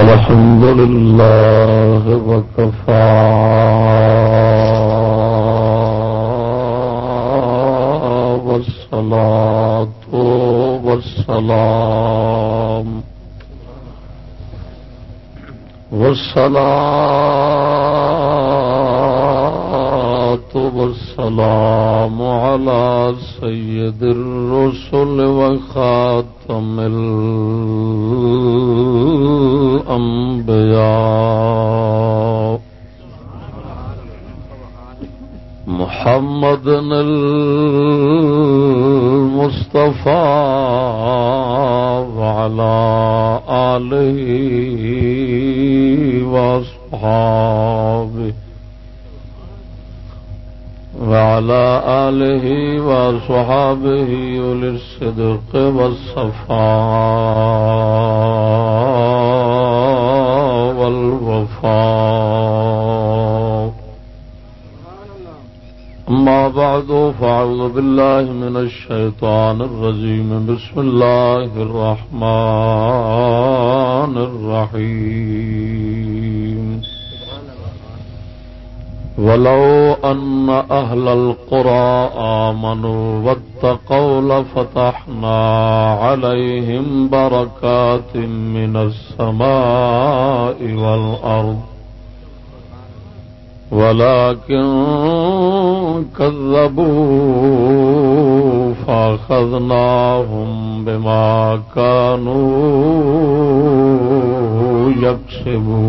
الحمد لله وكفى. والصلاة والسلام. والصلاة والسلام على سيد الرسل وخاتم الأنبياء محمد المصطفى وعلى آله وأصحابه وعلى آله وصحابه للصدق والصفاء والوفاء. أما بعد، فأعوذ بالله من الشيطان الرجيم. بسم الله الرحمن الرحيم. ولو أن أهل القرى آمنوا واتقوا لفتحنا عليهم بركات من السماء والأرض. ولكن كذبوا فأخذناهم بما كانوا يكسبون.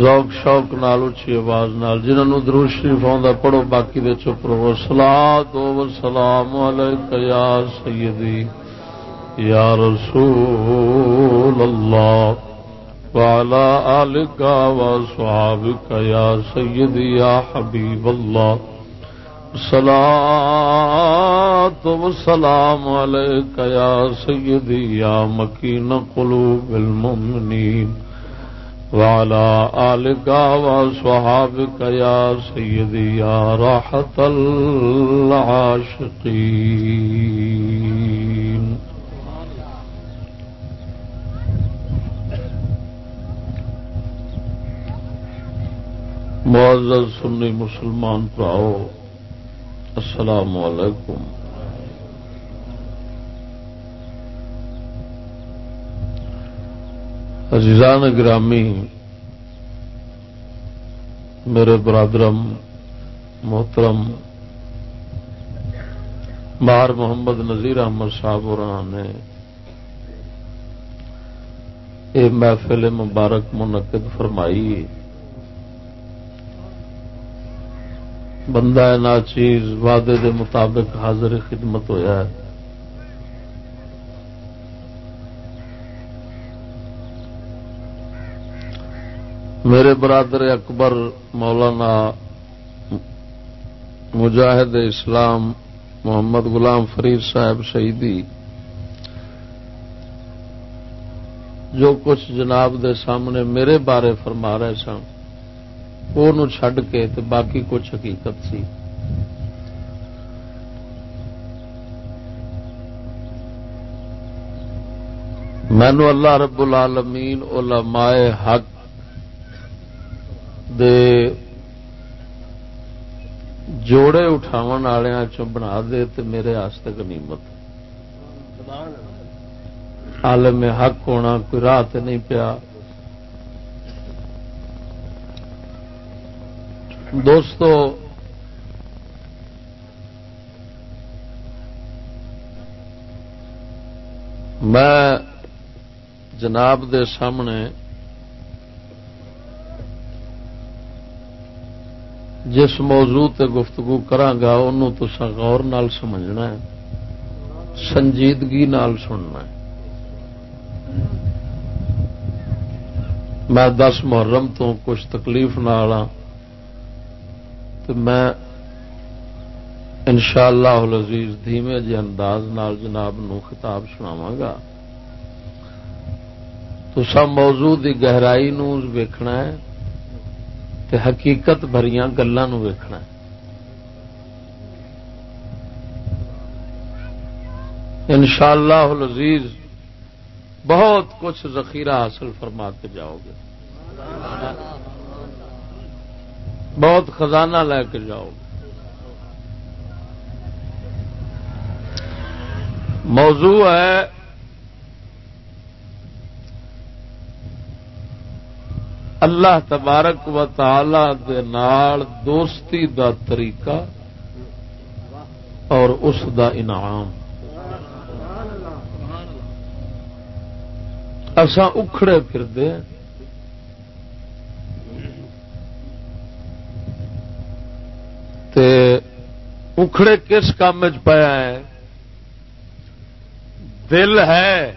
ذوق، شوق نال اچھی آواز نال جنہوں درو شریف آ پڑھو، باقی دے چپ رہو۔ سلا دو سلام یا سیدی، یا رسول اللہ والا عل کا وعلى آلك وصحابك يا سيدي يا حبيب الله صلاة والسلام عليك يا سيدي يا مكين قلوب المؤمنين وعلى آلك وصحابك يا سيدي يا راحة العاشقين. معزز سنی مسلمان پراؤ السلام علیکم. عزیزان گرامی، میرے برادرم، محترم، مار محمد نذیر احمد صاحب اور نے یہ محفل مبارک منعقد فرمائی۔ بندہ نا چیز وعدے دے مطابق حاضر خدمت ہویا ہے۔ میرے برادر اکبر مولانا مجاہد اسلام محمد غلام فرید صاحب شہیدی، جو کچھ جناب دے سامنے میرے بارے فرما رہے سن وہ چڈ کے تے باقی کچھ حقیقت سی۔ مینو اللہ رب العالمین علماء حق دے جوڑے اٹھاو چ بنا دے تے میرے آستے غنیمت۔ عالم حق ہونا کوئی راہ نہیں پیا۔ دوستو، میں جناب دے سامنے جس موضوع تے گفتگو کرانگا انہوں تو غور نال سمجھنا ہے، سنجیدگی نال سننا ہے۔ میں دس محرم تو کچھ تکلیف نال ہاں میں ان شاء اللہ لذیذ دھیمے جی انداز نال جناب نو خطاب سناوا گا۔ تو سب موضوع کی گہرائی ویکھنا ہے۔ تے حقیقت بھریاں گلوں ویکھنا ان شاء اللہ لذیذ بہت کچھ ذخیرہ حاصل فرما کے جاؤ گے۔ بہت خزانہ لے کے جاؤ گے۔ موضوع ہے اللہ تبارک و تعالی دے نال دوستی دا طریقہ اور اس دا انعام۔ اسا اکھڑے پھردے تے اکھڑے کس کام پایا ہے؟ دل ہے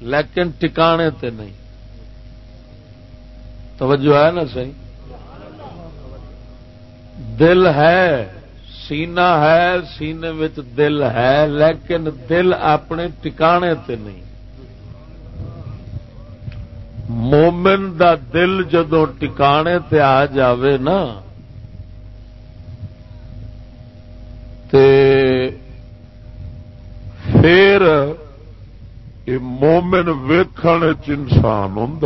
لیکن ٹکانے تے نہیں۔ توجہ ہے نا سی دل ہے سینا ہے، سینے میں دل ہے، لیکن دل اپنے ٹکانے تے نہیں۔ مومن دا دل جدو ٹکانے تے آ جاوے نا، تے پھر مومن ویکھن انسان ہوں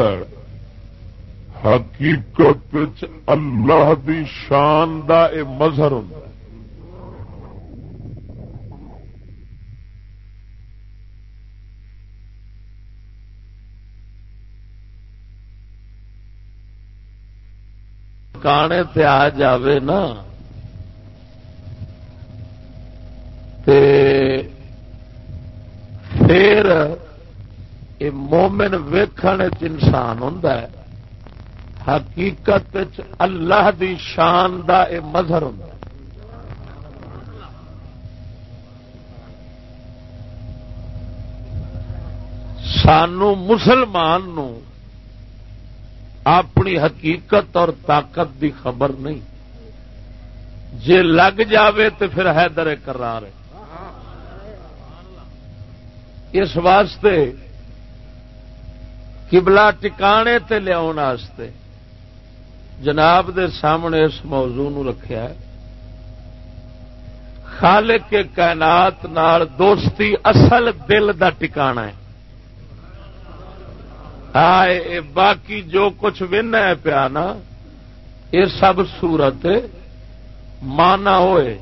حقیقت اللہ دی شان دا اے مظہر ہوں کانے تے آ جاوے نا تے پھر یہ مومن ویکھن انسان ہوں حقیقت اللہ دی شان دا اے مظہر ہوں سانو مسلمان نو اپنی حقیقت اور طاقت دی خبر نہیں۔ جے لگ جاوے تو پھر حیدر کرار ہے۔ اس واسطے کبلا ٹکانے تے لیا جناب دے سامنے اس موضوع نو رکھیا ہے۔ خالق کے کائنات نال دوستی اصل دل دا ٹکانا ہے۔ آئے باقی جو کچھ ون ہے پیا نا یہ سب سورت مانا ہوئے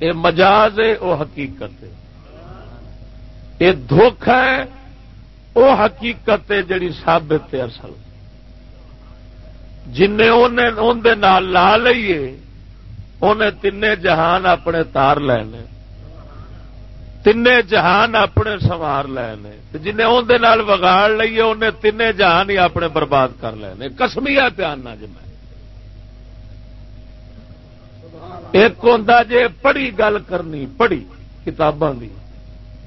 یہ مجاز ہے وہ حقیقت ہے۔ یہ دھوکھا ہے وہ حقیقت ہے، جڑی سابت ہے اصل۔ جن لا لیے انہیں تین جہان اپنے تار لینے تین جہان اپنے سوار لے جن اندر وگاڑ لیے انہیں تین جہان ہی اپنے برباد کر لے کسمیا پیان نہ جمع جی ایک ہوں جی پڑھی گل کرنی، پڑھی کتاباں کی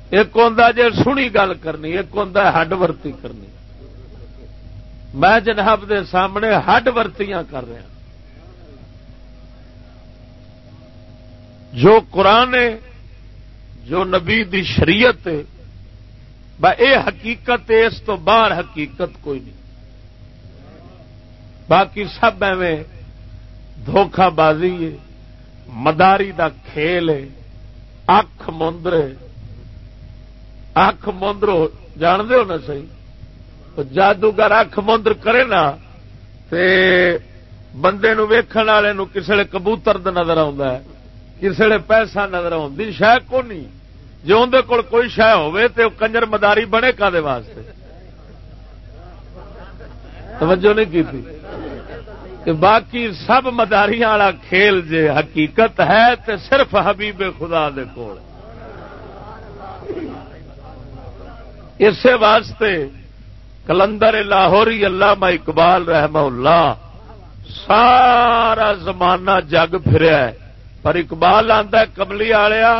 ایک ہوں جی سنی گل کرنی، ایک ہوں ہڈ ورتی کرنی۔ میں جناب دے سامنے ہڈ ورتیاں کر رہا جو قرآن ہے، جو نبی دی شریعت ہے اے حقیقت ہے، اس تو باہر حقیقت کوئی نہیں۔ باقی سب ایویں دھوکھا بازی ہے، مداری دا کھیل ہے، اکھ مندر ہے۔ اکھ مندر جان دو نا سی جادوگر اکھ مندر کرے نا، تے بندے نو ویکھن والے نو کسے کبوتر نظر آ کسی پیسہ نظر آتی شہ کو نہیں جی اندر کول کوئی شہ ہوے تو کنجر مداری بنے کا دے واسطے؟ توجہ نہیں کی تھی کہ باقی سب مداریاں والا کھیل جے حقیقت ہے تو صرف حبیب خدا دے کول۔ اسی واسطے کلندر لاہوری اللہ اقبال رحمہ اللہ، سارا زمانہ جگ پھریا ہے۔ پر اقبال آتا کملی آیا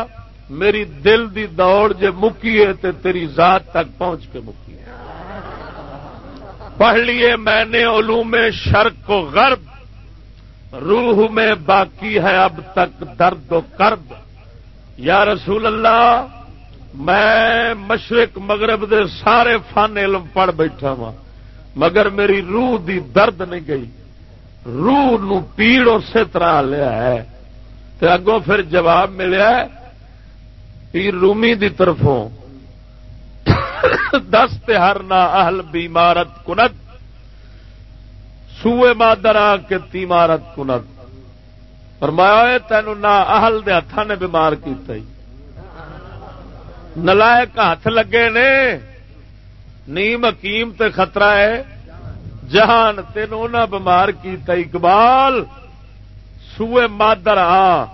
میری دل دی دوڑ جے مکی ہے تے تیری ذات تک پہنچ کے مکی ہے۔ پڑھ لیے میں نے علوم شرق و غرب، روح میں باقی ہے اب تک درد و کرب یا رسول اللہ میں مشرق مغرب دے سارے فن علم پڑھ بیٹھا وا مگر میری روح دی درد نہیں گئی۔ روح نو پیڑ اسی طرح لیا ہے۔ تے اگوں پھر جواب ملیا ہے، پیر رومی دی طرفوں دست ہر نہ اہل بیمارت کنت، سوئے مادر آ کے تیمارت کنت۔ فرمایا تینوں نہ اہل دے ہاتھ نے بیمار کیتا ہی۔ نلائک ہاتھ لگے نے، نیم حکیم تے خطرہ ہے۔ جہان تینوں نہ بیمار کیتا، اقبال، سوئے مادر آ۔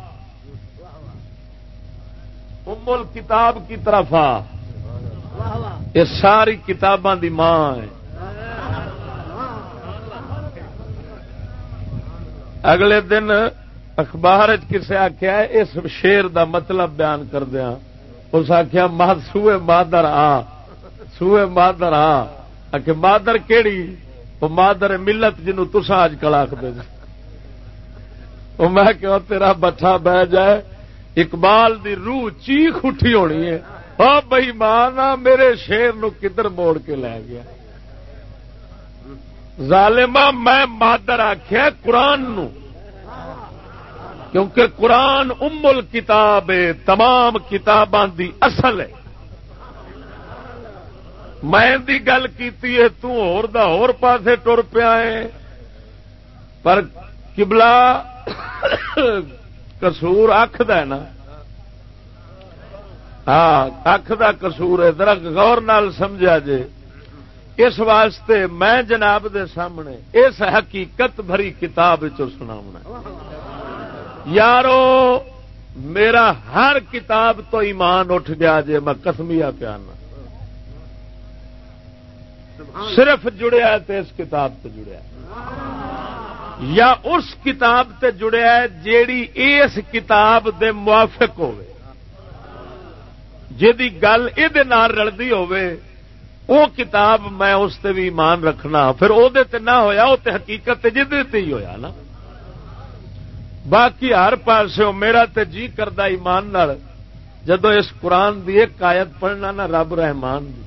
امول کتاب کی طرف آ۔ یہ ساری کتاباں دی ماں ہے۔ اگلے دن اخبار کسے آخیا اس شیر دا مطلب بیان کردیا اس آخیا سوئے مادر آ، سوئے مادر آ. کہ مادر کیڑی؟ وہ مادر ملت جنو تسا اج کل آخ دے وہ میں کہ تیرا بٹھا بہ جائے. اقبال دی روح چیخ اٹھی ہونی ہے. ہاں بئی ماں میرے شیر نو کدھر موڑ کے لے گیا؟ ظالما میں مادر آخیا قرآن نو کیونکہ قرآن ام الکتاب تمام کتاباں دی اصل ہے۔ میں دی گل کیتی ہے، تو اور دا اور پاسے ٹر پیا ہے۔ پر کبلا کسور اکھ دا ہے نا۔ ہاں اکھ دا کسور ہے، ذرا غور نال سمجھا جے۔ اس واسطے میں جناب دے سامنے اس حقیقت بھری کتاب چنا یارو میرا ہر کتاب تو ایمان اٹھ گیا جے میں کسمیا پیانا۔ صرف جڑیا تو اس کتاب سے جڑیا یا اس کتاب سے جڑیا جیڑی اس کتاب دے موافق ہوے جی گل یہ رلدی ہوے او کتاب میں اس تے بھی ایمان رکھنا۔ پھر وہ نہ ہویا وہ تے حقیقت جہد ہی ہویا نا۔ باقی ہر پاس میرا تے جی کردہ ایمان نال، جدو اس قرآن دی ایک آیت پڑھنا نا رب رحمان دی،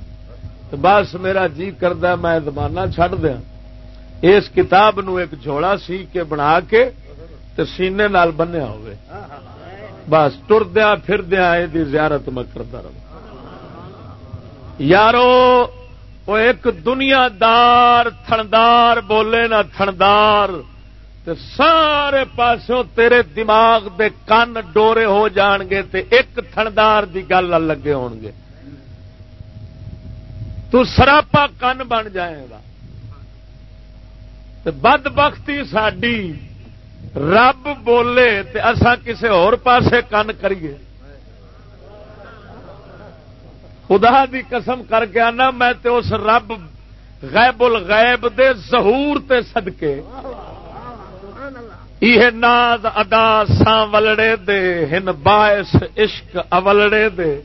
تو بس میرا جی کردہ میں زمانہ چڈ دیا اس کتاب نو ایک جوڑا سی کے بنا کے تے سینے نال بنیا ہوئے۔ بس ٹردیا پھردیا یہ زیارت میں کرتا رہا یارو وہ ایک دنیا دار تھندار بولے نا تھندار۔ تے سارے پاسوں تیرے دماغ دے کن ڈورے ہو جان گے تے ایک تھندار دی گل لگے ہون گے۔ تو سراپا کن بن جائے گا۔ بد بختی ساڈی۔ رب بولے تے اسا کسے اور پاسے کن کریے۔ خدا دی قسم کر کے آنا، میں تے اس رب غیب الغیب دے ظہور تے صدقے۔ یہ ناز ادا ساں ولڑے دے، ہن باعث عشق اولڑے دے۔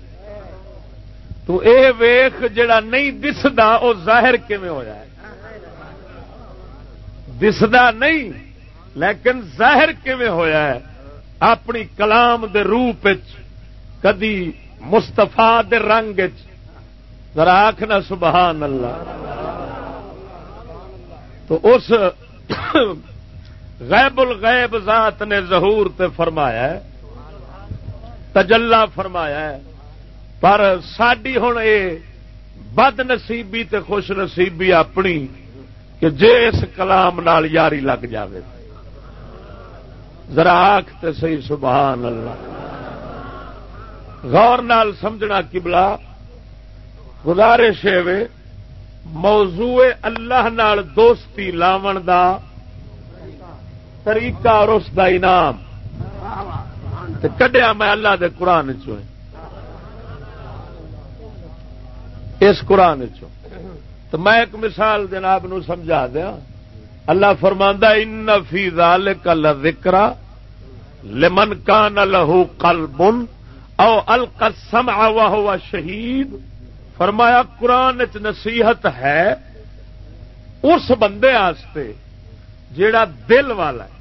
تو اے ویخ جڑا نہیں دسدا، او ظاہر کیویں ہویا ہے؟ دسدا نہیں، لیکن ظاہر کیویں ہویا ہے؟ اپنی کلام دے روپ کدی مستفا دے رنگ ذرا آخنا سبحان اللہ۔ تو اس غیب الغیب ذات نے ظہور تے فرمایا ہے، تجلا فرمایا ہے، پر ساری ہوں یہ بد نصیبی تے خوش نصیبی اپنی کہ جے اس کلام نال یاری لگ جاوے۔ ذرا آخ تے صحیح، سبحان اللہ۔ غور نال سمجھنا کبلا گزارش موضوع اللہ نال دوستی لاون دا طریقہ اور اس کا انعام۔ کڈیا میں اللہ دے قرآن چ اس قرآن چو تو میں ایک مثال جناب نو سمجھا دیا اللہ فرماندہ، ان فی ذالک لذکرا لمن کان لہو قلب او القسم وهو شہید فرمایا، قرآن چ نصیحت ہے اس بندے آستے جیڑا دل والا ہے۔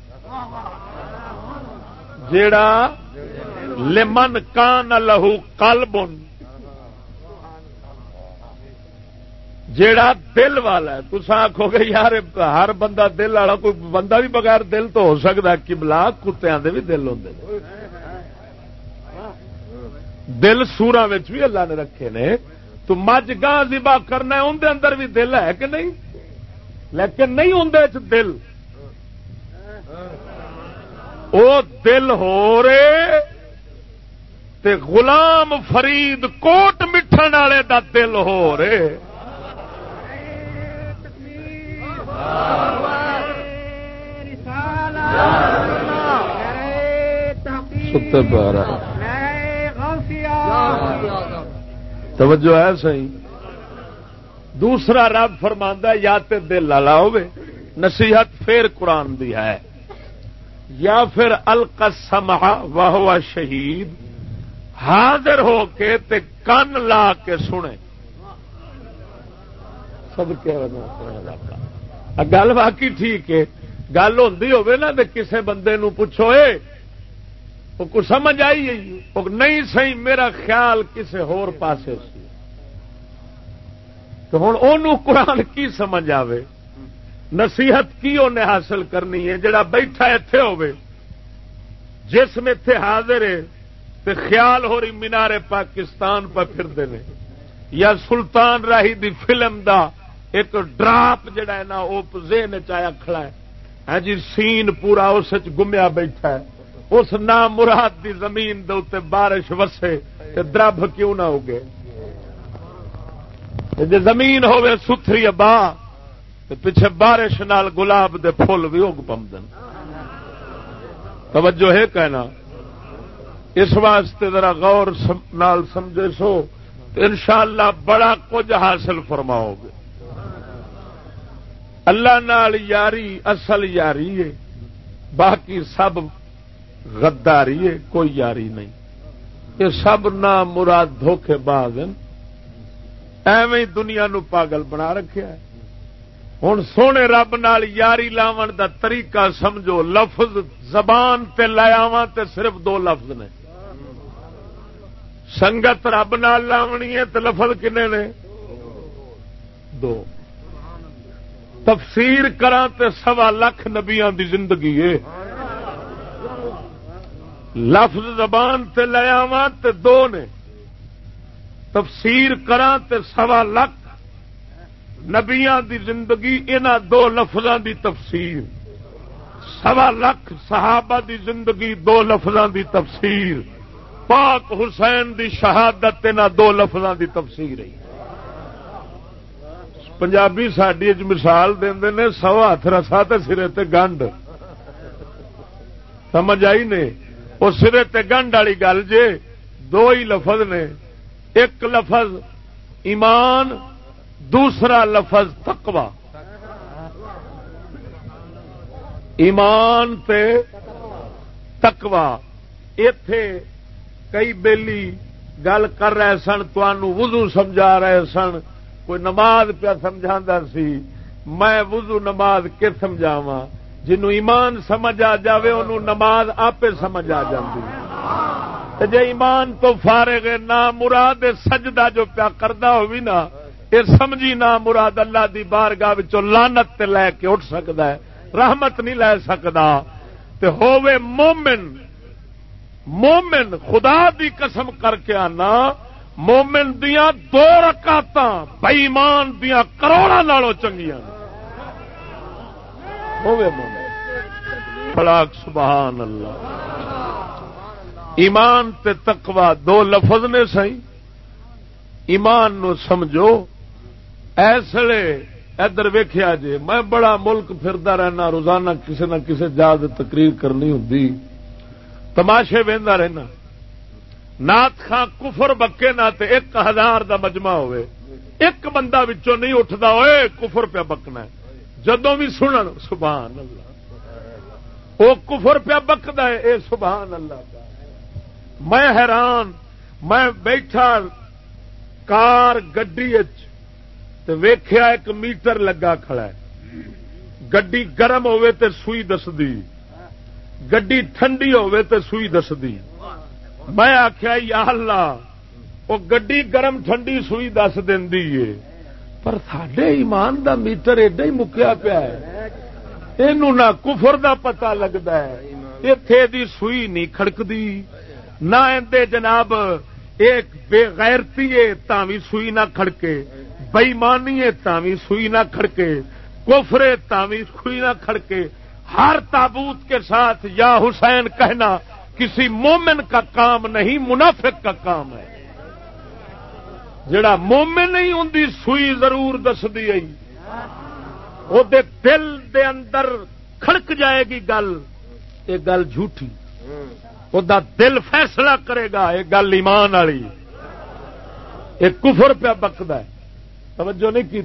جیڑا لمن کان لہو کلبن جیڑا دل والا ہے۔ تو آخو گے، یار، ہر بندہ دل والا، کوئی بندہ بھی بغیر دل تو ہو سکتا کبلا کتیا بھی دل ہوں دل سورا بھی اللہ نے رکھے نے۔ تو مجھ گاہ زبا کرنا اندر اندر بھی دل ہے کہ نہیں؟ لیکن نہیں اندر دل۔ وہ دل ہو رے تے غلام فرید کوٹ مٹھن والے دا دل ہو رے توجہ ہے صحیح۔ دوسرا رب فرماندہ یا تے دل لالا ہوئے۔ نصیحت پھر قرآن دی ہے۔ یا پھر القسمہ واہ شہید، حاضر ہو کے تے کن لا کے سنے۔ سب گل باقی ٹھیک ہے۔ گل ہوں نا کسے بندے نو پوچھو، اے وہ کچھ سمجھ آئی وہ نہیں سی میرا خیال کسے ہور پاسے سی۔ تو ہوں او قرآن کی سمجھ آوے؟ نصیحت کی انہیں حاصل کرنی ہے؟ جڑا بیٹھا اتے ہو جس میں اتے حاضر ہے تے خیال ہو رہی مینارے پاکستان پہ پھر یا سلطان راہی دی فلم دا ایک ڈراپ جڑا ہے نا، وہ زین چایا کھڑا ہے۔ ہاں جی سین پورا اس گمیا بیٹھا ہے۔ اس نام مراد دی زمین دے بارش وسے تے درب کیوں نہ ہوگے جی زمین ہوے ستری ابا پیچھے بارش نال گلاب دے پھول بھی اگ پمدن توجہ ہے کہنا اس واسطے ذرا غور نال سمجھے سو انشاءاللہ بڑا کچھ حاصل فرماؤ گے۔ اللہ نال یاری اصل یاری ہے، باقی سب غداری ہے، کوئی یاری نہیں۔ یہ سب نہ مراد دھوکھے باز ایویں دنیا نو پاگل بنا رکھا ہے ہوں سونے رب نال یاری لاون دا طریقہ سمجھو، لفظ زبان تے لایا تے صرف دو لفظ نے۔ سنگت رب نال لاونی ہے تو لفظ کنے نے؟ دو۔ تفسیر کرا تے سوا لکھ نبیا دی زندگی ہے۔ لفظ زبان تے لیا تے دو نے۔ تفسیر کرا تے سوا لکھ نبیا دی زندگی ان دو لفظوں دی تفسیر۔ سوا لکھ صحابہ دی زندگی دو لفظوں دی تفسیر۔ پاک حسین دی شہادت ان دو لفظوں دی تفسیر ہے۔ پنجابی ساڈی مثال دے سو ہاتھ رسا تو سرے تے گنڈ۔ سمجھ آئی نے؟ وہ سرے تے گنڈ والی گل جے، دو ہی لفظ نے۔ ایک لفظ ایمان دوسرا لفظ تقوا ایمان تے تقوا اتے کئی بیلی گل کر رہے سن وضو سمجھا رہے سن۔ کوئی نماز پیا سمجھا سی، میں وضو نماز کے سمجھاوا جنو ایمان سمجھ آ جائے ان نماز آپ سمجھ آ جی جے ایمان تو فارغ نہ مراد سجدہ جو پیا کرتا ہو نا یہ سمجھی نہ مراد اللہ دی بارگاہ لانت تے لے کے اٹھ سکتا ہے، رحمت نہیں لے سکتا تے ہووے مومن مومن خدا دی قسم کر کے آنا، مومن دیا دو رکاط بئیمان دیا کروڑا نالوں چنگیا فلاک، سبحان اللہ۔ ایمان تے تقوی دو لفظ نے سی ایمان نو سمجھو۔ ایسے ادھر ویخیا جی میں بڑا ملک پھردا رہنا، روزانہ کسی نہ کسی جا تقریر کرنی ہوں تماشے وہدا رہنا۔ نات خان کفر بکے نہ ایک ہزار دا مجمع ہوئے۔ ایک بندہ وچوں نہیں اٹھتا ہوئے کفر پیا بکنا جدو بھی سنن، سبحان اللہ۔ وہ کفر پیا بکتا ہے، اے سبحان اللہ۔ میں حیران، میں بیٹھا کار گڈی ویخیا ایک میٹر لگا کھڑا ہے۔ گڈی گرم ہوے تے سوئی دسدی۔ گڈی ٹھنڈی ہوے تے سوئی دسدی۔ میں آخیا یا اللہ وہ گڈی گرم ٹھنڈی سوئی دس دینی پر سڈے ایمان دا میٹر ایڈا ہی مکیا پیا ہے۔ یہ نہ کفر دا پتا لگتا ہے۔ اتے دی سوئی نہیں کھڑکتی نہ اندے جناب، ایک بے غیرتی ہے تاوی سوئی نہ کھڑکے۔ بئیمانی تاوی سوئی نہ کھڑکے کوفرے تاوی سوئی نہ کھڑکے، ہر تابوت کے ساتھ یا حسین کہنا کسی مومن کا کام نہیں، منافق کا کام ہے۔ جڑا مومن نہیں ہوں سوئی ضرور دستی آئی وہ دل دے اندر کھڑک جائے گی گل، یہ گل جھوٹھی۔ وہ دل فیصلہ کرے گا، یہ گل ایمان والی۔ یہ کفر پہ بکد ہے۔ توجہ نہیں کی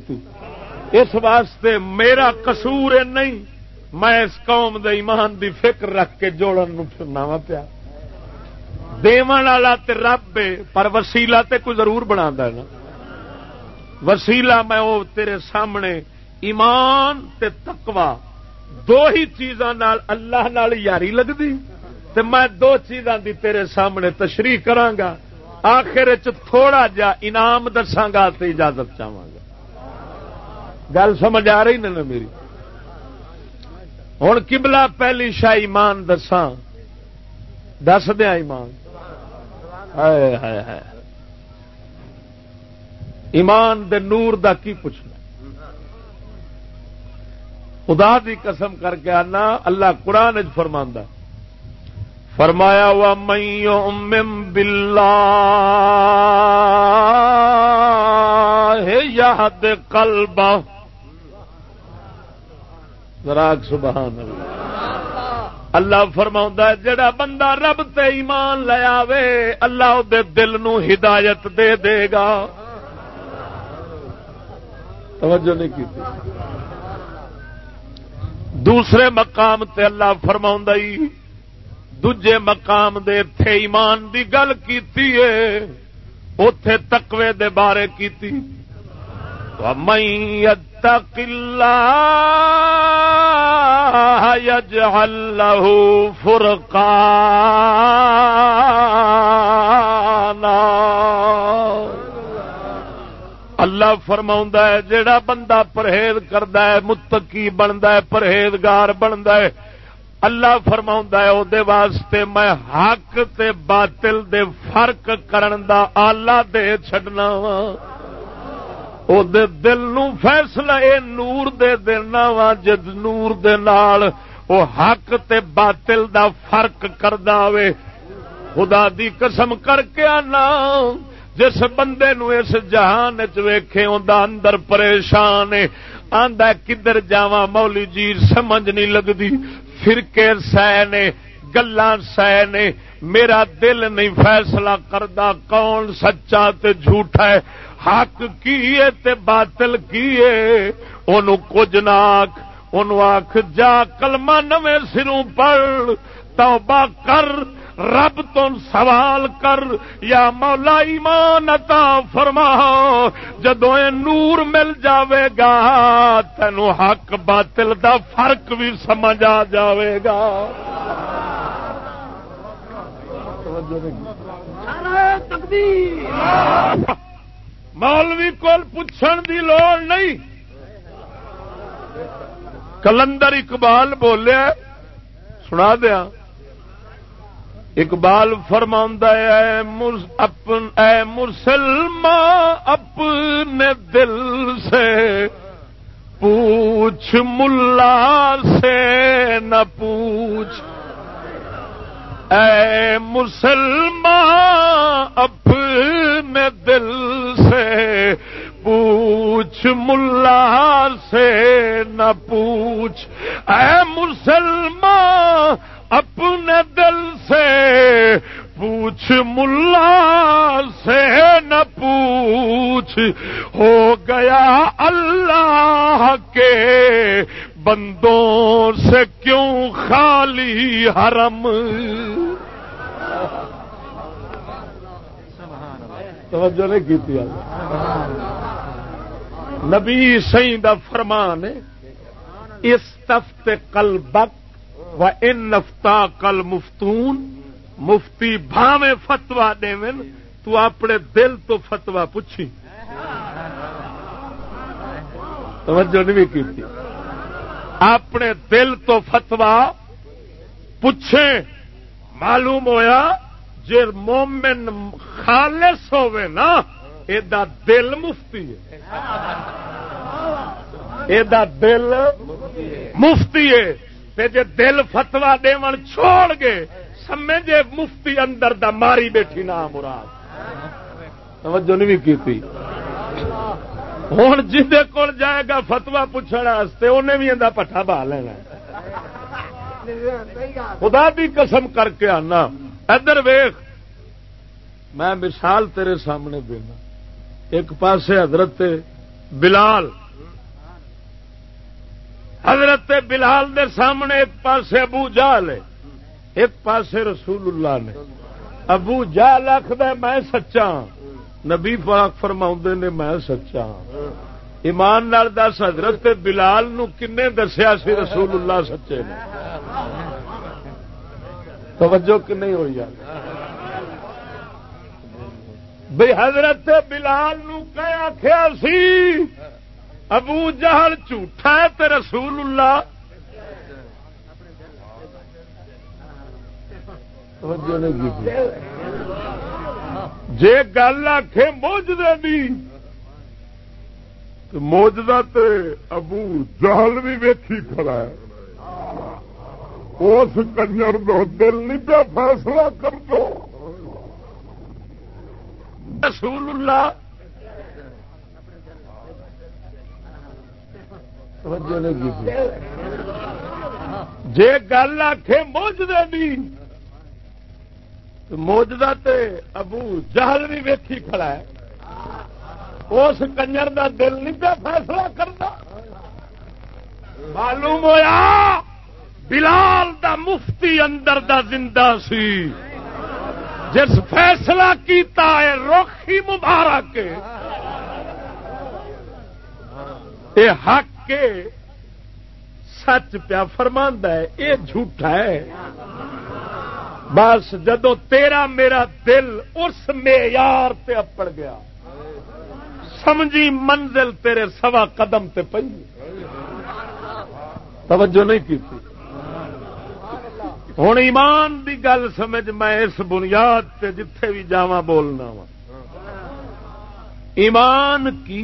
اس واسطے میرا قصور نہیں، میں اس قوم دے ایمان دی فکر رکھ کے جوڑن پھرنا وا پیا۔ والا تے رب پر وسیلا تے کوئی ضرور بنا نا۔ وسیلا میں وہ تیرے سامنے ایمان تے تقوی، دو ہی چیزاں نال اللہ نال یاری لگتی تے میں دو چیزاں دی تیرے سامنے تشریح کرانگا آخر تھوڑا جا انعام دساگا تو اجازت چاہوں گا۔ گل سمجھ آ رہی نا میری؟ ہوں کبلا پہلی شاہ ایمان دساں۔ دس دیا ایمان۔ ایمان دے نور دا کی پوچھنا؟ خدا دی قسم کر کے آنا، اللہ قرآن فرما فرمایا وا مم بلا یاد کلبا راگ سبحان اللہ۔ اللہ فرما جڑا بندہ رب تے ایمان لیا اللہ دے دل نو ہدایت دے دے گا۔ توجہ نہیں کی دوسرے مقام تے اللہ فرما دجے مقام دے تھے ایمان دی گل کی اتے تقوی دے بارے کی يجعل له فرقانا۔ اللہ فرما ہے جڑا بندہ پرہیز کرتا ہے، متقی بنتا ہے، پرہیزگار بنتا ہے اللہ فرما ہے واسطے میں حق تے باطل دے فرق کرن دا آلہ دے چڈنا وا۔ دے دل نو فیصلہ، اے نور دے دینا وا جد نور دے نال او حق تے باطل دا فرق کردا وے۔ خدا دی قسم کر کے آنا۔ جس بندے نو اس جہان ویکھے، اوندا اندر پریشان ہے۔ آندا کدھر جاواں مولی جی سمجھ نہیں لگدی۔ فرقے سہ نے گلا سہ نے، میرا دل نہیں فیصلہ کردا، کون سچا تے جھوٹا ہے؟ حق کیے تے باطل کی ہے؟ انہوں کچھ نہ آخ انہوں آخ جا کلمہ نویں سروں پڑھ توبہ کر رب تو سوال کر یا مولا ایمان عطا فرما جدو نور مل جاوے گا، تینو حق باطل دا فرق بھی سمجھ آ جاوے گا۔ مولوی کول پوچھن دی لوڑ نہیں۔ کلندر اقبال بولیا، سنا دیا اقبال فرما اے مسلمان اپنے دل سے پوچھ، ملا سے نہ پوچھ۔ اے مسلمان اپنے دل سے پوچھ، ملا سے نہ پوچھ۔ اے مسلمان اپنے دل سے، پوچھ ملا سے نہ پوچھ، ہو گیا اللہ کے بندوں سے کیوں خالی حرم؟ توجہ نہیں کی نبی سی دا فرمان اس تفت کل و ان نفتا کل مفتون مفتی بھاوے فتوا دے تو اپنے دل تو فتوا پوچھی توجہ نہیں کی اپنے دل تو فتوا پوچھے معلوم ہویا جی مومن خالص ہوئے نا، ایدا دل مفتی ہے۔ ایدا دل مفتی ہے۔ جی دل فتوا دے چھوڑ گئے سمجھے مفتی اندر دا ماری بیٹھی نا مراد۔ توجہ نہیں کی ہوں جہد کول جائے گا فتوا پوچھنے انہیں بھی اندر پٹھا بہا لینا۔ خدا بھی قسم کر کے آنا۔ ادھر ویخ میں مثال تیرے سامنے دینا۔ ایک پاسے حضرت بلال حضرت بلال دے سامنے ایک پاسے ابو جال ہے، ایک پاسے رسول اللہ نے۔ ابو جال آخد میں سچا ہاں۔ نبی پاک فرما نے، میں سچا ہاں۔ ایمان نال دس، حضرت بلال نو کنے دسیا سی رسول اللہ سچے نے۔ توجہ کہ نہیں ہوئی یار بھائی حضرت بلال نو کہ آخیا سی؟ ابو جہل جھوٹا ہے تے رسول اللہ۔ جے گل آخ موجدے دی تو موجدہ تے ابو جہل بھی ویکھی کھڑا ہے۔ اس کنجر دو دل نہیں پیا فیصلہ کر دو رسول اللہ جے گل آخ موجدے دی موجدہ تے ابو جہل بھی ویکھی کھڑا ہے۔ اس کنجر دا دل نہیں پہ فیصلہ کرتا۔ معلوم ہوا بلال دا مفتی اندر دا زندہ سی۔ جس فیصلہ کیتا ہے روخی مبارک یہ حق کے سچ پیا فرماند ہے، یہ جھوٹا ہے۔ بس جدو تیرا میرا دل اس معیار تے اپڑ گیا، سمجھی منزل تیرے سوا قدم تے پی توجہ نہیں کی ہوں ایمان دی گل سمجھ میں اس بنیاد تے جتھے بھی جا بولنا وا ایمان کی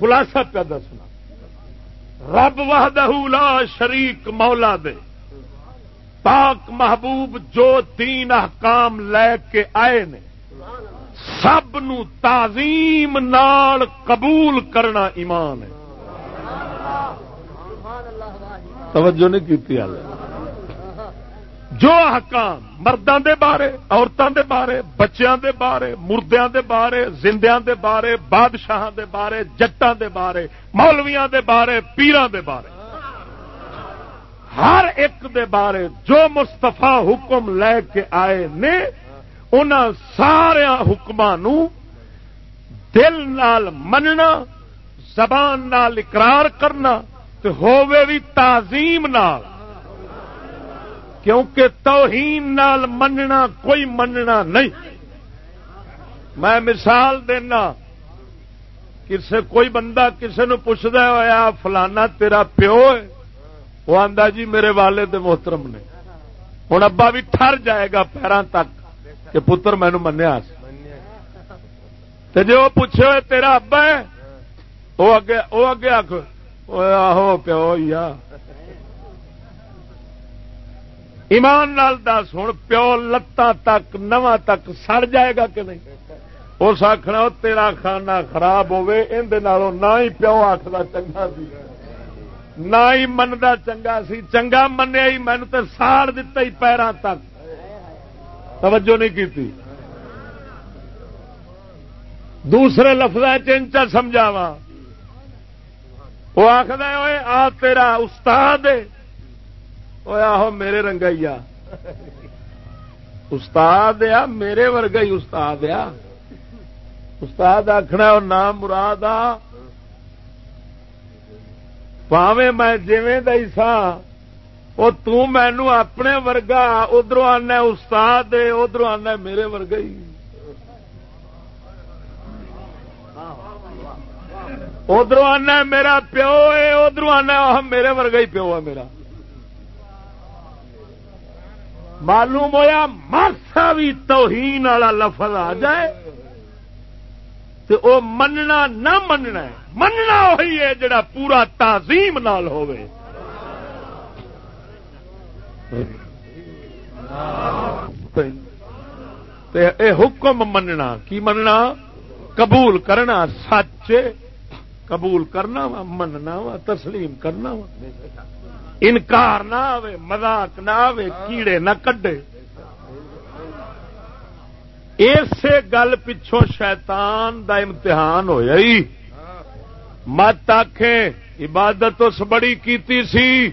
خلاصہ پہ دسنا رب وحدہ لا شریک مولا دے۔ پاک محبوب جو تین احکام لے کے آئے نے، سب نو تعظیم نال قبول کرنا ایمان ہے۔ توجہ نہیں کی جو حکام مردوں دے بارے عورتوں دے بارے بچیاں دے بارے مردیاں دے بارے زندیاں دے بارے بادشاہ دے بارے جٹاں دے بارے مولویاں دے بارے پیران دے بارے ہر ایک دے بارے جو مستفا حکم لے کے آئے نے ان سارا حکم دل نال مننا زبان نال اقرار کرنا ہووے بھی تعظیم نال کیونکہ توہین نال مننا کوئی مننا نہیں۔ میں مثال دینا، کسے کوئی بندہ کسے نو پوچھتا ہوا فلانا تیرا پیو ہے؟ وہ آندا جی میرے والے دے محترم نے۔ ہوں ابا بھی ٹر جائے گا پیروں تک کہ پتر مینو منیا جی وہ پوچھے ہوئے، تیرا ابا ہے؟ وہ اگے وہ اگے آخ آہو پیو ایمان نال دس ہوں پیو لتاں تک، نواں تک سڑ جائے گا کہ نہیں؟ اس آخنا تیرا کھانا خراب ہوے اندر نہ ہی پیو آخلا چنگا سی۔ نہ ہی منتا چنگا سی، چنگا منیا ہی مین تو ساڑ دتا ہی پیروں تک۔ توجہ نہیں کی دوسرے لفظ چنچا سمجھاوا وہ آخر ہوئے آ تیرا استاد ہے۔ آہو میرے رنگائی آ استاد آ میرے ورگا ہی استاد آ استاد آخنا نام مراد آ پاوے میں جیویں دئی سا وہ تینو اپنے ورگا ادھر آنا استاد ادھر آنا میرے ورگا ہی ادھر آنا میرا پیو ہے ادھر آنا میرے ورگا ہی پیو ہے میرا معلوم ہویا ماسا بھی توہین والا لفظ آ جائے تو او مننا نہ مننا ہے۔ مننا وہی ہے جڑا پورا تعظیم نال ہوئے اے حکم مننا، کی مننا؟ قبول کرنا سچ، قبول کرنا وا، مننا وا، تسلیم کرنا وا۔ انکار نہ آئے مزاق نہ آئے کیڑے نہ کڈے۔ اسی گل پچھوں شیطان دا امتحان ہوا مت آخیں عبادت اس بڑی کیتی سی۔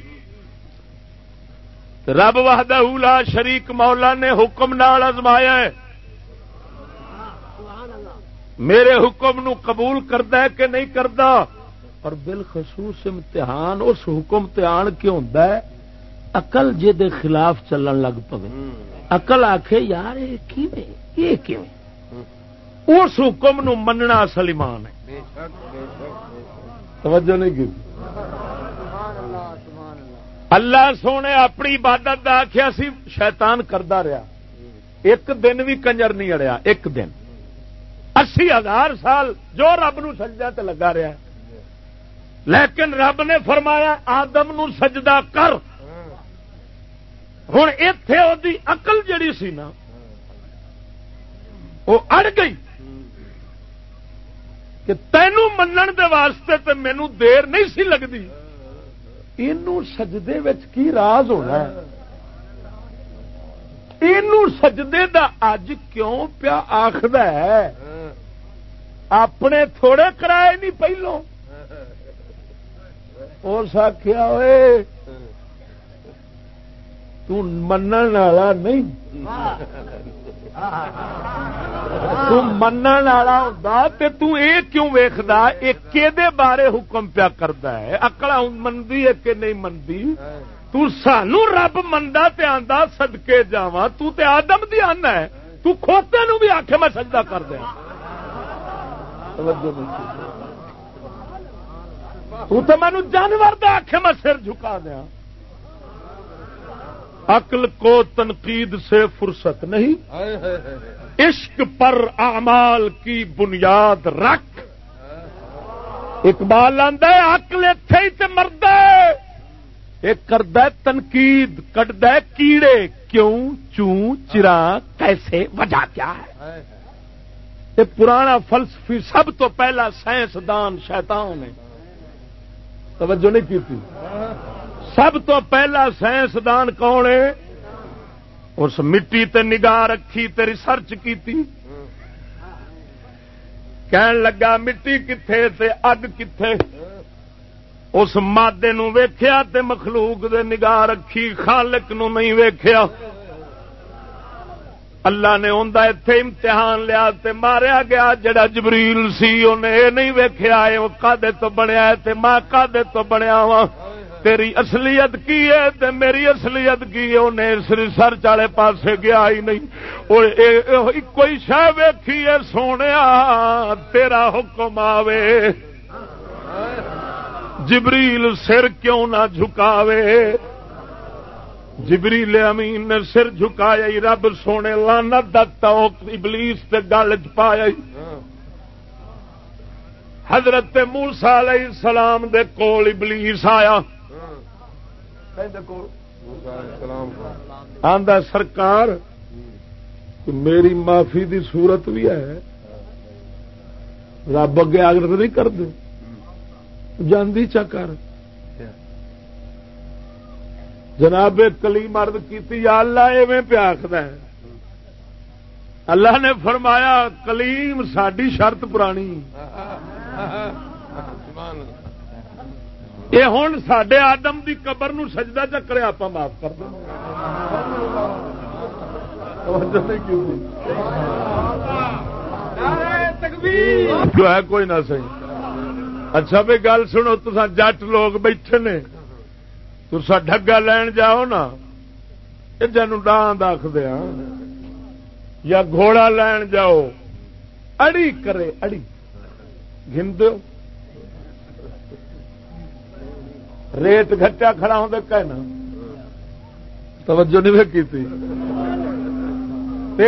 رب وحدہ اولا شریک مولا نے حکم نال ازمایا ہے۔ میرے حکم نو قبول کردا ہے کہ نہیں کردا؟ اور بالخصوص امتحان اس حکم تان کی ہوتا ہے؟ اقل جے دے خلاف چلن لگ پے اقل آخے یار یہ اس حکم نو مننا اصل ایمان ہے۔ توجہ نہیں کی؟ اللہ سونے اپنی عبادت کا آخیا سی شیطان کرتا رہا ایک دن بھی کنجر نہیں اڑیا ایک دن۔ اسی ہزار سال جو رب نو سجدہ تے لگا رہا ہے۔ لیکن رب نے فرمایا آدم نو سجدہ کر۔ ہوں اتے وہ اقل جڑی سی نا وہ اڑ گئی کہ تینوں منن دے واسطے تے مینو دیر نہیں سی لگتی یہ سجدے کی راز ہونا یہ سجدے دا اج کیوں پیا آخد اپنے تھوڑے کرائے نہیں پہلو اس آخیا ہوئے تن والا نہیں تن والا ہوں یہ کیوں ویختا یہ بارے حکم پیا کرتا ہے اکڑا منتی ہے کہ نہیں منتی تانو رب منڈا تے آندا سدکے جاوا تو تے آدم دی آنا ہے تو کھوتے نو بھی آخ میں سجدہ کر دیا تو تو مینو جانور دا آخ میں سر جھکا دیا عقل کو تنقید سے فرصت نہیں۔ عشق پر اعمال کی بنیاد رکھ۔ اقبال آدھا عقل اتے ہی مرد ایک کرد تنقید کٹد کیڑے۔ کیوں؟ چوں؟ چرا کیسے؟ وجہ کیا ہے؟ یہ پرانا فلسفی سب تو پہلا سائنسدان شیطان ہے۔ توجہ نہیں کی سب تو پہلا سائنسدان کون ہے؟ اس مٹی تے نگاہ رکھی تے ریسرچ کی کہن لگا، مٹی کتھے تے اگ کتھے؟ اس مادے نو ویخیا تے مخلوق دے نگاہ رکھی، خالق نو نہیں ویخیا اللہ نے اندر اتے امتحان لیا تے ماریا گیا، جڑا جبریل سی انہیں یہ نہیں ویخیا وہ کدے تو بنیا ماں کدے تو بنیا وا تیری اصلیت کی ہے تے میری اصلیت کی ہے؟ انہیں اس والے پاسے گیا ہی نہیں۔ کوئی شہ ویکھی ہے سونے تیرا حکم آوے۔ جبریل سر کیوں نہ جھکاوے؟ جبریل امین نے سر جھکایا رب سونے لانا دتا ابلیس تے گل چ پایا حضرت موسا علیہ السلام دے کول ابلیس آیا۔ آدھا سرکار میری معافی دی صورت بھی ہے۔ رب اگے آگے نہیں کر دے جاندی چکر جناب کلی مرد کی اللہ ایویں پیا آخر اللہ نے فرمایا، کلیم ساری شرط پرانی۔ یہ ہوں سڈے آدم کی قبر نو سجدہ چکرے آپ معاف کر دیں۔ جو ہے کوئی نہ صحیح۔ اچھا بھی گل سنو تسا جٹ لوگ بیٹھے نے۔ تسا ڈگا لین جاؤ نا جن ڈان آخ دیا یا گھوڑا لین جاؤ، اڑی کرے، اڑی۔ گن دو ریٹ گٹا کھڑا ہوں کہنا۔ توجہ نہیں کی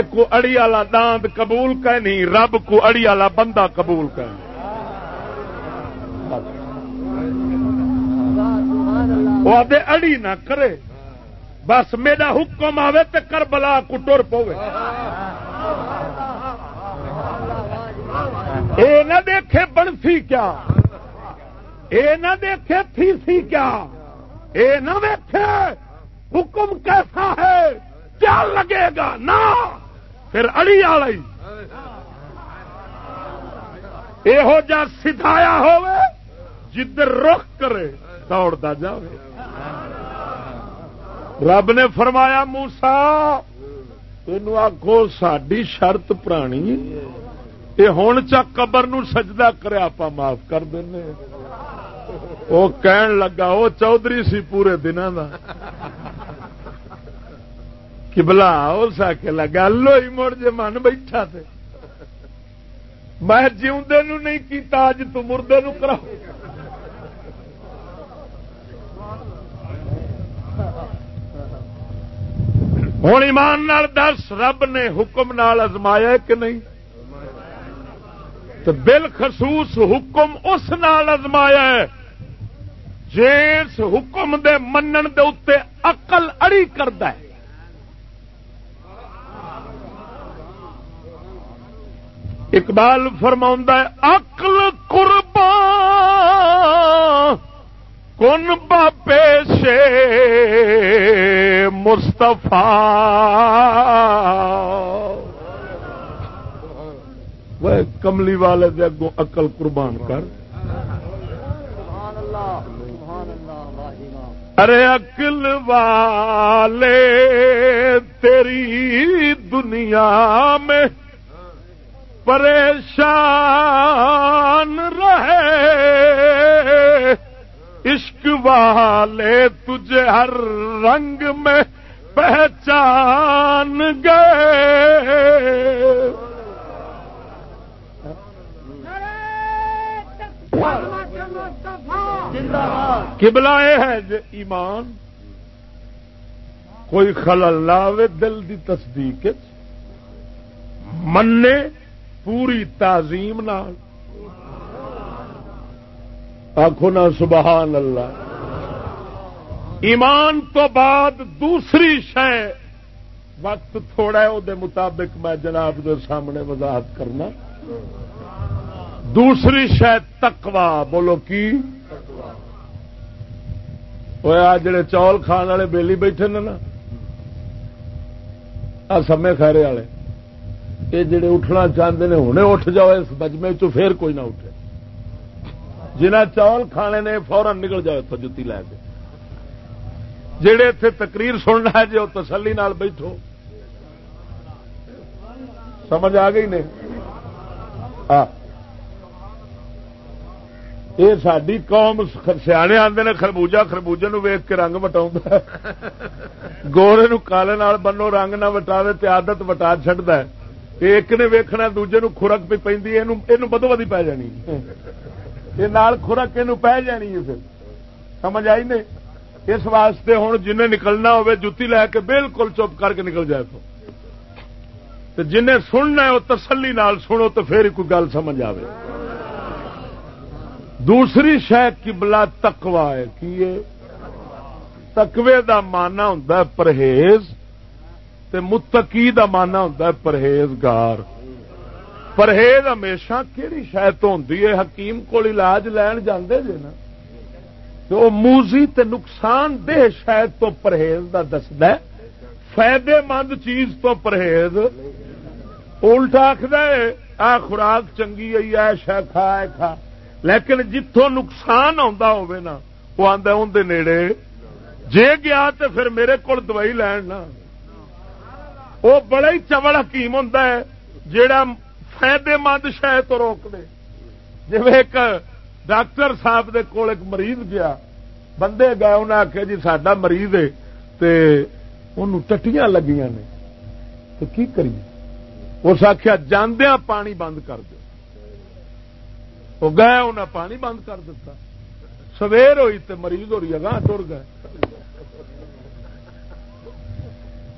کو اڑی والا دانت قبول کہ نہیں رب کو اڑی والا بندہ قبول کہ وہ آدھے اڑی نہ کرے۔ بس میرا حکم آوے تو کر بلا کٹور پوے۔ اے نہ دیکھے بنسی کیا۔ اے نہ دیکھے تھی سی کیا۔ اے نہ دیکھے حکم کیسا ہے۔ کیا لگے گا نہ پھر اڑی والی یہو جا سدھایا ہوئے جدھر رخ کرے۔ دوڑتا جائے رب نے فرمایا موسا یہ آخو ساری شرط پرانی یہ ہوں چا قبر نو سجدہ کرے آپ معاف کر دیں وہ کہن لگا وہ چودھری سی پورے دن کا کبلا اس کے لگا، لو ہی مڑ جی من بیٹھا تھے میں جیوندے نو نہیں کیتا اج تو مردے نو کرا ہوں ایمان نال دس، رب نے حکم نال ازمایا کہ نہیں؟ تو بالخصوص حکم اس نال ازمایا ہے جس حکم دے منن دے اتنے اقل اڑی کرد اقبال فرما اقل قربان کن باپے سے مستفا وہ کملی والے دے اگوں اقل قربان کر۔ ارے اکل والے، تیری دنیا میں پریشان رہے۔ عشق والے تجھے ہر رنگ میں پہچان گئے۔ کبلا یہ ہے ایمان۔ کوئی خلل نہ دل دی تصدیق منے پوری تعظیم نال۔ آخو نا سبحان اللہ۔ ایمان تو بعد دوسری شے، وقت تھوڑا ہے وہ مطابق میں جناب کے سامنے وضاحت کرنا۔ دوسری شہ تکوا بولو کی؟ جڑے چول کھان والے بےلی بیٹھے نا، آ سمے خیرے والے۔ یہ جڑے اٹھنا چاہتے ہیں ہوں اٹھ جاؤ، اس بجمے پھر کوئی نہ اٹھے۔ جنہ چول کھانے نے فورن نکل جائے تو جتی لے کے۔ جہے اتے تقریر سننا ہے جی وہ تسلی نال بیٹھو۔ سمجھ آ گئی نے یہ ساری قوم سیانے آتے نے خربوجا خربوجے نو ویک کے رنگ وٹا گورے کالے بنو رنگ نہ وٹاوے تے عادت وٹا چڈ ایک نے ویکھنا، دوجے نو خورک پہ پی بدو بدی پی جانی۔ یہ نال خورک یہ جانی ہے پھر۔ سمجھ آئی نے اس واسطے ہوں جن نکلنا ہوے جتی لے کے بالکل چپ کر کے نکل جائے تو۔ جن سننا ہے وہ تسلی نال سنو تو پھر کوئی گل سمجھ آئے دوسری شہ کبلا تکوا ہے، کی تکوے دا مانا ہوں پرہیز، تے متقی دا مانا ہوں پرہیزگار۔ پرہیز ہمیشہ کہڑی شہ تو ہوں حکیم کو علاج لین جاندے جے نا۔ تو موزی تے نقصان دہ شاید تو پرہیز کا دسد فائدے مند چیز تو پرہیز۔ الٹا آخد آ خوراک چنگی آئی ہے شہ کھا کھا۔ لیکن جتوں نقصان آتا نا، وہ آدھا اندر نیڑے۔ جے گیا تو پھر میرے کو دوائی لین نا۔ وہ بڑا ہی چوڑ حکیم ہوں جیڑا فائدے مند شہ تو روک دے جی ایک ڈاکٹر صاحب دے کول ایک مریض گیا بندے گئے انہیں آخیا جی سڈا مریض ہے ان ٹٹیاں لگیاں نے تو کی کریے اس آخیا جاندیا پانی بند کر دو وہ گئے انہیں پانی بند کر دیتا سویر ہوئی تے مریض ہو رہی ہے ٹر گئے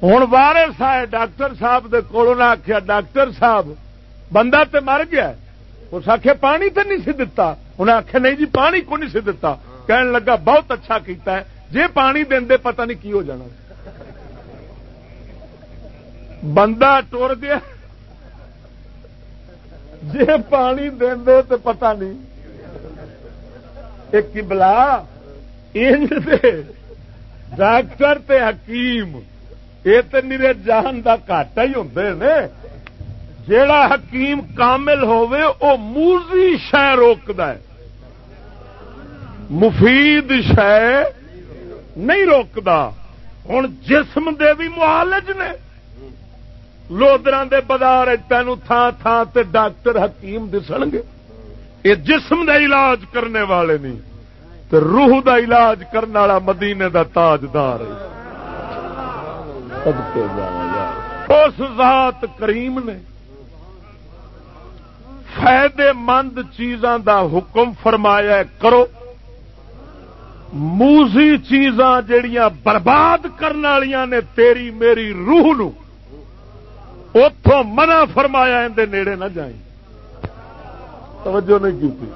ہوں وارس آئے ڈاکٹر صاحب دے کول آخیا ڈاکٹر صاحب بندہ تے مر گیا اس آخیا پانی تو نہیں سی دتا۔ انہیں آخیا نہیں جی پانی کو نہیں سی دتا۔ کہنے لگا، بہت اچھا کیتا ہے۔ جی پانی دے، پتہ نہیں کی ہو جانا۔ بندہ ٹور گیا۔ جی پانی دے تو پتا نہیں۔ ایک بلا ڈاکٹر تے حکیم یہ تو میرے جان کا کاٹا ہی ہوں نے۔ جیڑا حکیم کامل ہوے او موزی شہ روکد مفید شہ نہیں روکتا ہوں جسم دے بھی معالج نے۔ لودرا دے بازار تین تھان تھان تے ڈاکٹر حکیم دسن گے۔ یہ جسم دا علاج کرنے والے نہیں تو روح دا علاج کرنے والا مدینے دا تاجدار اس ذات کریم نے فائدے مند چیزاں دا حکم فرمایا کرو۔ موزی چیزاں جڑیاں برباد کرنے والی نے تیری میری روح نو اتوں منع فرمایا اندر نیڑے نہ جائیں۔ توجہ نہیں کی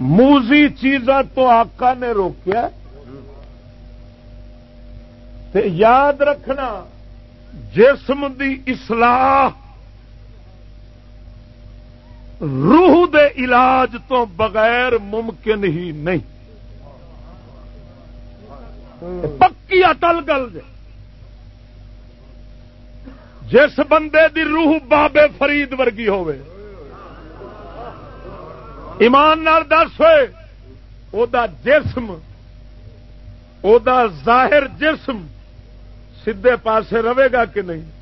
موزی چیزاں تو آقا نے روکیا تے یاد رکھنا، جسم دی اصلاح روح دے علاج تو بغیر ممکن ہی نہیں۔ پکی اٹل گل جائے جس بندے دی روح بابے فرید ورگی ہوئے ایمان نال دس ہوئے۔ او دا جسم، او دا ظاہر جسم سیدے پاسے رہے گا کہ نہیں؟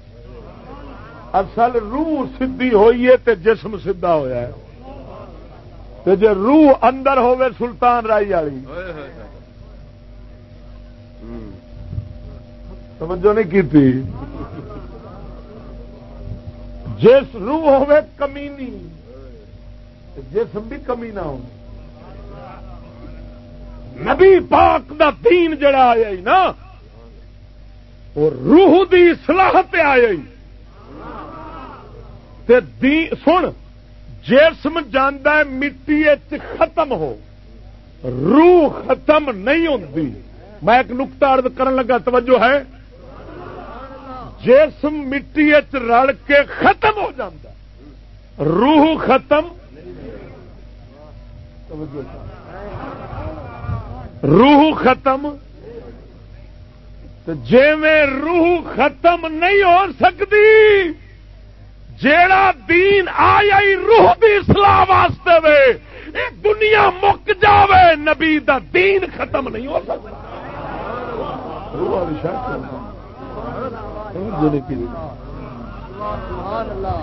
اصل روح سدھی ہوئی ہے تے جسم سیدا ہوا ہے۔ تے جے روح اندر ہوئے سلطان رائی والی۔ توجہ نہیں کی تھی جس روح ہوے کمینی جسم بھی کمی نہ ہو۔ نبی پاک دا دین جڑا آیا نا وہ روح دی سلاحت آیا سن، جسم جانا ہے، مٹی ختم ہو۔ روح ختم نہیں ہوتی میں ایک نقطہ ارد کرن لگا، توجہ ہے۔ جسم مٹی رل کے ختم ہو جاتا روح ختم۔ روح ختم۔ جی میں روح ختم نہیں ہو سکتی جیڑا دین آیا روح بھی سلاح واسطے وے دنیا مک جاوے، نبی دا دین ختم نہیں ہو سکتا۔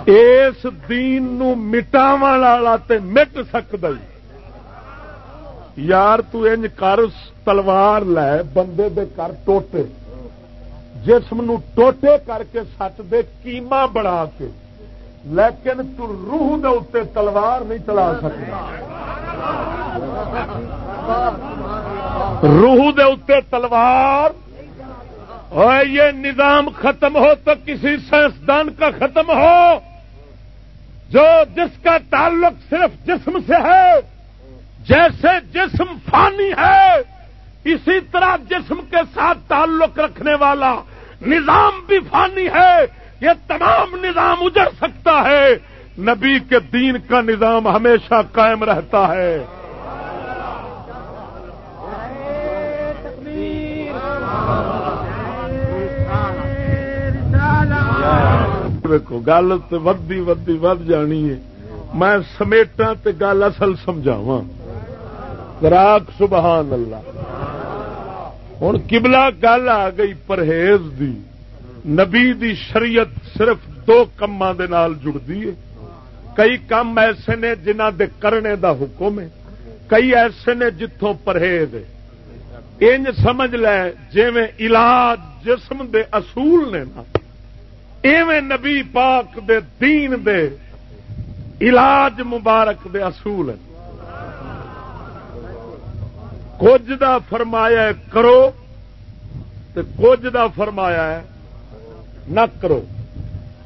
اس دین نو مٹاو والا تے مٹ سکتا یار تو انج کر تلوار لے، بندے دے کر ٹوٹے۔ جسم نو ٹوٹے کر کے سٹ دے کیما بڑا کے۔ لیکن تو روح دے اتنے تلوار نہیں چلا سکتا روح دے اتنے تلوار۔ اور یہ نظام ختم ہو تو کسی سائنسدان کا ختم ہو۔ جو جس کا تعلق صرف جسم سے ہے، جیسے جسم فانی ہے، اسی طرح جسم کے ساتھ تعلق رکھنے والا نظام بھی فانی ہے۔ یہ تمام نظام اجڑ سکتا ہے۔ نبی کے دین کا نظام ہمیشہ قائم رہتا ہے۔ دیکھو، گل تو ودی ودی ود جانی ہے۔ میں سمیٹا تے گل اصل سمجھاوا گراک سبحان اللہ۔ ہوں کبلا گل آ گئی پرہیز دی۔ نبی دی شریعت صرف دو کما جڑتی ہے۔ کئی کام ایسے نے جنہ دے کرنے دا حکم ہے، کئی ایسے نے جتوں پرہیز انج سمجھ لے جیویں علاج جسم دے اصول نے نا، ایویں نبی پاک دے دین دے علاج مبارک دے اصول ہیں۔ کچھ دا فرمایا ہے کرو تو کچھ دا فرمایا ہے نہ کرو۔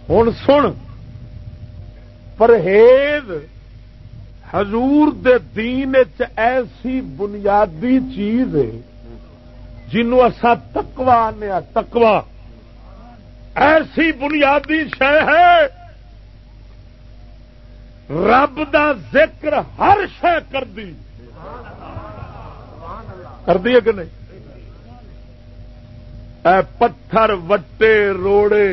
ہوں سن۔ پرہیز حضور دے دین ایسی بنیادی چیز ہے جنوں اصا تکوا آنے تکوا ایسی بنیادی شہ ہے۔ رب دا ذکر ہر شہ کر دی۔ کر دی کہ نہیں؟ اے پتھر وٹے روڑے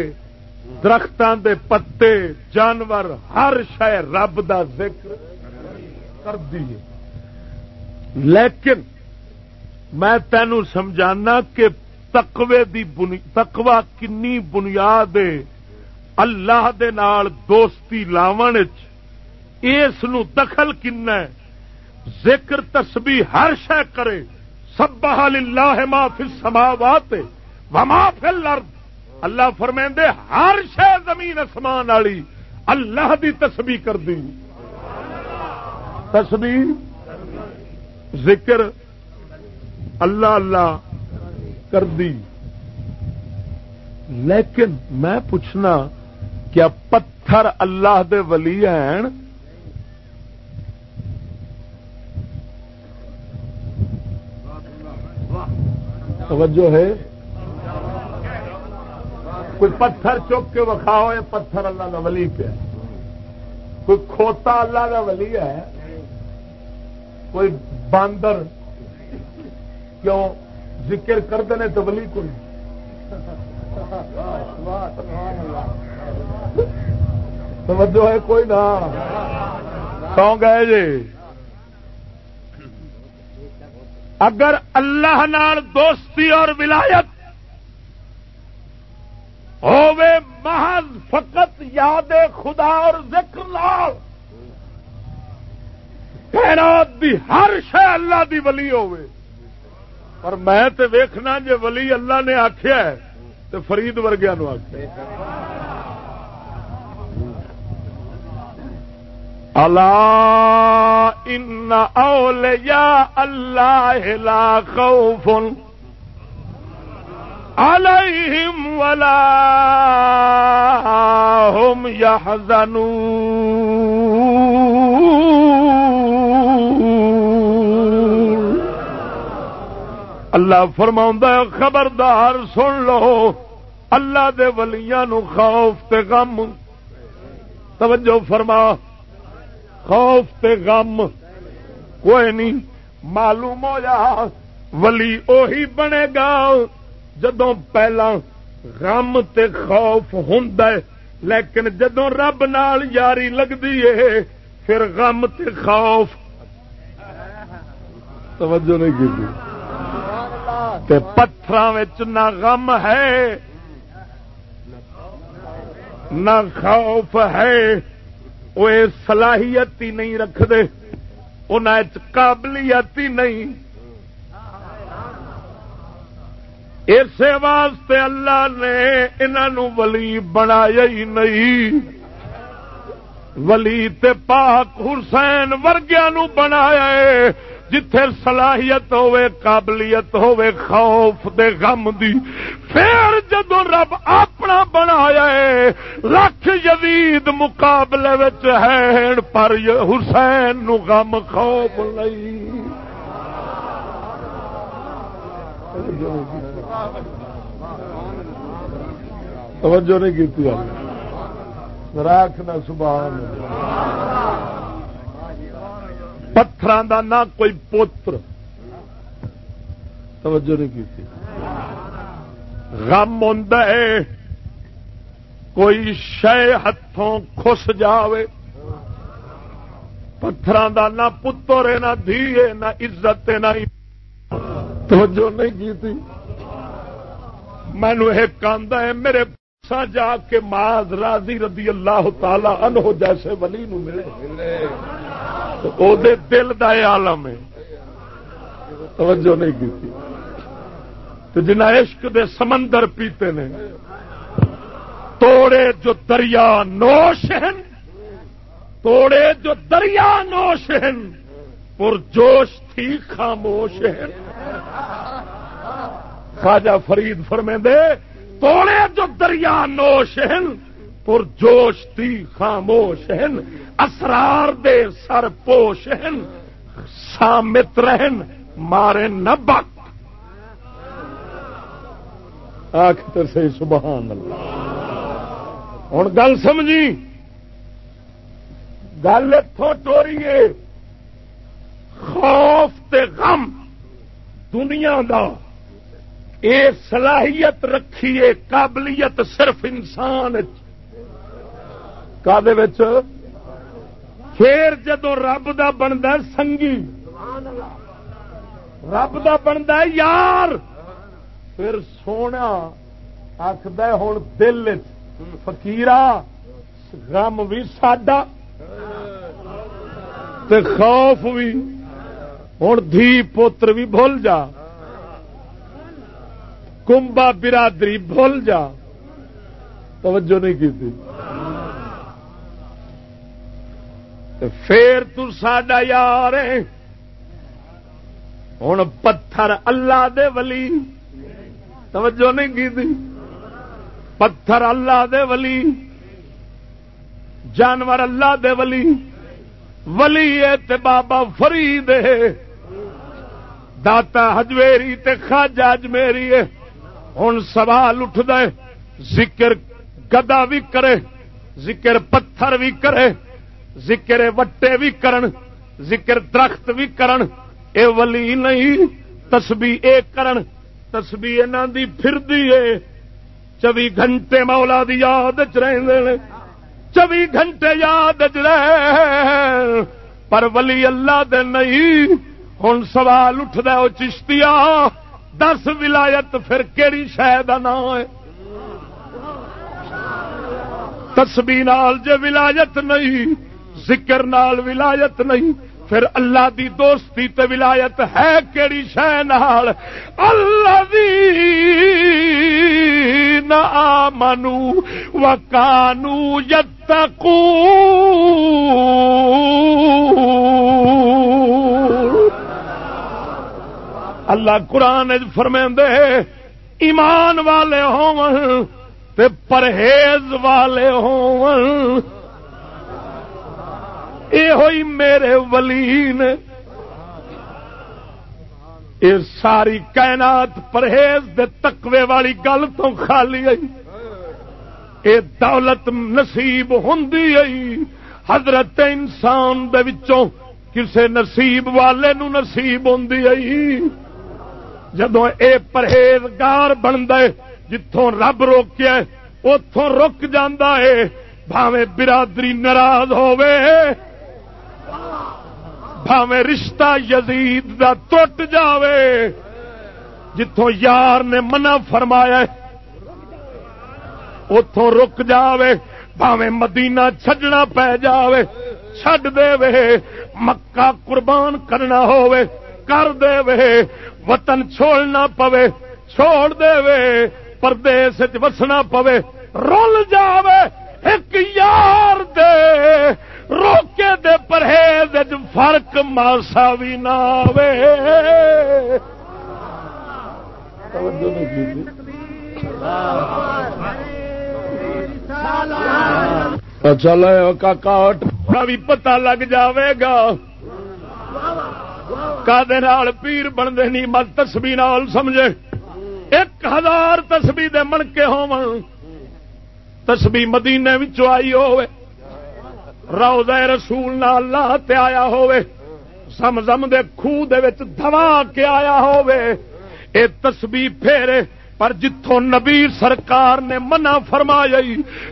درختوں دے پتے، جانور، ہر شہ رب دا ذکر کر دی لیکن میں تینوں سمجھانا کہ تقوی دی تقوا کنی بنیاد اللہ دے نال دوستی لاون اس دخل کن ذکر تسبیح ہر شہ کرے۔ سب للہ ما فی السماوات۔ وما فی الارض۔ اللہ فرمیندے ہر شہ زمین اسمان والی، اللہ دی تسبیح کر دی۔ تسبیح، ذکر، اللہ اللہ کر دی۔ لیکن میں پوچھنا، کیا پتھر اللہ دے ولی ہیں؟ توجہ ہے۔ کوئی پتھر چک کے وکھاؤ، یہ پتھر اللہ کا ولی پہ کوئی کھوتا اللہ کا ولی ہے۔ کوئی باندر۔ کیوں؟ ذکر کرتے ہیں تو ولی کوئی توجہ ہے کوئی نہ۔ سو گئے جی؟ اگر اللہ نال دوستی اور ولایت ہوے محض فقط یاد خدا اور ذکر لال کائنات دی ہر شہ اللہ دی ولی ہوے پر میں تے ویکھنا جے ولی اللہ نے آخیا ہے تو فرید ورگیا نو آخیا اللہ ان اولیاء اللہ لا خوف عليهم ولا هم يحزنون. اللہ فرما خبردار سن لو، اللہ دے ولیاں نو خوف تے غم۔ توجہ فرما، خوف تے غم۔ کوئی نہیں، معلوم ہو جا، ولی اوہی بنے گا۔ جدوں پہلا غم تے خوف ہوں لیکن جدوں رب نال یاری لگتی ہے، پھر غم تے خوف۔ توجہ نہیں کی پتھر نہ غم ہے، نہ خوف ہے۔ وہ صلاحیت ہی نہیں رکھتے ان قابلیت ہی نہیں۔ اسی واسطے اللہ نے انہوں ولی بنایا ہی نہیں۔ ولی تے پاک حسین ورگیا نو بنایا جتھے صلاحیت ہوے قابلیت ہوے خوف دے غم دی۔ پھر جدو رب اپنا بنایا ہے، لکھ یزید مقابلے وچ ہے پر حسین نو غم، خوف نہیں۔ توجہ نہیں کی راکھنا سبحان پتھر دا نہ کوئی پوتر توجہ نہیں کی غم ہوں کوئی شہ ہاتھوں خس جاوے۔ پتھر دا نہ پتر، نہ دھی نہ عزت، نہ توجہ نہیں کی مینو ایک آدھا ہے، میرے تسا جا کے ماض راضی رضی اللہ تعالی عنہ جیسے ولی نو ملے۔ او دے دل دا عالم ہے۔ توجہ نہیں کی تو جنہ عشق دے سمندر پیتے نے، توڑے جو دریا نوش ہیں، توڑے جو دریا نوش ہیں پر جوش تھی خاموش ہیں۔ خواجہ فرید فرمے دے توڑے جو دریا نوش ہیں پر جوش تھی خاموش ہیں اسرار دے سر پوش ہیں سامت رہن، مارے نبک آخر سے سبحان اللہ۔ ہوں گل سمجھی؟ گل اتوں ٹوریے۔ خوف تے غم دنیا دا۔ اے صلاحیت رکھیے قابلیت صرف انسان کا پھر جدو رب دا بنتا سنگی۔ رب دا بنتا یار۔ پھر سونا آخد ہوں دل فکیرا غم بھی ساڈا۔ خوف بھی ہوں دھی پوتر بھی بھول جا۔ کمبا برادری بھول جا۔ توجہ نہیں کی پھر تڈا یار ہوں پتھر اللہ دے ولی۔ توجہ نہیں کی پتھر اللہ دے ولی۔ جانور اللہ دے ولی۔ ولی تے بابا فرید داتا ہجویری تے خاجہ اجمیری ہوں سوال اٹھ دے ذکر گدا بھی کرے، ذکر پتھر بھی کرے، ذکر وٹے بھی کرن، ذکر درخت بھی کرن، اے ولی نہیں تسبی اے کرن تسبی انہوں دی پھر دی چوبی گھنٹے مولا دی یاد چ چوبی گھنٹے یاد چ پر ولی اللہ دے نہیں۔ ہوں سوال اٹھتا وہ چشتیا دس ولایت پھر کہڑی شہ کا نام ہے؟ تسبی نال جے ولایت نہیں، ذکر نال ولایت نہیں، پھر اللہ دی دوستی تے ولایت ہے کیڑی شہ نال؟ اللہ دی منو و کانو اللہ قرآن فرمیندے ایمان والے ہون تے پرہیز والے ہون۔ یہ ہوئی میرے ولی نے ساری کائنات پرہیز دے تقوی والی گل تو خالی آئی۔ اے دولت نصیب ہوں حضرت انسان دے وچوں کسے نصیب والے نو نصیب ہوں جدو اے پرہیزگار بنتا ہے جتوں رب روکیا اتوں رک جانا ہے بھاوے برادری ناراض ہوے بھاوے رشتہ یزید دا ٹوٹ جاوے۔ جتوں یار نے منع فرمایا اتوں رک جاوے۔ بھاوے مدینہ چھڈنا پی جاوے، چھڈ دے وے۔ مکہ قربان کرنا ہووے۔ کر دے وے، وطن چھوڑنا پوے، چھوڑ دے وے، پردیس وسنا پوے۔ رول جاوے ایک یار دے۔ روکے دے پرہیز فرق ماسا جی۔ اچھا بھی نہ چل کا بھی پتا لگ جاوے گا۔ کا پیر بنتے نہیں، مت تسبی نال سمجھے۔ ایک ہزار تسبی دے من کے ہو تسبی مدینے آئی ہوئے روزہ رسول نہ اللہ تے آیا ہوئے زمزم دے خوہ دے وچ دوا کے آیا ہوئے اے تسبیح پھیرے، پر جتوں نبی سرکار نے منع فرمایا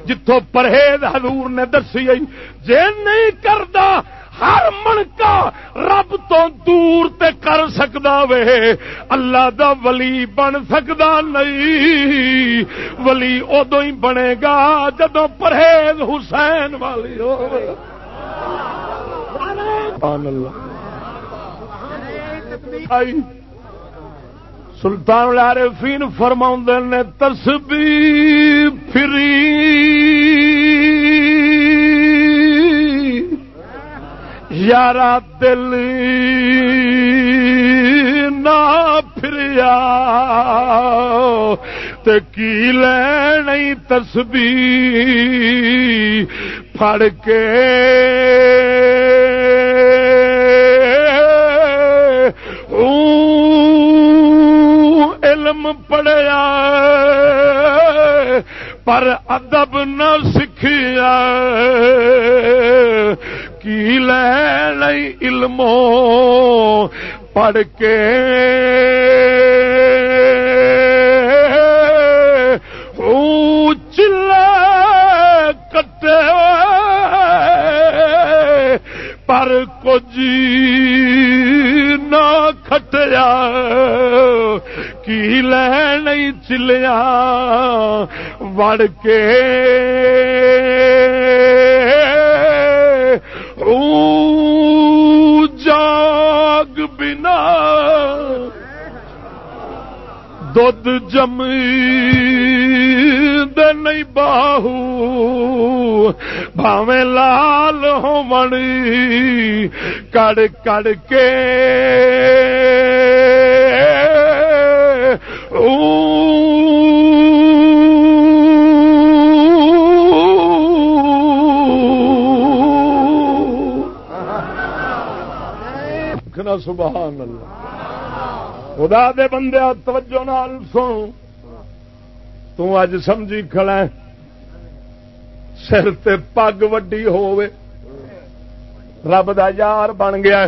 جتوں پرہیز حضور نے دسی۔ جے نہیں کردا ہر منکا رب تو دور تے کر سکتا وے۔ اللہ دا ولی بن سکتا نہیں۔ ولی ادو ہی بنے گا جدو پرہیز حسین والی ہو سلطان العارفین فرما نے تسبی فری یارا دل نہ فریا کی لین تسبی پڑ کے علم پڑیا پر ادب نہ سیکھیا کی لے علموں پڑھ کے۔ چل کٹے پر کچھ نہ کھٹیا، کی لے نہیں چلیا وڑ کے۔ جاگ بنا۔ دھد جمی نہیں باہو۔ بھاویں لال ہو منی کڑ کڑ کے۔ نا سبحان اللہ۔ خدا دے بندے توجہ نال سن۔ تو اج سمجھی کھڑا ہے۔ سر تے پگ وڈی ہووے۔ رب دا یار بن گیا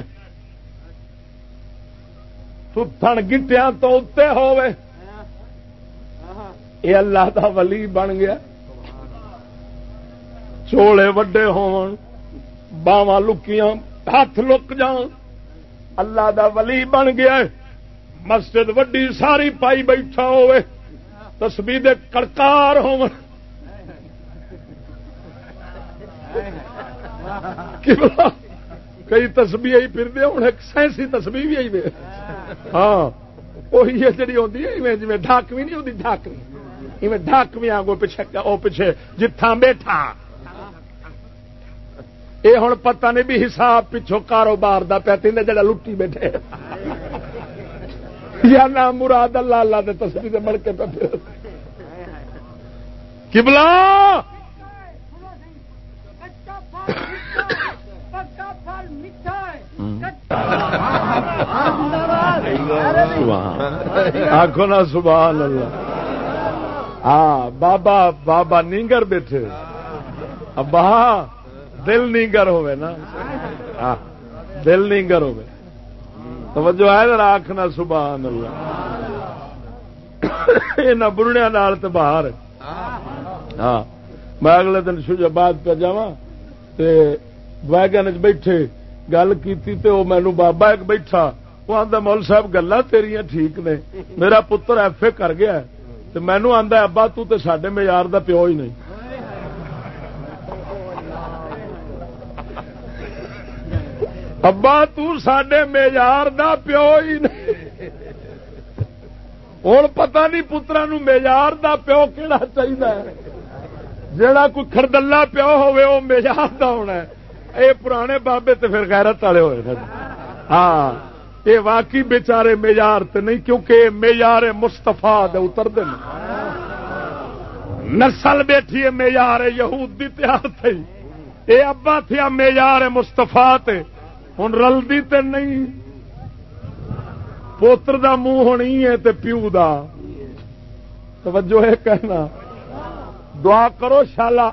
تھن گٹیاں تو اتنے ہووے۔ اے اللہ دا ولی بن گیا۔ چوڑے وڈے ہون، باواں لکیاں، ہاتھ لک جان۔ اللہ دا ولی بن گیا مسجد وڈی ساری پائی بیٹھا ہوئے۔ تسبی دے کڑکار ہو کئی تسبی آئی پھر دے ہوں ایک سائنسی تسبی بھی آئی ہاں وہی ہے جڑی ہوتی ہے جی ڈاکوی نہیں ہوتی ڈاکوی ایویں ڈاکوی آگو پیچھے وہ پیچھے، جتھاں بیٹھا یہ ہوں پتا نہیں بھی حساب پچھو کاروبار کا پہ تین جڑا لٹی بیٹھے۔ یا نام مراد اللہ اللہ دے تصویر مڑ کے پہ کبلا آخو نا سبحان اللہ۔ ہاں بابا بابا نیگر بیٹھے۔ ابا! دل نہیں گر نا۔ ہاں، دل نہیں گر توجہ ہے ذرا آخنا سبحان اللہ۔ یہ بڑھیا نال تو باہر۔ ہاں میں اگلے دن شجاباد پہ جا ویگن بیٹھے، گل کی مینو بابا ایک بیٹھا۔ وہ آدھا مول صاحب گلا تیریا ٹھیک نے۔ میرا پتر ایف اے کر گیا مینو آدھا ابا تو تے سڈے معیار دا پیو ہی نہیں۔ ابا تے میزار دا پیو ہی نہیں۔ ہوں پتا نہیں پترا نو میزار دا پیو کہڑا چاہیے جڑا کوئی خردلا پیو ہوے وہ میزار دا ہونا اے پرانے بابے تے پھر غیرت والے ہوئے ہاں یہ واقعی بےچارے میزار تے نہیں، کیونکہ میزار مستفا اتر دن نسل بیٹھی ہے میزار یہود دی تیار تھی اے ابا تھیا میزار مستفا تے۔ ہوں رلدی تے نہیں۔ پوتر دا منہ ہونی ہے تے پیو دا۔ توجہ ہے کہنا۔ دعا کرو شالا۔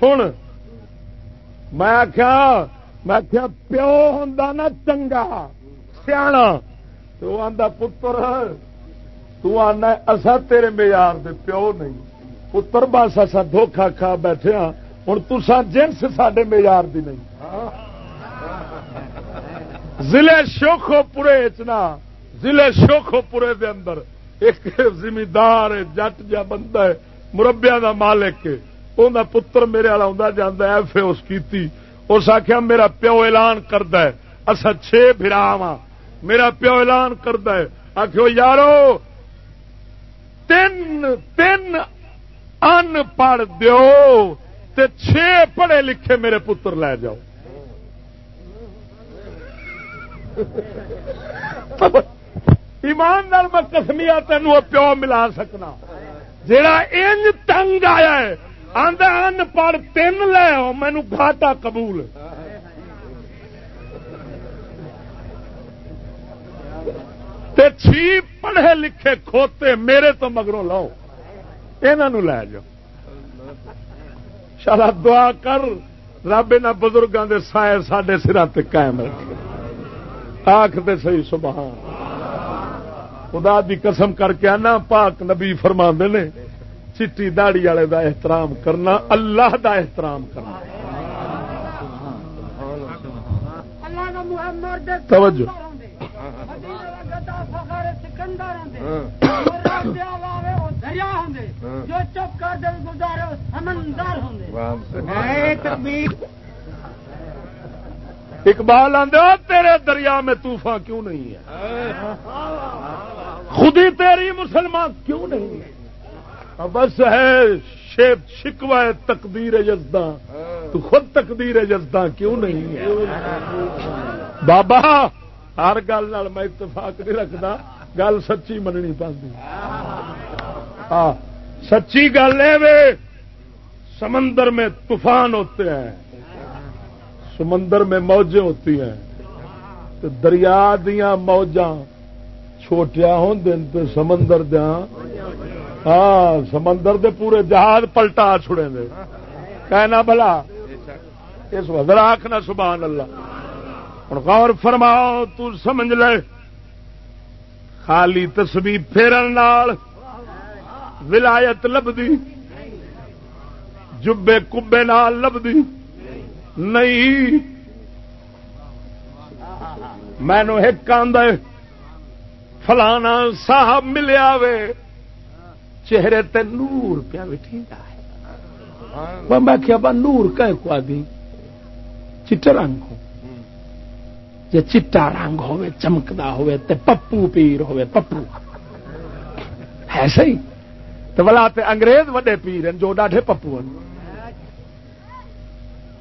سن۔ میں آخیا میں آخیا پیو ہوں نا چنگا۔ سیا تو آدھا پتر، تو آنا اصا تیرے معیار دے پیو نہیں۔ پتر، بس اصا دھوکھا کھا بیٹھے ہوں تسا جنس سڈے معیار دی نہیں۔ ضلع شوخو پورے چنا ضلع شوخو پورے دے اندر ایک زمیندار جٹ جا بندہ ہے مربیا کا مالک ان پتر میرے والا جانا ایف اے اس کی اس آخیا میرا پیو اعلان کرد اصا چھ برا وا میرا پیو اعلان کرد آخو یارو، تین تین ان پڑھ دیو تے چھ پڑھے لکھے میرے پتر لے جاؤ۔ ایمان نال میں کسمیا تین پیو ملا سکنا۔ جڑا انج تنگ آیا ہے آدھا ان پڑھ تین لے مینو گھاٹا قبول۔ تے چھی پڑھے لکھے کھوتے میرے تو مگروں لاؤ یہ لے جاؤ۔ شالا دعا کر، رب ان بزرگوں کے سائے سڈے سرا قائم رکھے۔ آخ تے صحیح سبحان خدا دی قسم کر کے آنا پاک نبی فرما نے چٹی داڑی والے دا احترام کرنا اللہ دا احترام کرنا۔ توجہ۔ اقبال آدھے تیرے دریا میں طوفان کیوں نہیں ہے؟ خودی تیری مسلمان کیوں نہیں ہے؟ بس ہے شیپ شکوا تقدیر جزداں تو خود تقدیر جزداں کیوں نہیں ہے؟ بابا، ہر گل میں اتفاق نہیں رکھتا گل سچی مننی پی ہاں سچی گل ہے سمندر میں طوفان ہوتے ہیں۔ سمندر میں موجیں ہوتی ہیں۔ تو دریا دیا موجاں چھوٹیا ہوں تو سمندر دیا ہاں سمندر دے پورے جہاز پلٹا چھڑے دے۔ کہنا بلا اس وزر آخنا سبحان اللہ۔ ہوں غور فرماؤ، تو سمجھ لے۔ خالی تسبیح پھیرن ولایت لبدی جبے کبے نال لبدی نہیں۔ مینو ایک آدھے فلانا صاحب ملیا وے۔ چہرے تے نور پیا میں کیا با نور کہ کو دی چٹا رنگ ہو۔ جی چٹا رنگ ہوے چمکدا ہوے تے پپو پیر ہوے پپو۔ ہے صحیح؟ تو بلا تے انگریز وڈے پیر ہیں جو ڈاڈے پپو ہیں۔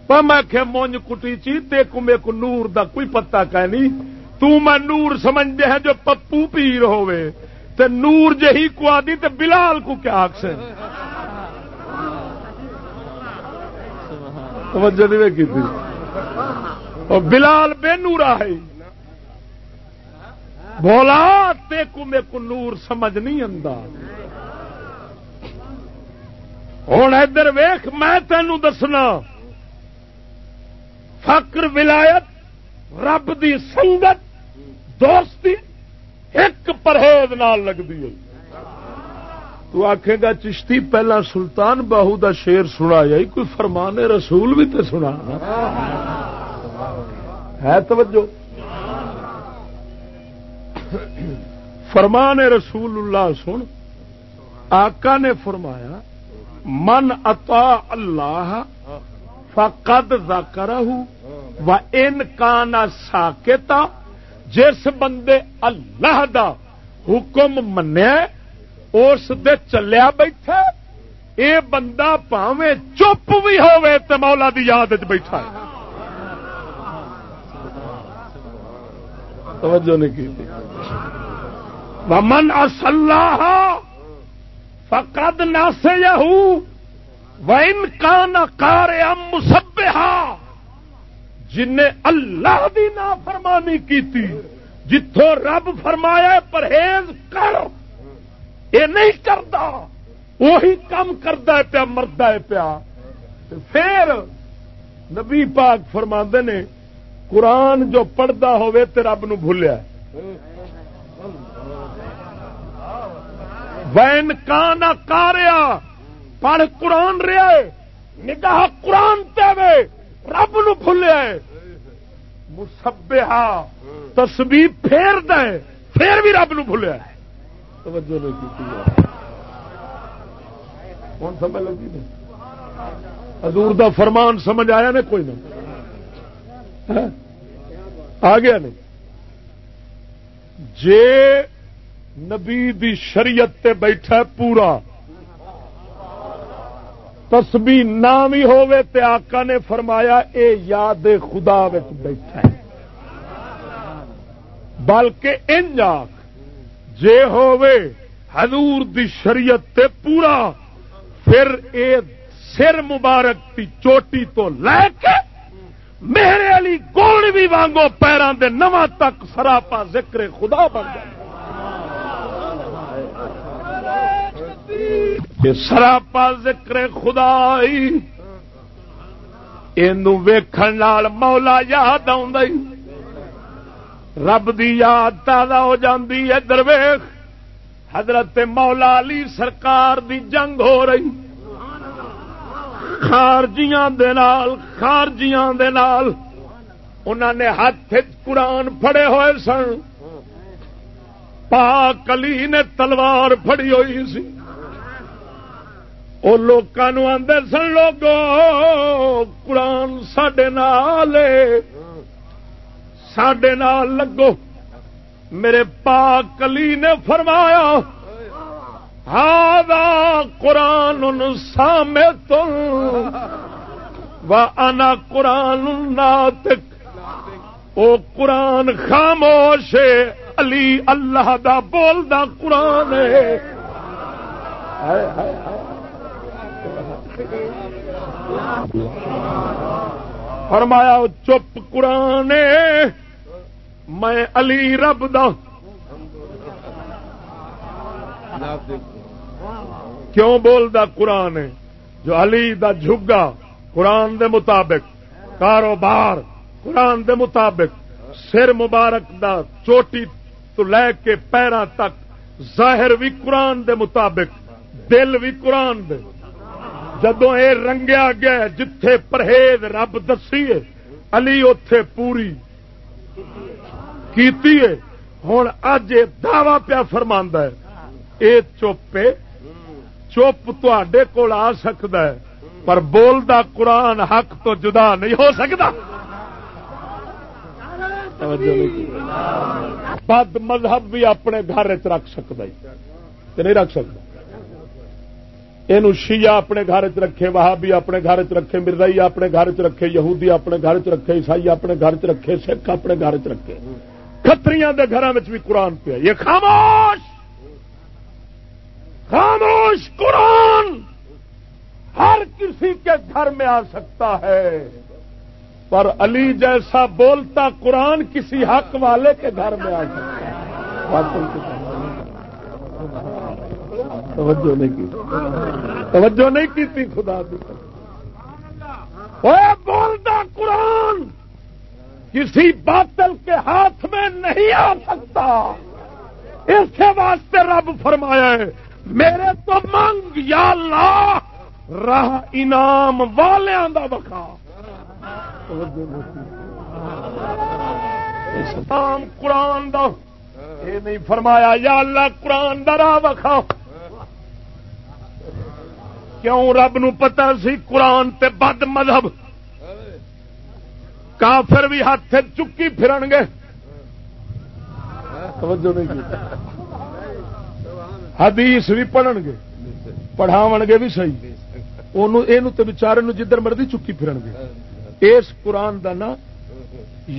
پر میں کہ مونج کٹی چی تے کو میرے کو نور دا کوئی پتہ کہ نہیں۔ تو میں نور سمجھ دے ہیں جو پپو پیر ہوئے۔ تے نور جہی کو آدھی تے بلال کو کیا آخ سے۔ توجہ نہیں کی تھی۔ اور بلال بے نورا ہے بولا تے کو میں کو نور سمجھ نہیں آتا ہوں ادھر ویخ میں تینوں دسنا۔ فقر، ولایت، رب دی سنگت، دوستی ایک پرہیز نال لگتی ہے۔ تو آخے گا، چشتی پہلا سلطان باہو دا شیر سنا جائی کوئی فرمان رسول بھی تو سنا۔ ہے توجہ؟ فرمان رسول اللہ سن، آقا نے فرمایا، من اتا اللہ فقد ذکرہ و ان کانا ساکتا جس بندے اللہ دا حکم منیا اس دے چلیا بیٹھا اے بندہ پاوے چپ بھی ہوے تے مولا دی یاد بیٹھا ہے۔ توجہ نہیں کی ومن اصلاح فقد ناسے یہو وَإِن كَانَ قَارِعًا مُسَبِّحًا جن نے اللہ دی نافرمانی کی تھی جتوں رب فرمایا پرہیز کر۔ یہ نہیں کرتا، وہی کم کرتا پیا مرد پیا۔ پھر نبی پاک فرما نے، قرآن جو پڑھتا ہوے تو رب نو بھولیا وین کان کاریا پڑھ قرآن رہا ہے نگاہ قرآن تے رب نو بھولیا مسبہ تسبیح پھیر دے، پھر بھی رب نو بھولیا توجہ نہیں کی کون سمجھ لگی نہیں حضور دا فرمان سمجھ آیا نا؟ کوئی نہ۔ ہاں؟ آ گیا نہیں۔ جے نبی دی شریعت تے بیٹھا پورا تسبی نام ہی ہووے تے آقا نے فرمایا اے یاد خدا بیٹھا ہے۔ بلکہ ان جے ہووے حضور دی شریعت تے پورا، پھر اے سر مبارک دی چوٹی تو لے کے میرے علی گوڑ بھی وانگو پیران دے نواں تک سراپا ذکر خدا بن جائے۔ سراپا ذکر خدا ویکھن مولا یاد آئی رب دی یاد تازہ ہو جاندی ہے درویخ حضرت مولا علی سرکار دی جنگ ہو رہی۔ خارجیاں دے نال، خارجیاں دے نال۔ انہوں نے ہاتھ قرآن پھڑے ہوئے سن۔ پاک علی نے تلوار پھڑی ہوئی سی۔ وہ لوگوں آدھے سن لوگ قرآن سڈے نال سڈے نال لگو۔ میرے پاک علی نے فرمایا ہاں قرآن سامے تم و انا قرآن ناتک او قرآن خاموش علی اللہ دا بول دا قرآن ہے فرمایا چپ قرآن میں علی رب دا۔ کیوں بولدا قرآن؟ جو علی دا جھگا قرآن دے مطابق، کاروبار قرآن دے مطابق، سر مبارک دا چوٹی تو لے کے پیروں تک، ظاہر بھی قرآن دے مطابق، دل بھی قرآن دے۔ جدو اے رنگیا گیا جتھے پرہیز رب دسی علی اتے پوری کیتی ہے۔ ہوں اج دعوی پیا فرما ہے۔ اے چپ چپ تے کول آ سکتا ہے، پر بولدا قرآن حق تو جدا نہیں ہو سکتا بد مذہب بھی اپنے گھر چ رکھ سکتا نہیں رکھ سکتا یہ شیعہ اپنے گھر چ رکھے وہابی اپنے گھر چ رکھے مرزائی اپنے گھر چ رکھے یہودی اپنے گھر چ رکھے عیسائی اپنے گھر چ رکھے سکھ اپنے گھر چ رکھے کتری گھر بھی قرآن پہ یہ خاموش خاموش قرآن ہر کسی کے گھر میں آ سکتا ہے پر علی جیسا بولتا قرآن کسی حق والے کے گھر میں آ سکتا ہے توجہ نہیں کی توجہ نہیں کی تھی خدا بولتا قرآن کسی باطل کے ہاتھ میں نہیں آ سکتا۔ اس کے واسطے رب فرمایا ہے، میرے تو منگ یا لا راہ انعام والوں کا بخا قرآن دا، یہ نہیں فرمایا یا اللہ قرآن دا راہ بخا کیوں رب نو پتا سی قرآن تے بد مذہب؟ کافر بھی ہاتھ چکی پھرن گے۔ حدیث بھی پڑھن گے۔ پڑھاو گے بھی صحیح۔ یہ بچارے جدھر مرضی چکی پھرن گے۔ اس قرآن کا نا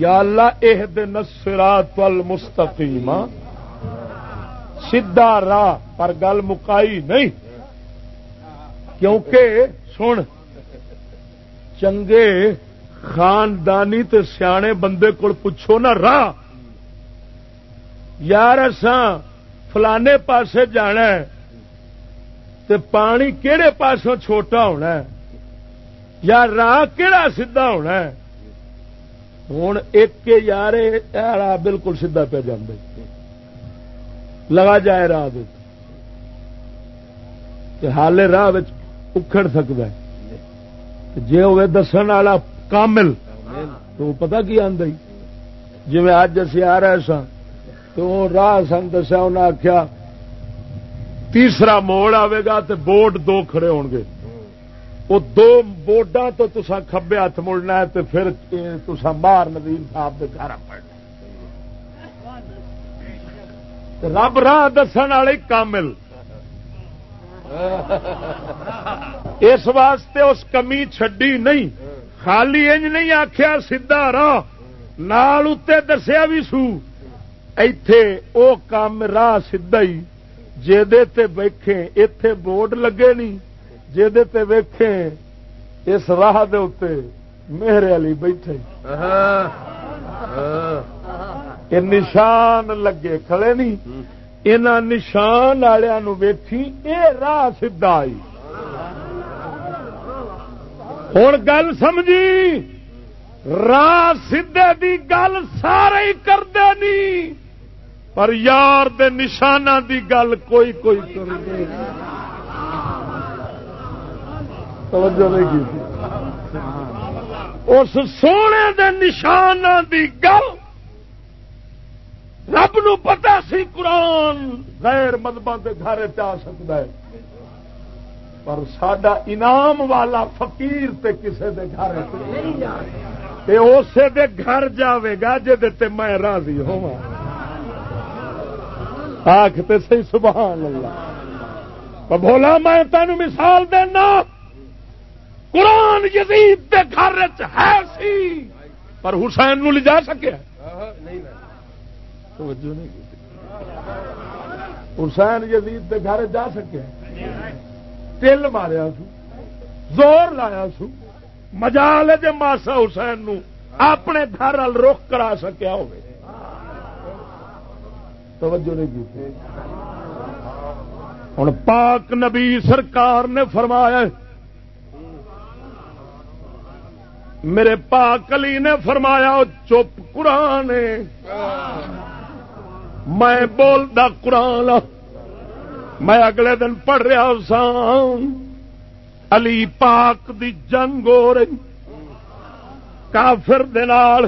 یا اللہ اہ دن سرات المستقیم سیدھا راہ پر گل مکائی نہیں۔ کیونکہ سن، چنگے خاندانی تے سیانے بندے کو پوچھو نا راہ۔ یار اسان فلانے پاسے جانا ہے تے پانی کہڑے پاسوں چھوٹا ہونا ہے؟ یا راہ کہڑا سیدھا ہونا ہے؟ ہوں ایک یار راہ بالکل سیدھا پہ جانا لگا جائے راہ حال راہ اکھڑ سکتا ہے۔ جی ہوے دسن والا کامل، تو پتا کی آدھ جی اج اسی آ رہے سن تو راہ سن دسیا انہیں آخیا تیسرا موڑ آئے گا تو بورڈ دو کھڑے ہو گے۔ وہ دو بورڈا تو تسا کبے ہاتھ مڑنا ہے تو پھر تسا مار ندیم صاحب کے گھر پڑنا رب راہ دس والے کامل۔ اس واسطے اس کمی چڈی نہیں۔ خالی انج نہیں آخیا سیدا راہ۔ نال اتنے دسیا بھی سو۔ ایتھے او کام راہ سیدا ہی۔ جے ویکھے اتے بورڈ لگے نہیں جے ویکھے اس راہ دے اتنے میرے علی بیٹھے۔ یہ نشان لگے کھڑے نہیں ان نشان والوں ویکھی یہ راہ سیدا آئی۔ ہوں گل سمجھی؟ راہ سیدے دی گل سارے کرتے نہیں۔ پر یار دے نشانہ دی گل کوئی کوئی کرتے توجہ نہیں کی اس سونے دے نشان دی گل رب نو پتا سی قرآن غیر مدبا کے گھر آ سکتا ہے۔ پر سڈا انعام والا فقیر تے کسے دے گھر اسے دے گھر جاوے گا جی میں راضی ہوا آخ تے سی سبحان اللہ۔ بولا میں تین مثال دینا، قرآن یزید دے گھر ہے سی، پر حسین نو لے جا سکیا حسین یزید دے گھر جا سکے۔ تل ماریا سو، زور لایا سو۔ مجال جے ماسا حسین نو اپنے گھر رخ کرا سکیا ہو توجہ نہیں کی ہوں پاک نبی سرکار نے فرمایا میرے پاک علی نے فرمایا، چپ قرآن میں بولتا قرآن میں اگلے دن پڑھ رہا سا. علی پاک دی جنگ ہو رہی. کافر دال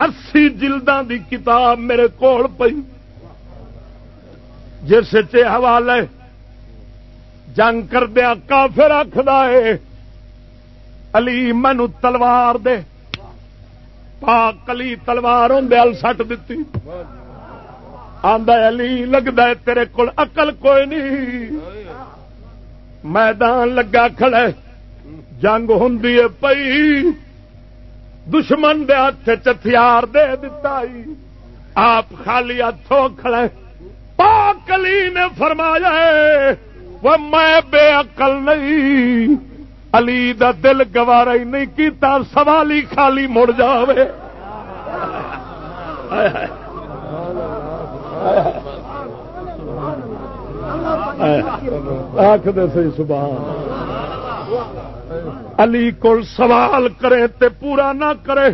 اسی جلدان دی کتاب میرے کول پئی. جس حوالے جنگ کردیا کافر آخد علی مینو تلوار دے پاک کلی تلوار ہوں سٹ دیتی۔ علی لگتا ہے، تیرے کول اقل کوئی نہیں۔ میدان لگا کھڑے جنگ ہوں پئی۔ دشمن دے ہاتھ چتھیار دے دتا آپ خالی ہاتھوں کھڑے پاک علی نے فرمایا وہ میں بے عقل نہیں۔ علی دا دل گوارا ہی نہیں کیتا، سوال ہی خالی مڑ جاوے۔ آخ دے سی، سبحان علی کو سوال کرے تے پورا نہ کرے۔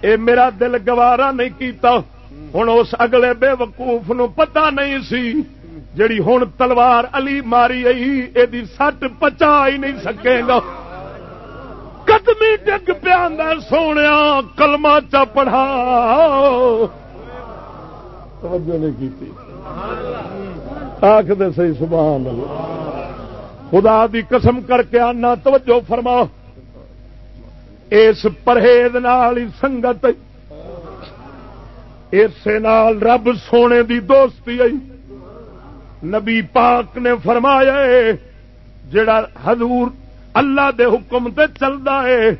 اے میرا دل گوارا نہیں کیتا۔ ہوں اس اگلے بے وقوف نو پتہ نہیں سی۔ جڑی ہوں تلوار علی ماری یہ سٹ پچا ہی نہیں سکے گا۔ قدمی ڈگ پیا سونے کلما چا پڑھا۔ آخ دے سی سبحان خدا دی قسم کر کے آنا، توجہ فرما۔ اس پرہیز نال ہی سنگت۔ اسے رب سونے دی دوستی آئی۔ نبی پاک نے فرمایا جڑا حضور اللہ دے حکم تے چلتا ہے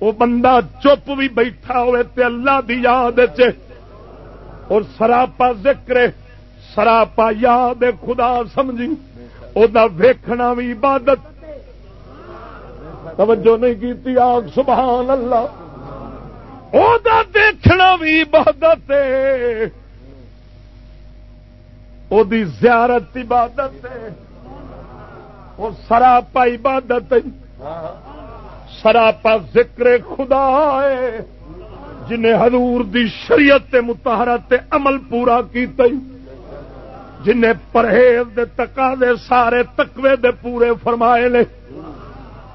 وہ بندہ چپ بھی بیٹھا ہوئے تے اللہ دی یاد اور سراپا ذکر سراپا یاد خدا سمجھی۔ دا ویکھنا بھی عبادت۔ توجہ نہیں کی آگ، سبحان اللہ۔ او دا دیکھنا بھی عبادت دی زیارت عبادت وہ سراپا عبادت سراپا ذکر خدا ہے جنہیں حضور دی شریعت متحرت عمل پورا کی جنہیں پرہیز دے تکا دے سارے تکوے دے پورے فرمائے نے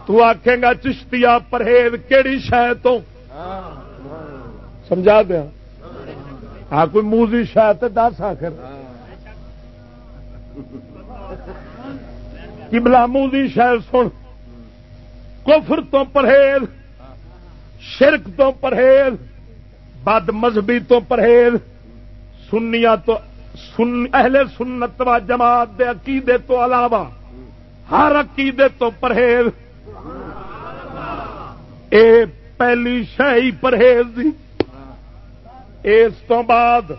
تو آکھیں گا چشتیا پرہیز کیڑی شہ تو سمجھا دیا ہاں کوئی موزی شاید دس آخر کبلا موزی شاید سن۔ کفر تو پرہیز، شرک تو پرہیز، بد مذہبی تو پرہیز سنیا تو سن، اہل سنت و جماعت دے عقیدے تو علاوہ ہر عقیدے تو پرہیز۔ اے پہلی شاہی پرہیز دی۔ اس تو بعد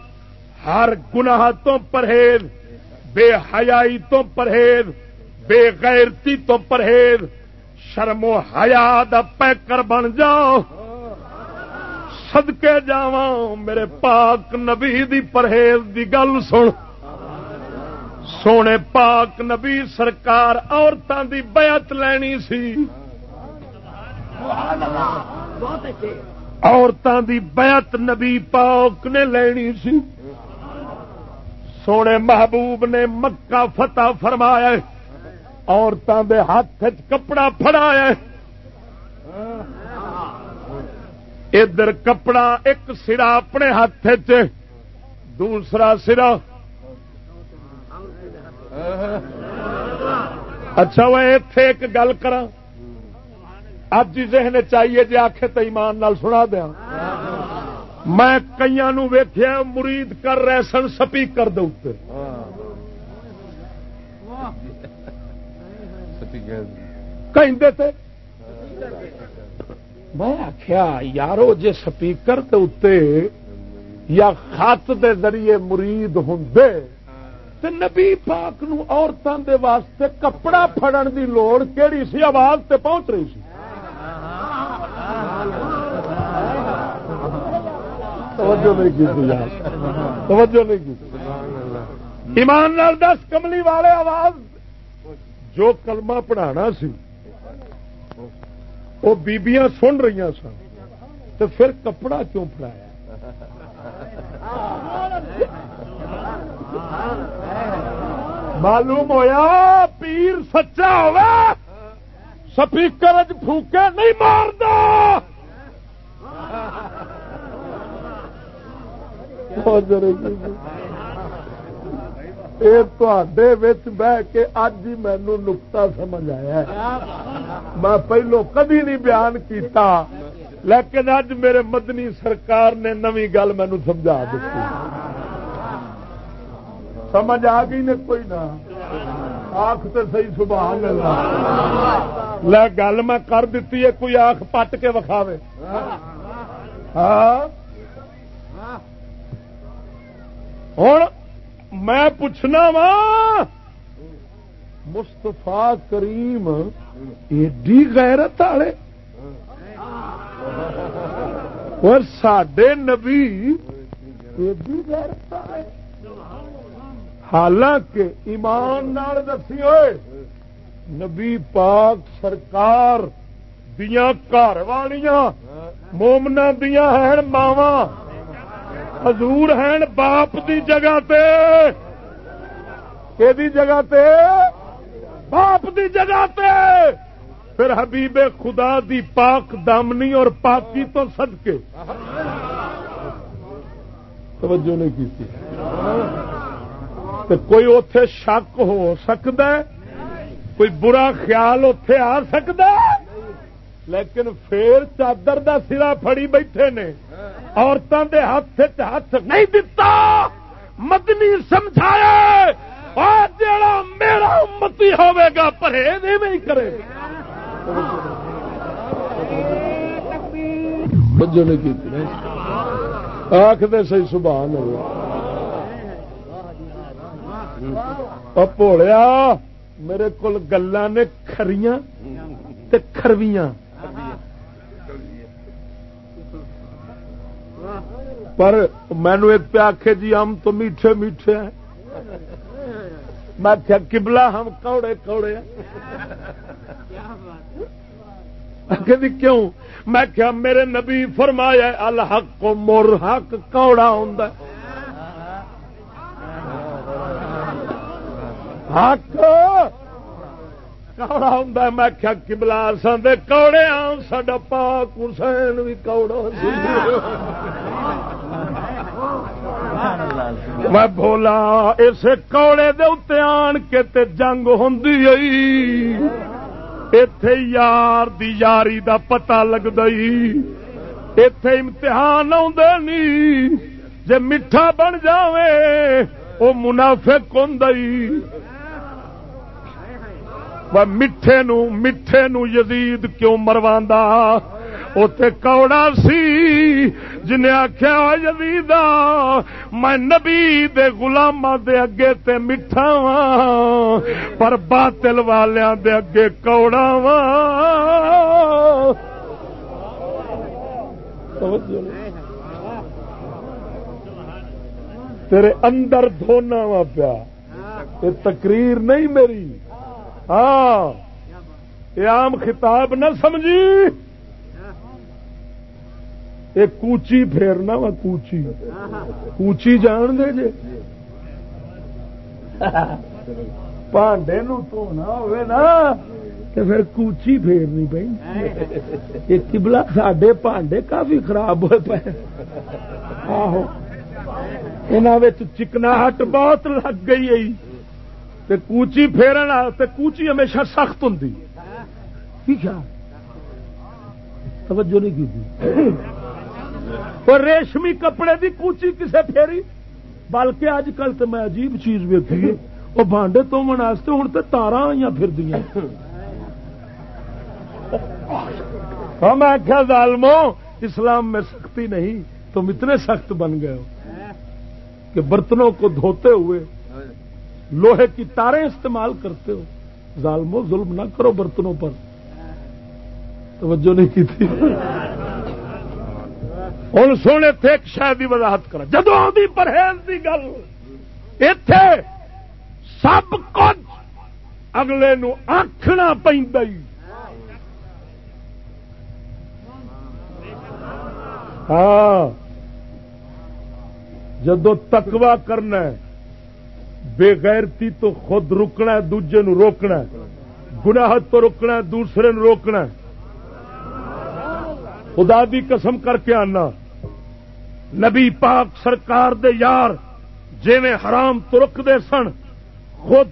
ہر گناہ تو پرہیز۔ بے حیائی تو پرہیز، بے غیرتی تو پرہیز، شرم و حیا دا پیکر بن جاؤ۔ سدکے جا میرے پاک نبی دی پرہیز دی گل سن۔ سونے پاک نبی سرکار عورتوں دی بیعت لینی سی۔ عورتوں دی بیعت نبی پاک نے لینی سی۔ سونے محبوب نے مکہ فتح فرمایا عورتوں دے ہاتھ کپڑا فڑایا ادھر کپڑا ایک سرا اپنے ہاتھ چ دوسرا سرا۔ اچھا وہ اتے ایک گل کر اب ذہن چاہیے جی آخے تو ایمان نال سنا دیا میں کئی ویخیا مرید کر رہے سن سپیکر دے میں آخیا یارو جے سپیکر یا خط دے ذریعے مرید ہوں نبی پاک نو عورتوں دے واسطے کپڑا فڑن دی لوڑ کیڑی سی؟ آواز تے پہنچ رہی سی۔ توجہ نہیں کی توجہ نہیں کی ایمان نال دس کملی والے آواز جو کلمہ پڑھانا سی، وہ بیبیاں سن رہی سن تو پھر کپڑا کیوں پڑایا معلوم ہویا پیر سچا ہوا سپیکر پھوکے نہیں مار بہ کے اج ہی مینو نکتا سمجھ آیا میں پہلو کدی نہیں بیان کیتا، لیکن اج میرے مدنی سرکار نے نوی گل مینو سمجھا دیتی سمجھ آ گئی نے کوئی نہ؟ آخ تو سی سبحان اللہ۔ لے گل میں کر دیتی ہے، کوئی آخ پٹ کے وکھاوے۔ ہاں؟ ہوں میں پوچھنا وا مستفا کریم، ایڈی غیرت والے۔ اور سڈے نبی ایڈی غیرت والے۔ حالانکہ ایمان دسی ہوئے، نبی پاک سرکار دیا گھر والیاں مومنا دیا ہیں ماوا حضور ہیں باپ دی جگہ تے۔ کہ جگہ تے؟ باپ دی جگہ تے۔ پھر حبیب خدا دی پاک دامنی اور پاکی تو سد کے توجہ نہیں کی تو کوئی اتے شک ہو سکتا ہے؟ کوئی برا خیال اتے آ سکتا لیکن پھر چادر دا سرا فڑی بیٹھے نے۔ عورتوں دے ہاتھ ہاتھ نہیں دتا۔ مدنی سمجھایا جڑا میرا امتی ہوے گا، پرہیز نہیں کرے آخ دے سی سبحان اللہ۔ پوڑیا، میرے کو گلا نے کھریاں تے کھرویاں۔ پر مینو ایک پہ آخے جی ہم تو میٹھے میٹھے ہیں۔ میں کیا کبلا ہم کوڑے کوڑے جی کیوں؟ میں کیا میرے نبی فرمایا، الحق کو مر حق کوڑا ہوں حق! کوڑا ہوں میں کیا کبلا سن کوڑے آ سا پاک حسین بھی کوڑا میں بولا اسے کوڑے دے اتنے آن کے تے جنگ ہوں اتے یار دی یاری دا پتا لگ اتے امتحان آدھے جے میٹھا بن جاوے وہ منافق ہوں میٹھے نو میٹھے نو یزید کیوں مروا اتے کوڑا سی جن آخیا یزید میں نبی دے گلاما دے اگے تے میٹھا وا پر باطل والیاں دے اگے کوڑا وا تیرے اندر دھونا وا پیا، یہ تقریر نہیں میری۔ ہاں یہ عام خطاب نہ سمجھی۔ یہ کوچی پھیرنا وا کوچی۔ کوچی جان دے جے۔ پانڈے نو دھونا ہوئے نا تو پھر کوچی پھیرنی پی یہ کبلا سڈے پانڈے کافی خراب ہوئے پے آہو انہوں چکناہٹ بہت لگ گئی تے کوچی پھیرن تے کوچی ہمیشہ سخت ہوں توجہ نہیں کی اور ریشمی کپڑے دی کوچی کسے پھیری؟ بلکہ اج کل تو میں عجیب چیز ویکھی وہ بانڈے تو مناستے ہوں تو تارا آئی پھر دیا ہاں، میں کیا ظالمو، اسلام میں سختی نہیں، تم اتنے سخت بن گئے ہو کہ برتنوں کو دھوتے ہوئے لوہے کی تاریں استعمال کرتے ہو۔ ظالمو، ظلم نہ کرو برتنوں پر۔ توجہ نہیں کی تھی۔ ہوں سونے تھے ایک شاید وضاحت کرا۔ جدو آدھی پرہیز کی گل اتے سب کچھ اگلے نو آخنا پہ ہاں۔ جدو تکوا کرنا ہے بے غیرتی تو خود رکنا دوجے نو روکنا گناہ تو روکنا دوسرے نو روکنا خدا دی قسم کر کے آنا۔ نبی پاک سرکار دے یار جیویں حرام تو رک دے سن، خود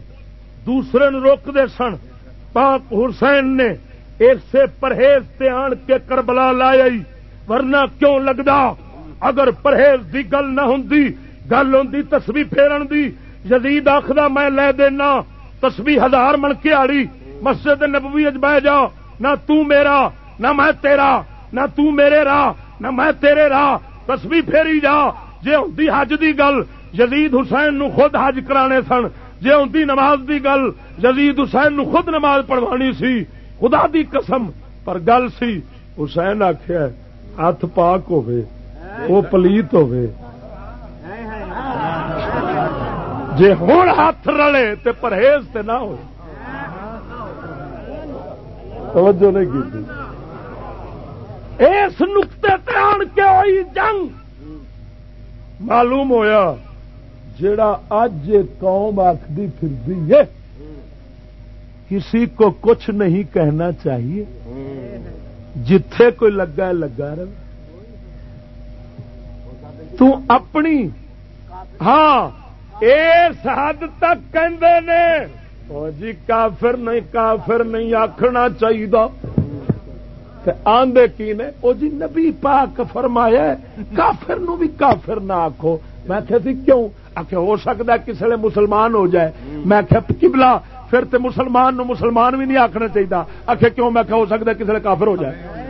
دوسرے نو روک دے سن۔ پاک حسین نے اس سے پرہیز تے آن کے کربلا لایا ورنہ کیوں لگتا اگر پرہیز دی گل نہ ہوں گل ہوں تسبی پھیرن دی یزید آخر میں لے دینا تسبی ہزار من کے آڑی، مسجد نبوی اج بہ جا، نہ تو میرا، نہ میں تیرا، نہ تو میرے راہ، نہ میں تیرے راہ تسبی پھیری جا. جے ہوں حج دی گل، یزید حسین نو خود حج کرانے سن. جے ہوں نماز دی گل، یزید حسین نو خود نماز پڑھوانی سی. خدا دی قسم، پر گل سی، حسین آخیا ہاتھ پاک ہوے وہ پلیت ہوے جی ہوں۔ ہاتھ رلے تو پرہیز تے نہ ہو توجہ نہیں کی اس نقطے آن کے ہوئی جنگ۔ معلوم ہویا جڑا اج قوم آخری پھر ہے، کسی کو کچھ نہیں کہنا چاہیے۔ جتھے کوئی لگا لگا رہے۔ تو اپنی ہاں اس حد تک کہ جی کافر نہیں کافر نہیں آخنا چاہیے آدھے کی نے وہ جی نبی پاک فرمایا کافر نو بھی کافر نہ آخو میں کیوں؟ آخ ہو سکتا کسی نے مسلمان ہو جائے۔ میں کبلا پھر تے مسلمان نو مسلمان بھی نہیں آخنا چاہیے آخ کیوں؟ میں ہو سکتا کسی نے کافر ہو جائے۔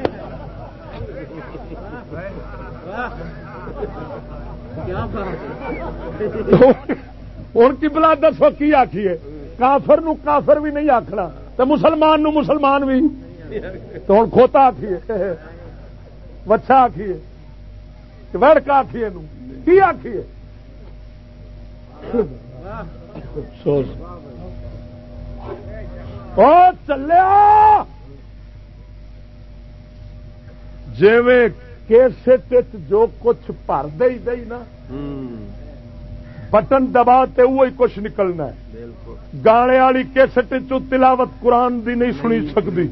ہوں کی بلا دسو کی آخیے کافر نو کافر بھی نہیں آخنا تو مسلمان نو مسلمان بھی۔ تو ہوں کھوتا آخیے وچھا آخیے وڑکا آخیے کی آخیے چلیا! جی کیسٹ جو کچھ بھر دے دئی نا۔ بٹن دبا وہی کچھ نکلنا ہے۔ گانے والی کیسٹ تلاوت قرآن دی نہیں سنی سکتی۔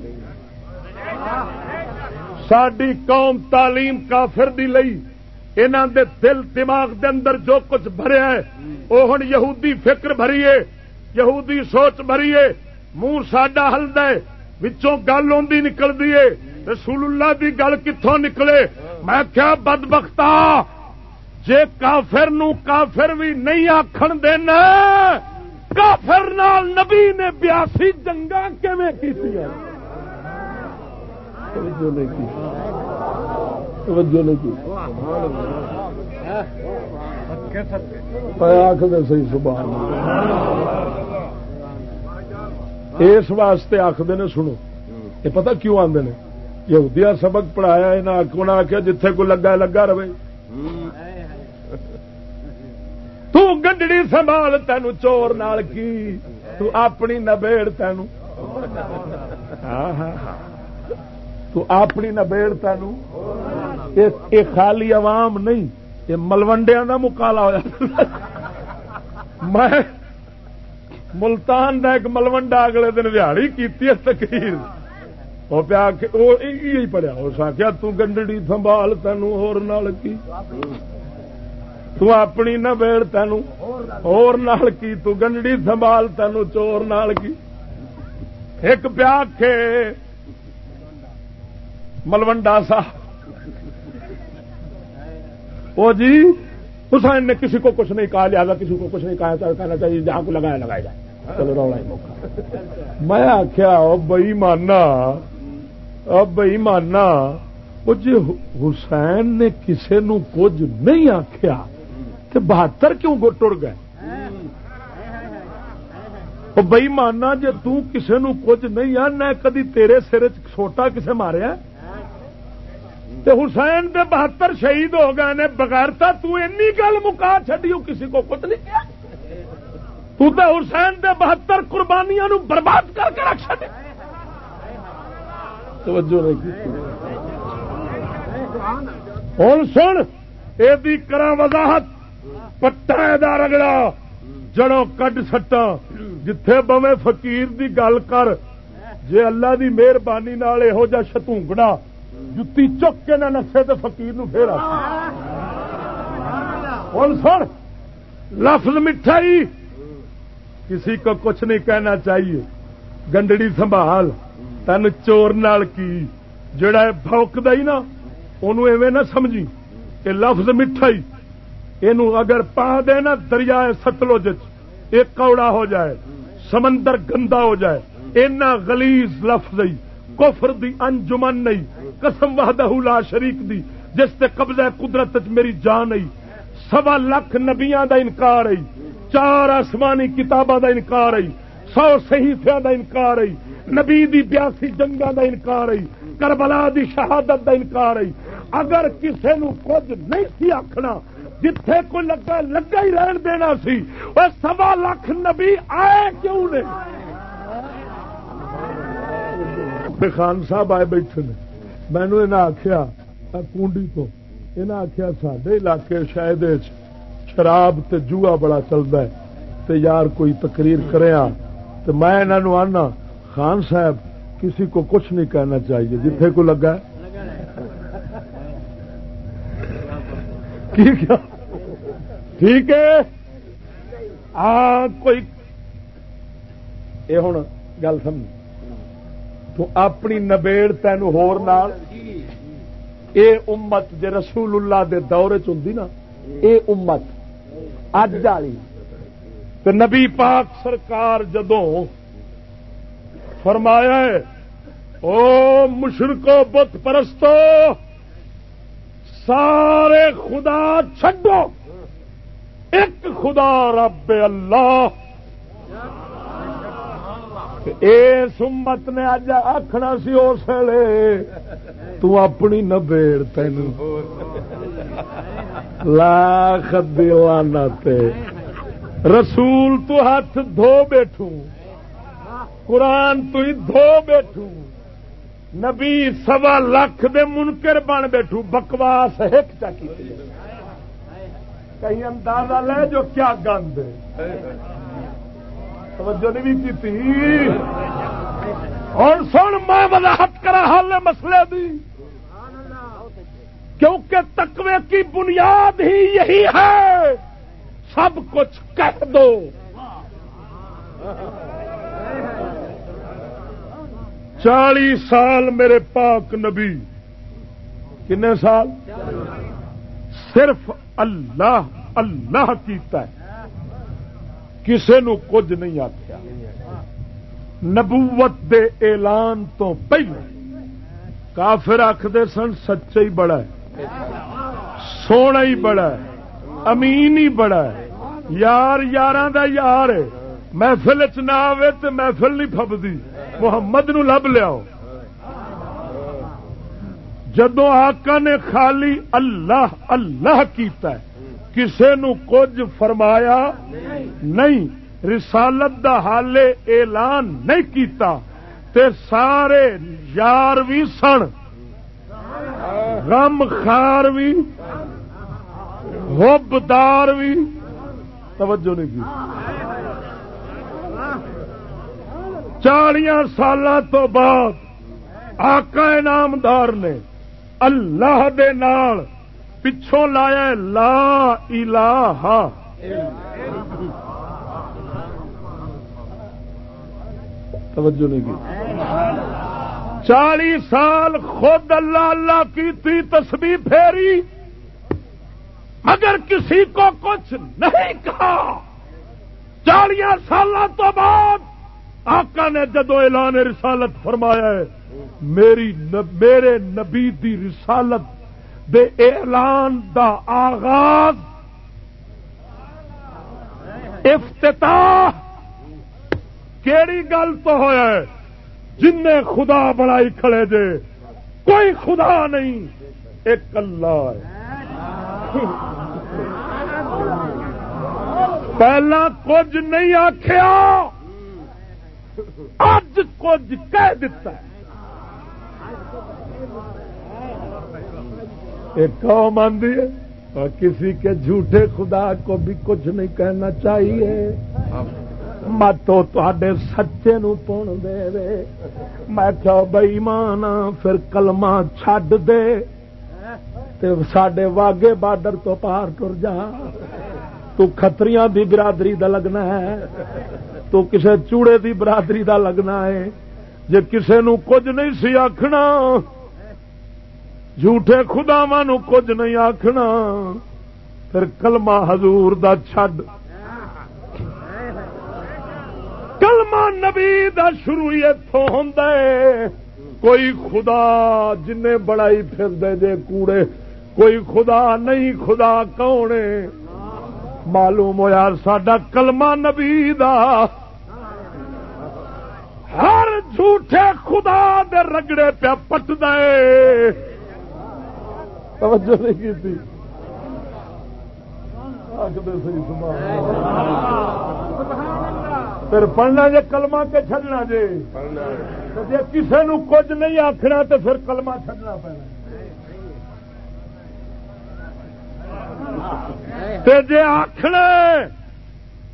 ساری قوم تعلیم کافر دی لئی انہوں دے دل دماغ دے اندر جو کچھ بھریا ہے وہ ہوں یہودی فکر بھریے یہودی سوچ بھریے منہ ساڈا ہلد ہے وچوں گل آدھی نکلتی ہے۔ رسول اللہ دی گل کتوں نکلے؟ میں کیا بد بختا جے کافر نو کافر بھی نہیں آخر دینا، کافر نال نبی نے بیاسی جنگا کیویں کی۔ سی، سبحان اس واسطے آخر نے، سنو۔ یہ پتہ کیوں آدھے نے؟ یہودیا سبق پڑھایا انہیں آخیا جتھے کو لگا لگا رہے۔ تنڈڑی سنبھال تین چور نال کی تو اپنی نبیڑ تین ہاں ہاں ہاں تو اپنی نبیڑ تین یہ خالی عوام نہیں یہ ملوڈیا کا مکالا ہوا میں ملتان کا ایک ملوڈا اگلے دن دہڑی کی تقریر وہ پیا پڑیا اس آخیا تنڈڑی سنبھال تین ہو تو اپنی نبیڑ تین ہو کی تو گنڈی سنبھال تین چور نال کی ایک پیا کے ملوڈا سا وہ جی حسین نے کسی کو کچھ نہیں کہا لہٰذا کسی کو کچھ نہیں کہا کہنا چاہیے جہاں کو لگایا لگایا جائے چلو رولا ہی موقع میں آخیا بئی مانا بئی مانا وہ جی حسین نے کسی نو کچھ نہیں آخیا تو بہتر کیوں گو ٹر گئے؟ بئی ماننا جی تسے نو کچھ نہیں آ، نہ کدی تیرے سر چھوٹا کسے ماریا تے حسین دے بہتر شہید ہو گئے نے بغیرتا تنی گل مکا چڈی کسی کو کچھ نہیں کیا؟ تو تے حسین دے بہتر قربانیاں نو برباد کر کے رکھ چڑے توجہ نہیں ہوں سن یہ کرا وضاحت۔ پٹا دا رگڑا جڑوں کڈ سٹا جتھے بویں فقیر دی گل کر۔ جے اللہ دی مہربانی یہو جا شتونگڑا جتی چک کے نہ نسے تو فقیر نو پھر ہوں سن، لفظ مٹھائی۔ کسی کو کچھ نہیں کہنا چاہیے۔ گنڈڑی سنبھال۔ تین چور نال کی۔ جڑا بوک دئی نا ایویں نہ سمجھی۔ کہ لفظ مٹھائی۔ یہ اگر پا دے نا دریا ستلوج ایک کوڑا ہو جائے، سمندر گندا ہو جائے، اینا گلیز لفظ کفر دی انجمن نہیں قسم وحدہ لا شریک دی، جس تے قبضہ قدرت میری جان آئی سوا لکھ نبیاں دا انکار آئی چار آسمانی کتاباں دا انکار آئی سو صحیفیاں دا انکار آئی نبی دی بیاسی جنگا دا انکار آئی کربلا دی شہادت دا انکار آئی اگر کسے نو کچھ نہیں سی آخنا جتھے کو لگا لگا ہی رہن دینا سی۔ وہ سوا لاکھ نبی آئے کیوں نے؟ خان صاحب آئے بیٹھے نے۔ مینو انہیں آخیا کنڈی تو انہیں آخیا سڈے علاقے شاید شراب تے جوا بڑا چلتا ہے۔ تے یار کوئی تقریر کرے تو میں انہوں آنا، خان صاحب، کسی کو کچھ نہیں کہنا چاہیے۔ جتھے کو لگا ہے۔ ٹھیک ہے۔ آ، کوئی یہ ہوں گل سمجھ۔ تو اپنی نبیڑ تین اے امت جے رسول اللہ دے دور چی نا، اے امت۔ اج والی تو نبی پاک سرکار جدوں فرمایا ہے، او مشرکو بت پرستو سارے خدا چھڈو۔ ایک خدا رب اللہ۔ اس امت نے اج آخنا سی اس ویلے اپنی نبیڑ تین۔ لاکھ دیوانا تے۔ رسول تو ہاتھ دھو بیٹھوں۔ قرآن تو ہی دھو بیٹھوں۔ نبی سوا لاکھ دے منکر بن بیٹھو، بکواس ایک چکی کہیں اندازہ لے جو کیا گند توجہ نہیں کی اور سن، میں وضاحت کرا حال مسئلے دی۔ کیونکہ تقوی کی بنیاد ہی یہی ہے۔ سب کچھ کہہ دو۔ چالیس سال میرے پاک نبی۔ کنے سال؟ صرف اللہ اللہ کیتا ہے۔ کسے نو کچھ نہیں آخیا نبوت دے اعلان تو پہلے کافر آخر سن سچا ہی بڑا ہے۔ سونا ہی بڑا ہے۔ امین ہی بڑا ہے۔ یار یار دا یار ہے۔ محفل چ نہ آئے تو محفل نہیں فبدی محمد نو لب لیا جدو آقا نے خالی اللہ اللہ کیتا ہے کسے نو کچھ فرمایا نہیں رسالت دا حال اعلان نہیں کیتا تے سارے یار بھی سن غم خار بھی ہوبدار بھی توجہ نہیں کی چالیاں سال تو بعد آقا انعامدار نے اللہ دے نال پچھوں لایا لا الہ توجہ نہیں کی۔ چالی سال خود اللہ اللہ کی تھی تسبیح پھیری، مگر کسی کو کچھ نہیں کہا۔ چالیا سال تو بعد آقا نے جدو اعلان رسالت فرمایا ہے میری میرے نبی دی رسالت دے اعلان دا آغاز افتتاح کیڑی گل تو ہوا ہے؟ جن نے خدا بنائی کھڑے جے کوئی خدا نہیں ایک اللہ ہے۔ پہلا کچھ نہیں آخیا اج کچھ کہہ دیتا ہے۔ ایک قوم آدھی ہے اور کسی کے جھوٹے خدا کو بھی کچھ نہیں کہنا چاہیے۔ متو تے سچے نو پون دے دے میں کیا بئی مانا پھر کلمہ چھڈ دے۔ تے ساڈے واگے بارڈر تو پار ٹر جا۔ تو خطریاں دی برادری دا لگنا ہے۔ تو کسے چوڑے دی برادری دا لگنا ہے۔ جے کسے نو کچھ نہیں سی آخنا جھوٹے خداوا نو کچھ نہیں آخنا پھر کلمہ حضور دا چھڈ۔ کلمہ نبی دا شروع اتوں ہوں کوئی خدا جن بڑائی پھر دے جے کوڑے، کوئی خدا نہیں خدا کون معلوم ہوا سڈا کلمہ نبی دا۔ ہر جھوٹے خدا دے رگڑے پیا پٹ دے توجہ نہیں کی پھر پڑھنا جے کلمہ کے چڈنا جے۔ جی کسی نو کچھ نہیں آخنا تو پھر کلمہ چڈنا پینا۔ جے آخنا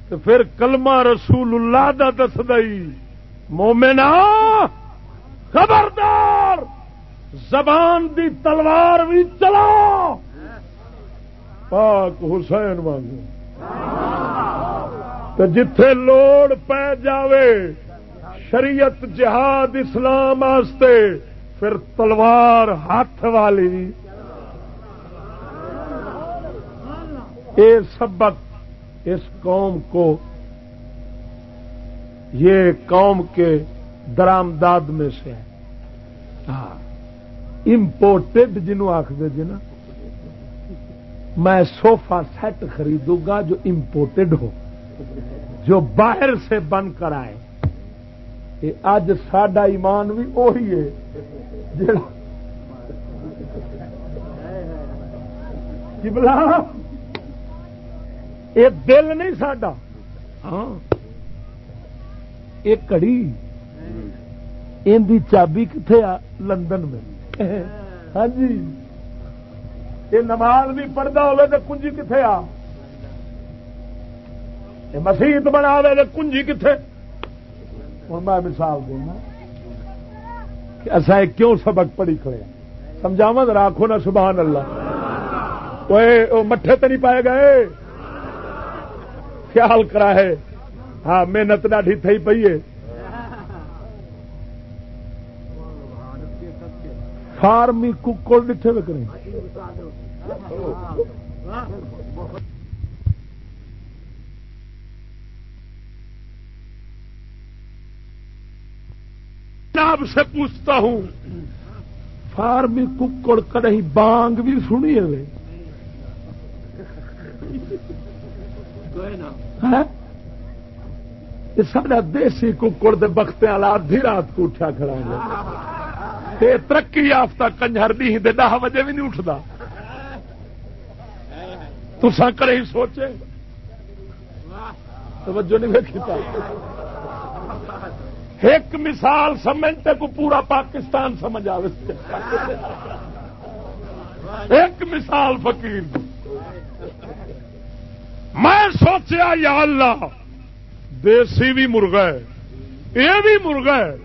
تو پھر کلمہ رسول اللہ دا دس دئی۔ مومنا خبردار، زبان دی تلوار بھی چلا۔ پاک حسین وانگو۔ تو جتھے لوڑ پی جاوے، شریعت جہاد اسلام آستے، پھر تلوار ہاتھ والی۔ یہ سبق، اس قوم کو، یہ قوم کے درامداد میں سے ہے۔ ہاں، امپورٹڈ جنہوں آخر جی نا، میں سوفا سیٹ خریدوں گا جو امپورٹڈ ہو، جو باہر سے بن کر آئے۔ اج سڈا ایمان بھی اہی ہے بلا یہ دل نہیں سڈا ہاں۔ یہ کڑی۔ ان کی چابی کتنے آ لندن میں؟ ہاں جی۔ یہ نماز بھی پڑھتا ہوگا تو کنجی کتنے آ؟ مسیت بنا تو کنجی کتنے ہوں میں مثال دینا کہ اصا کیوں سبق پڑھی کھڑے سمجھاوا راکھو نا سبحان اللہ۔ مٹھے تو نہیں پائے گئے۔ خیال کرا ہے ہاں محنت ڈاڈی تھی پی ہے۔ فارمی ککڑ ڈٹھے وکنے آپ سے پوچھتا ہوں فارمی ککڑ کدی بانگ بھی سنی ہے۔ ہاں؟ سارا دیسی ککڑ دے بختے والا ادھی رات کو اٹھا کھڑا ہے ترقی یافتہ کنجر نہیں دے، دہ بجے بھی نہیں اٹھتا۔ تو کرے ہی سوچے۔ توجہ نہیں ویکھی ایک مثال سمجھتے کو پورا پاکستان سمجھ آ ایک مثال فقیر۔ میں سوچیا، یا اللہ، دیسی بھی مرغا ہے، یہ بھی مرغا ہے،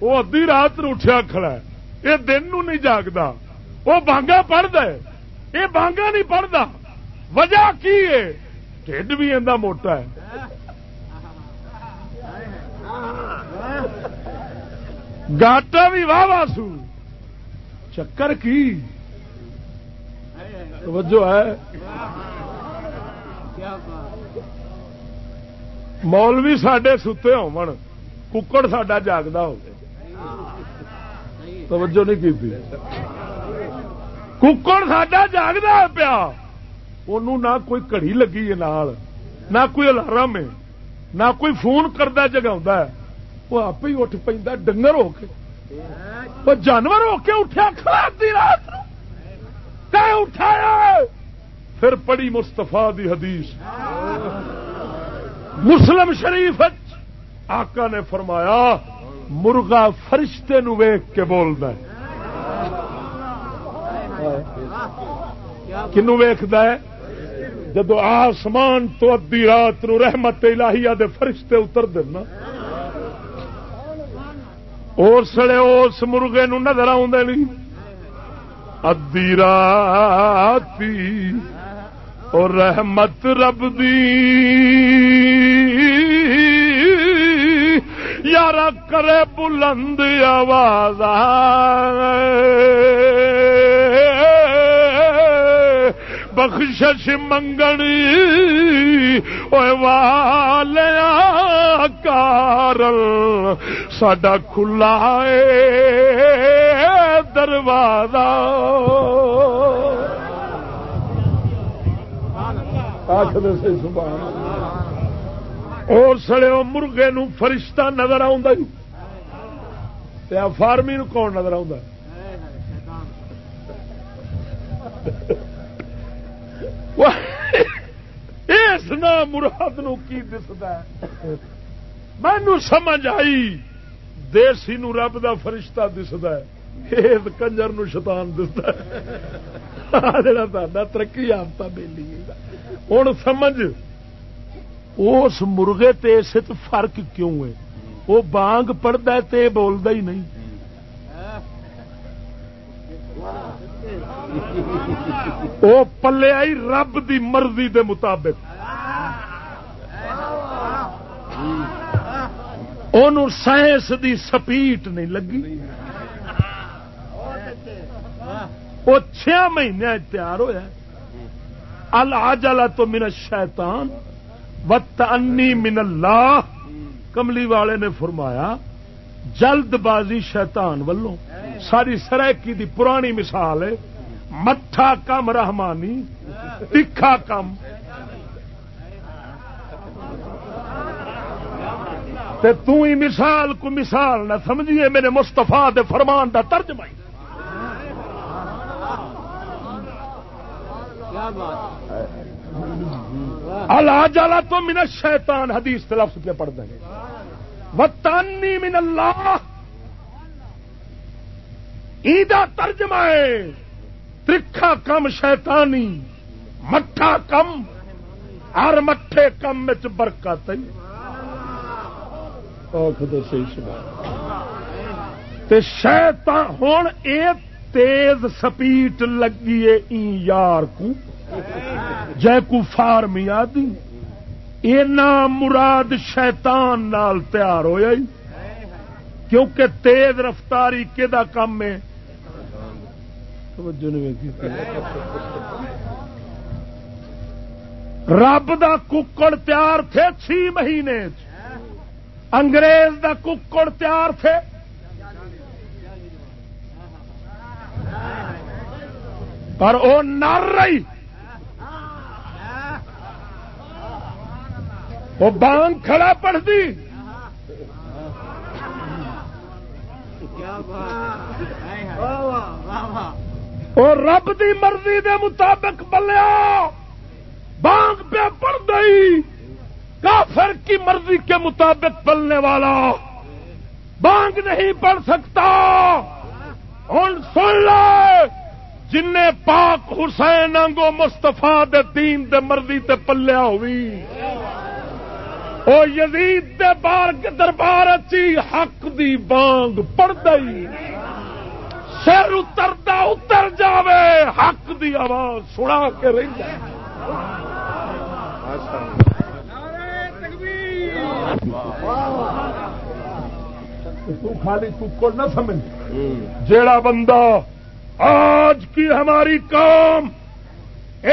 وہ ادی رات اٹھیا کھڑا ہے، یہ دن نو نہیں جاگتا وہ بانگا پڑھتا ہے، یہ بانگا نہیں پڑھتا وجہ کی ہے؟ ٹھڈ بھی ادا موٹا ہے۔ گاٹا بھی واہ واہ سو۔ چکر کی؟ توجہ ہے۔ مولوی سڈے ستے ککڑ ساڈا جاگتا ہو توجہ نہیں کی ککڑ ساڈا جاگتا پیا۔ ان نہ کوئی کڑی لگی ہے نال، نہ کوئی الارم ہے نہ کوئی فون کرتا جگا وہ آپ ہی اٹھ پہ ڈنگر ہو کے۔ وہ جانور ہو کے اٹھا کھڑا رات اٹھایا پھر پڑی مستفا دی حدیث۔ مسلم شریف آقا نے فرمایا، مرغا فرشتے نو ویخ کے بولتا کنو ویخد جدو آسمان تو ادی رات نو رحمت الہیہ دے فرشتے اتر دینا اسلے اس مرغے نو نظر آدھے ادی رات اور رحمت رب دی۔ یار کرے بلند آواز بخشش منگنی۔ والیا کارل ساڈا کھلا دروازہ۔ اور سڑے مرغے نو فرشتہ نظر آ فارمی نو کون نظر آ اس مراد نو کی دستا مینو سمجھ آئی، دیسی نو رب دا فرشتہ دستا ہے۔ کنجر نو شیطان دستا جا ترقی یافتہ بیلی ہوں سمجھ اس مرغے تے اس فرق کیوں ہے وہ بانگ پڑھتا ہے تے بولتا ہی نہیں وہ پلے آئی رب دی مرضی دے مطابق سائنس دی سپیٹ نہیں لگی وہ چھ مہینے تیار ہوا العجلہ تو من الشیطان وتعنی من اللہ۔ کملی والے نے فرمایا جلد بازی شیطان ولوں۔ ساری سرائکی دی پرانی مثال ہے۔ مٹھا کم رحمانی تکھا کم۔ تے تو ہی مثال کو مثال نہ سمجھیے، میرے مستفا دے فرمان دا ترجمہ اللہ جالا تو من شیطان حدیث لفظ پہ پڑھ دیں وطانی من اللہ ایدا ترجمہ ہے. ترکھا کم شیطانی. مٹھا کم. ہر مٹھے کم برکت شیطان ہوں تیز سپیٹ لگی یار کو. جے کو فارمی آدی اینا مراد شیطان نال تیار ہویا ہی۔ کیونکہ تیز رفتاری کہ کام ہے؟ رب دا ککڑ تیار تھے چھ مہینے انگریز دا ککڑ تیار تھے۔ پر وہ نر رہی۔ وہ بانگ کھڑا پڑھتی۔ اور رب دی مرضی دے مطابق بلیا۔ بانگ پہ پڑ گئی کافر کی مرضی کے مطابق پلنے والا۔ بانگ نہیں پڑھ سکتا۔ ہوں سن لے۔ جن پاک حسین انگو مستفا دے دین دے مرضی تے پلیا ہوئی۔ او یزید دے بار کے دربار اچھی حق دی بانگ پڑ گئی سر اترتا اتر جاوے، حق دی آواز سنا کے رہی خالی کو نہ سمجھ۔ جیڑا بندہ آج کی ہماری قوم،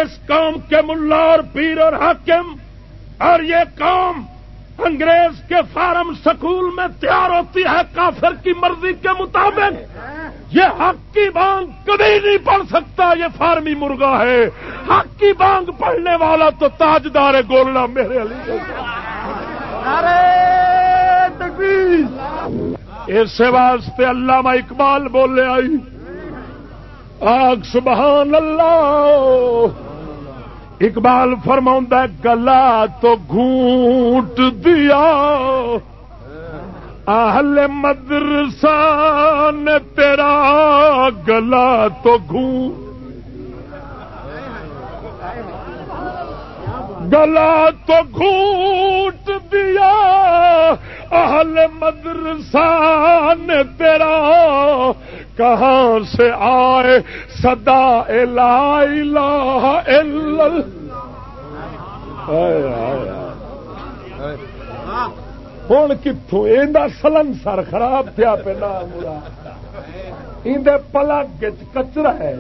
اس قوم کے ملا اور پیر اور حاکم، اور یہ قوم انگریز کے فارم سکول میں تیار ہوتی ہے کافر کی مرضی کے مطابق۔ یہ حق کی بانگ کبھی نہیں پڑھ سکتا یہ فارمی مرغا ہے۔ حق کی بانگ پڑھنے والا تو تاجدار گولنا میرے علی۔ اس واسطے علامہ اقبال بولے آئی آگ سبحان اللہ۔ اقبال فرما گلا تو گھونٹ دیا۔ اہل مدرسہ نے تیرا گلا تو گھونٹ گلا تو گھونٹ دیا، اہل مدرسہ نے تیرا کہاں سے آئے؟ سدا ہوں کتوں یہ سلن سر خراب تھا پہنا پلگ کچرا ہے۔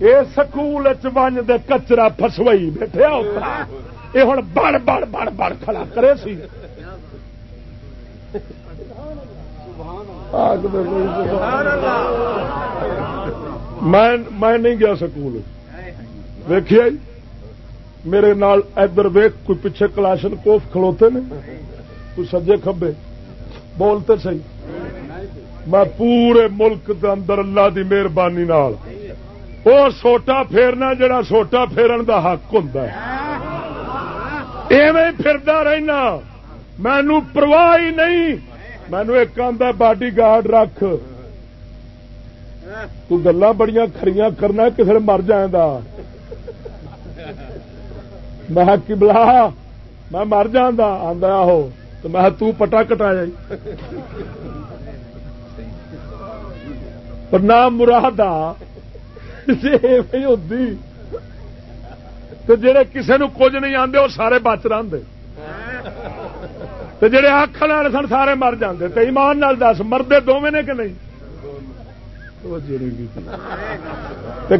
یہ سکول ون دے کچرا فسوئی بیٹھے یہ ہوں بڑ بڑ بڑ بڑ کھڑا کرے سی۔ میں نہیں گیا سکول۔ ویخیا جی؟ میرے نال ادھر ویخ کوئی پیچھے کلاشن کوف کھلوتے نے؟ کوئی سجے کھبے؟ بولتے سی میں پورے ملک دے اندر اللہ دی مہربانی نال۔ وہ سوٹا پھیرنا جڑا سوٹا پھیرن دا حق ہوں ایویں پھردا رہنا۔ مینو پرواہ ہی نہیں۔ مینو ایک آدھا باڈی گارڈ رکھ۔ تو گلا بڑی کھڑی کرنا کسی مر جائیں میں کی بلا میں مر جانا آدھا آہو۔ تو میں تو پٹا کٹا جائی پر نام مراد ہوتی تو جڑے کسی نو کچھ نہیں آتے وہ سارے بچ رہے تو جڑے آخر والے سن سارے مر جاندے تو ایمان نال دس مردے دونوں نے کہ نہیں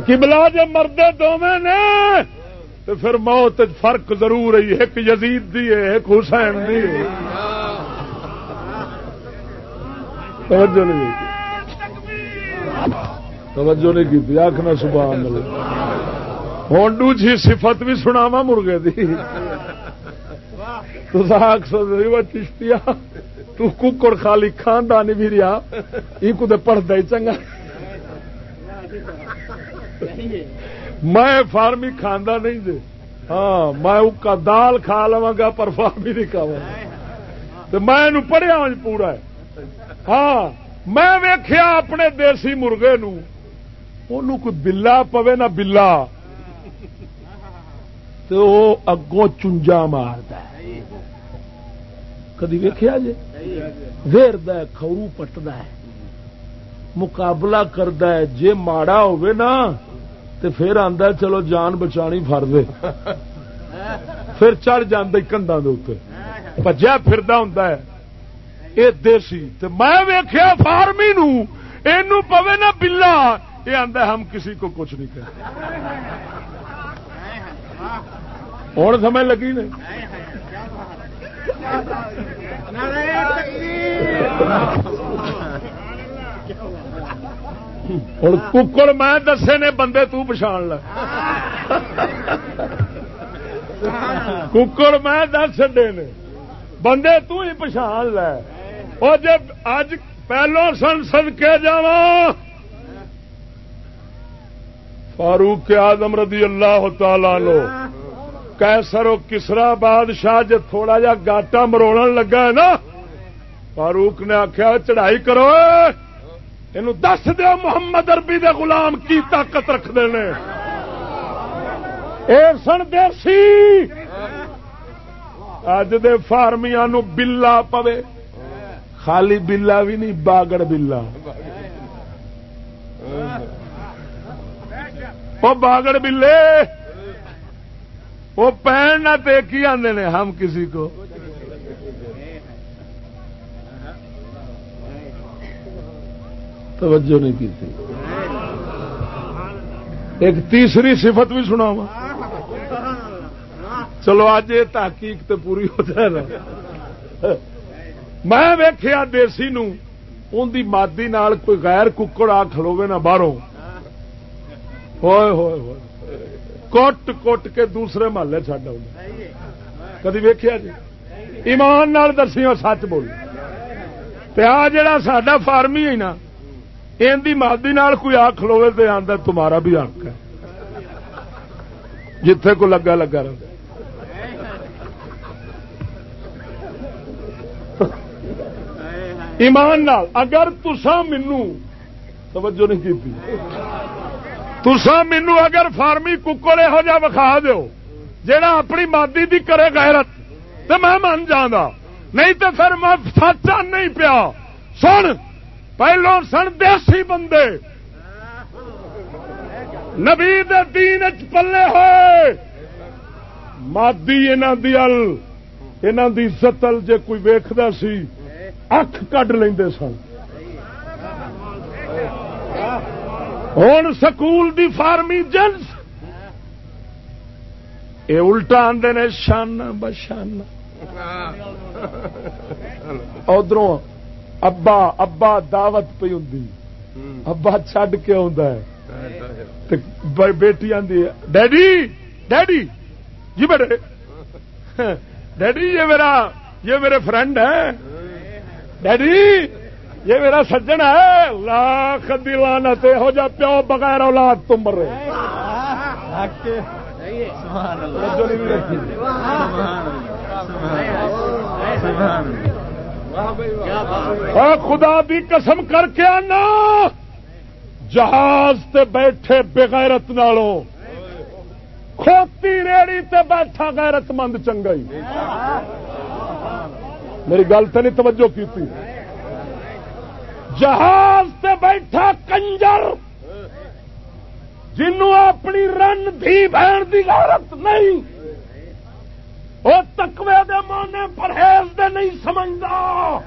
کبلا جی مردے دونوں نے تو پھر موت فرق ضرور ہے ایک یزید دی ہے ایک حسین دی ہے توجہ نہیں توجہ نہیں کی آخنا سبحان اللہ۔ ہوں ڈوجی صفت بھی سناوا مرغے دی۔ چشتی تکڑ خالی خاندانی بھی رہا یہ کدے پڑھتا ہی چنگا۔ میں فارمی کھانا نہیں دے ہاں میں اکا دال کھا لوا گا، پر فارمی نہیں کھاوا میں پڑھیا پورا ہاں میں ویخیا اپنے دیسی مرغے نو کوئی بلا پوے نہ بلا تو اگوں چنجا مارد کدی ویخیا جی ویرد خورو ہے۔ مقابلہ کرد جی ماڑا نا تو پھر آدھا چلو جان بچانی فر دے پھر چڑھ جانا کنڈا پجا پھر ہوں یہ دیسی میں ویخیا فارمی نو پوے نا بلا۔ یہ آدھا ہم کسی کو کچھ نہیں کرتے ہوں سمجھ لگی نہیں ہوں ککڑ میں دسے نے، بندے تچھان ل ککڑ میں دس چڈے نے۔ بندے تو ہی پچھان لے۔ اور جب اج پہلو سن سن کے جا فاروق آدم رضی اللہ تعالی لو کیسر و کسرا بادشاہ جب تھوڑا جا گاٹا مروڑ لگا ہے نا، فاروق نے آخیا چڑھائی کرو یہ دس دو محمد اربی دے غلام کی طاقت رکھتے ہیں اے سن دیسی اج دے فارمیا نو بلا پوے۔ خالی بلا بھی نہیں، باگڑ بلا۔ وہ باگڑ بلے۔ وہ پہن نہ کی آدھے نے ہم کسی کو؟ توجہ نہیں کی تھی ایک تیسری صفت بھی سنا وا چلو اج یہ تحقیق تو پوری ہو جائے نا میں ویخیا دیسی نو ان دی مادی نال کوئی غیر ککڑ آ کھلوے نہ باہروں۔ ہوئے ہوئے ہوئے۔ کٹ کٹ کے دوسرے محلے چڈ کدی ویخیا جی؟ ایمان نال دسی سچ بول۔ پیا جا سا فارمی ہے نا ان مادی نال کوئی آ کھلوے تو آدھا تمہارا بھی حق ہے۔ جتھے کو لگا لگا رہتا ایمان نال، اگر تسا مینو توجہ نہیں کی تسا مینو اگر فارمی ککڑ یہو جہ وکھا دو جا اپنی مادی دی کرے غیرت تو میں من جانا نہیں تو پھر میں سچا نہیں پیا۔ سن پہلو سن دیسی بندے۔ نبی دین چ پلے ہوئے۔ مادی انہوں دی ستل جے کوئی ویکد سی اکھ کڈ لے سن۔ ہوں سکول دی فارمی جنس۔ یہ الٹا آدھے نے، شان بشان ادھر ابا ابا دعوت پی ہوں ابا چڈ کے آ بیٹی آدھی ڈیڈی ڈیڈی جی بیٹے۔ ڈیڈی، یہ میرا یہ میرے فرینڈ ہے ڈیڈی، یہ میرا سجن ہے۔ لاکھ دلانا ہو جا پیو بغیر اولاد تم رہے خدا بھی قسم کر کے آنا۔ جہاز تے بیٹھے بغیرت نالوں۔ کھوتی ریڑی تے بیٹھا غیرت مند چنگائی۔ میری گل تو نہیں توجہ کی جہاز تے بیٹھا کنجر، جنوں اپنی رن دھی بہن دی غیرت نہیں وہ تکوے دے مونے پرہیز دے نہیں سمجھتا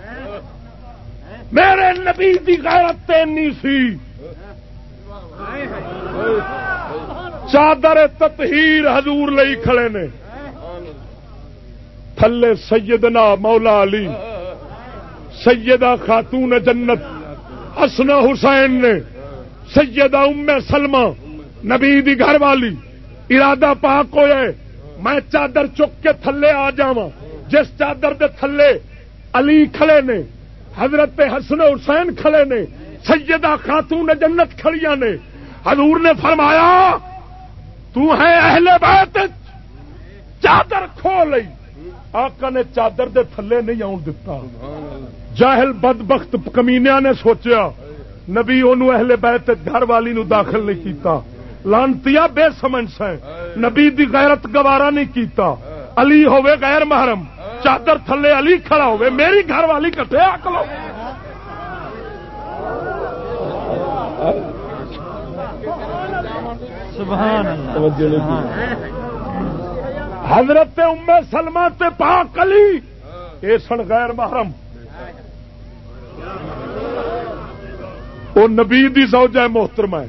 میرے نبی دی غیرت نہیں سی۔ چادر تطہیر حضور لئی کھڑے نے۔ تھلے سیدنا مولا علی۔ سیدہ خاتون جنت۔ اسنا حسین نے سیدہ ام سلمہ نبی دی گھر والی ارادہ پاک ہوئے۔ میں چادر چک کے تھلے آ جا جس چادر دے تھلے علی کھڑے نے، حضرت حسن حسین کھڑے نے، سیدہ خاتون جنت کھڑیاں نے۔ حضور نے فرمایا، تو ہے اہل بیت، چادر کھو لئی۔ آقا نے چادر دے تھلے نہیں آن دتا۔ جاہل بد بخت کمینیا نے سوچیا نبی انہوں اہل بیت گھر والی نو داخل نہیں کیتا۔ لانتیا بے سمجھ سے نبی دی غیرت گوارا نہیں کیتا۔ علی ہوئے غیر محرم۔ چادر تھلے علی کھڑا ہوئے میری گھر والی کٹے آ حضرت ام سلمہ تے پاک علی۔ اے سن غیر محرم۔ وہ نبی دی زوجہ محترم ہے۔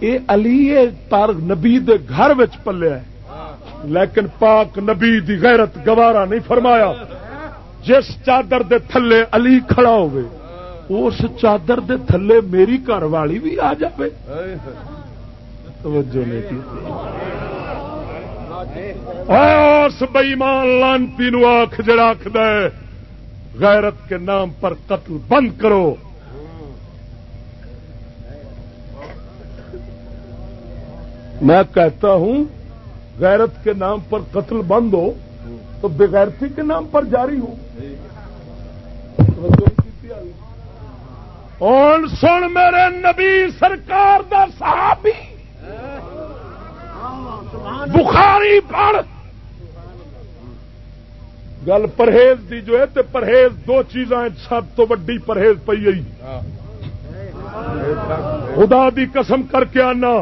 یہ علی پر نبی دے گھر پلیا ہے۔ لیکن پاک نبی دی غیرت گوارا نہیں فرمایا۔ جس چادر دے تھلے علی کھڑا ہوئے اس چادر دے تھلے میری گھر والی بھی آ جائے توجہ نہیں کی۔ اس بئیمان لانتی نو آخ جڑا آخد غیرت کے نام پر قتل بند کرو۔ میں کہتا ہوں، غیرت کے نام پر قتل بند ہو، تو بغیرتی کے نام پر جاری ہو۔ اور سن میرے نبی سرکار دا صحابی۔ بخاری پڑھ۔ گل پرہیز دی جو ہے تے پرہیز دو چیزاں سب تو وڈی پرہیز پی گئی خدا دی قسم کر کے آنا۔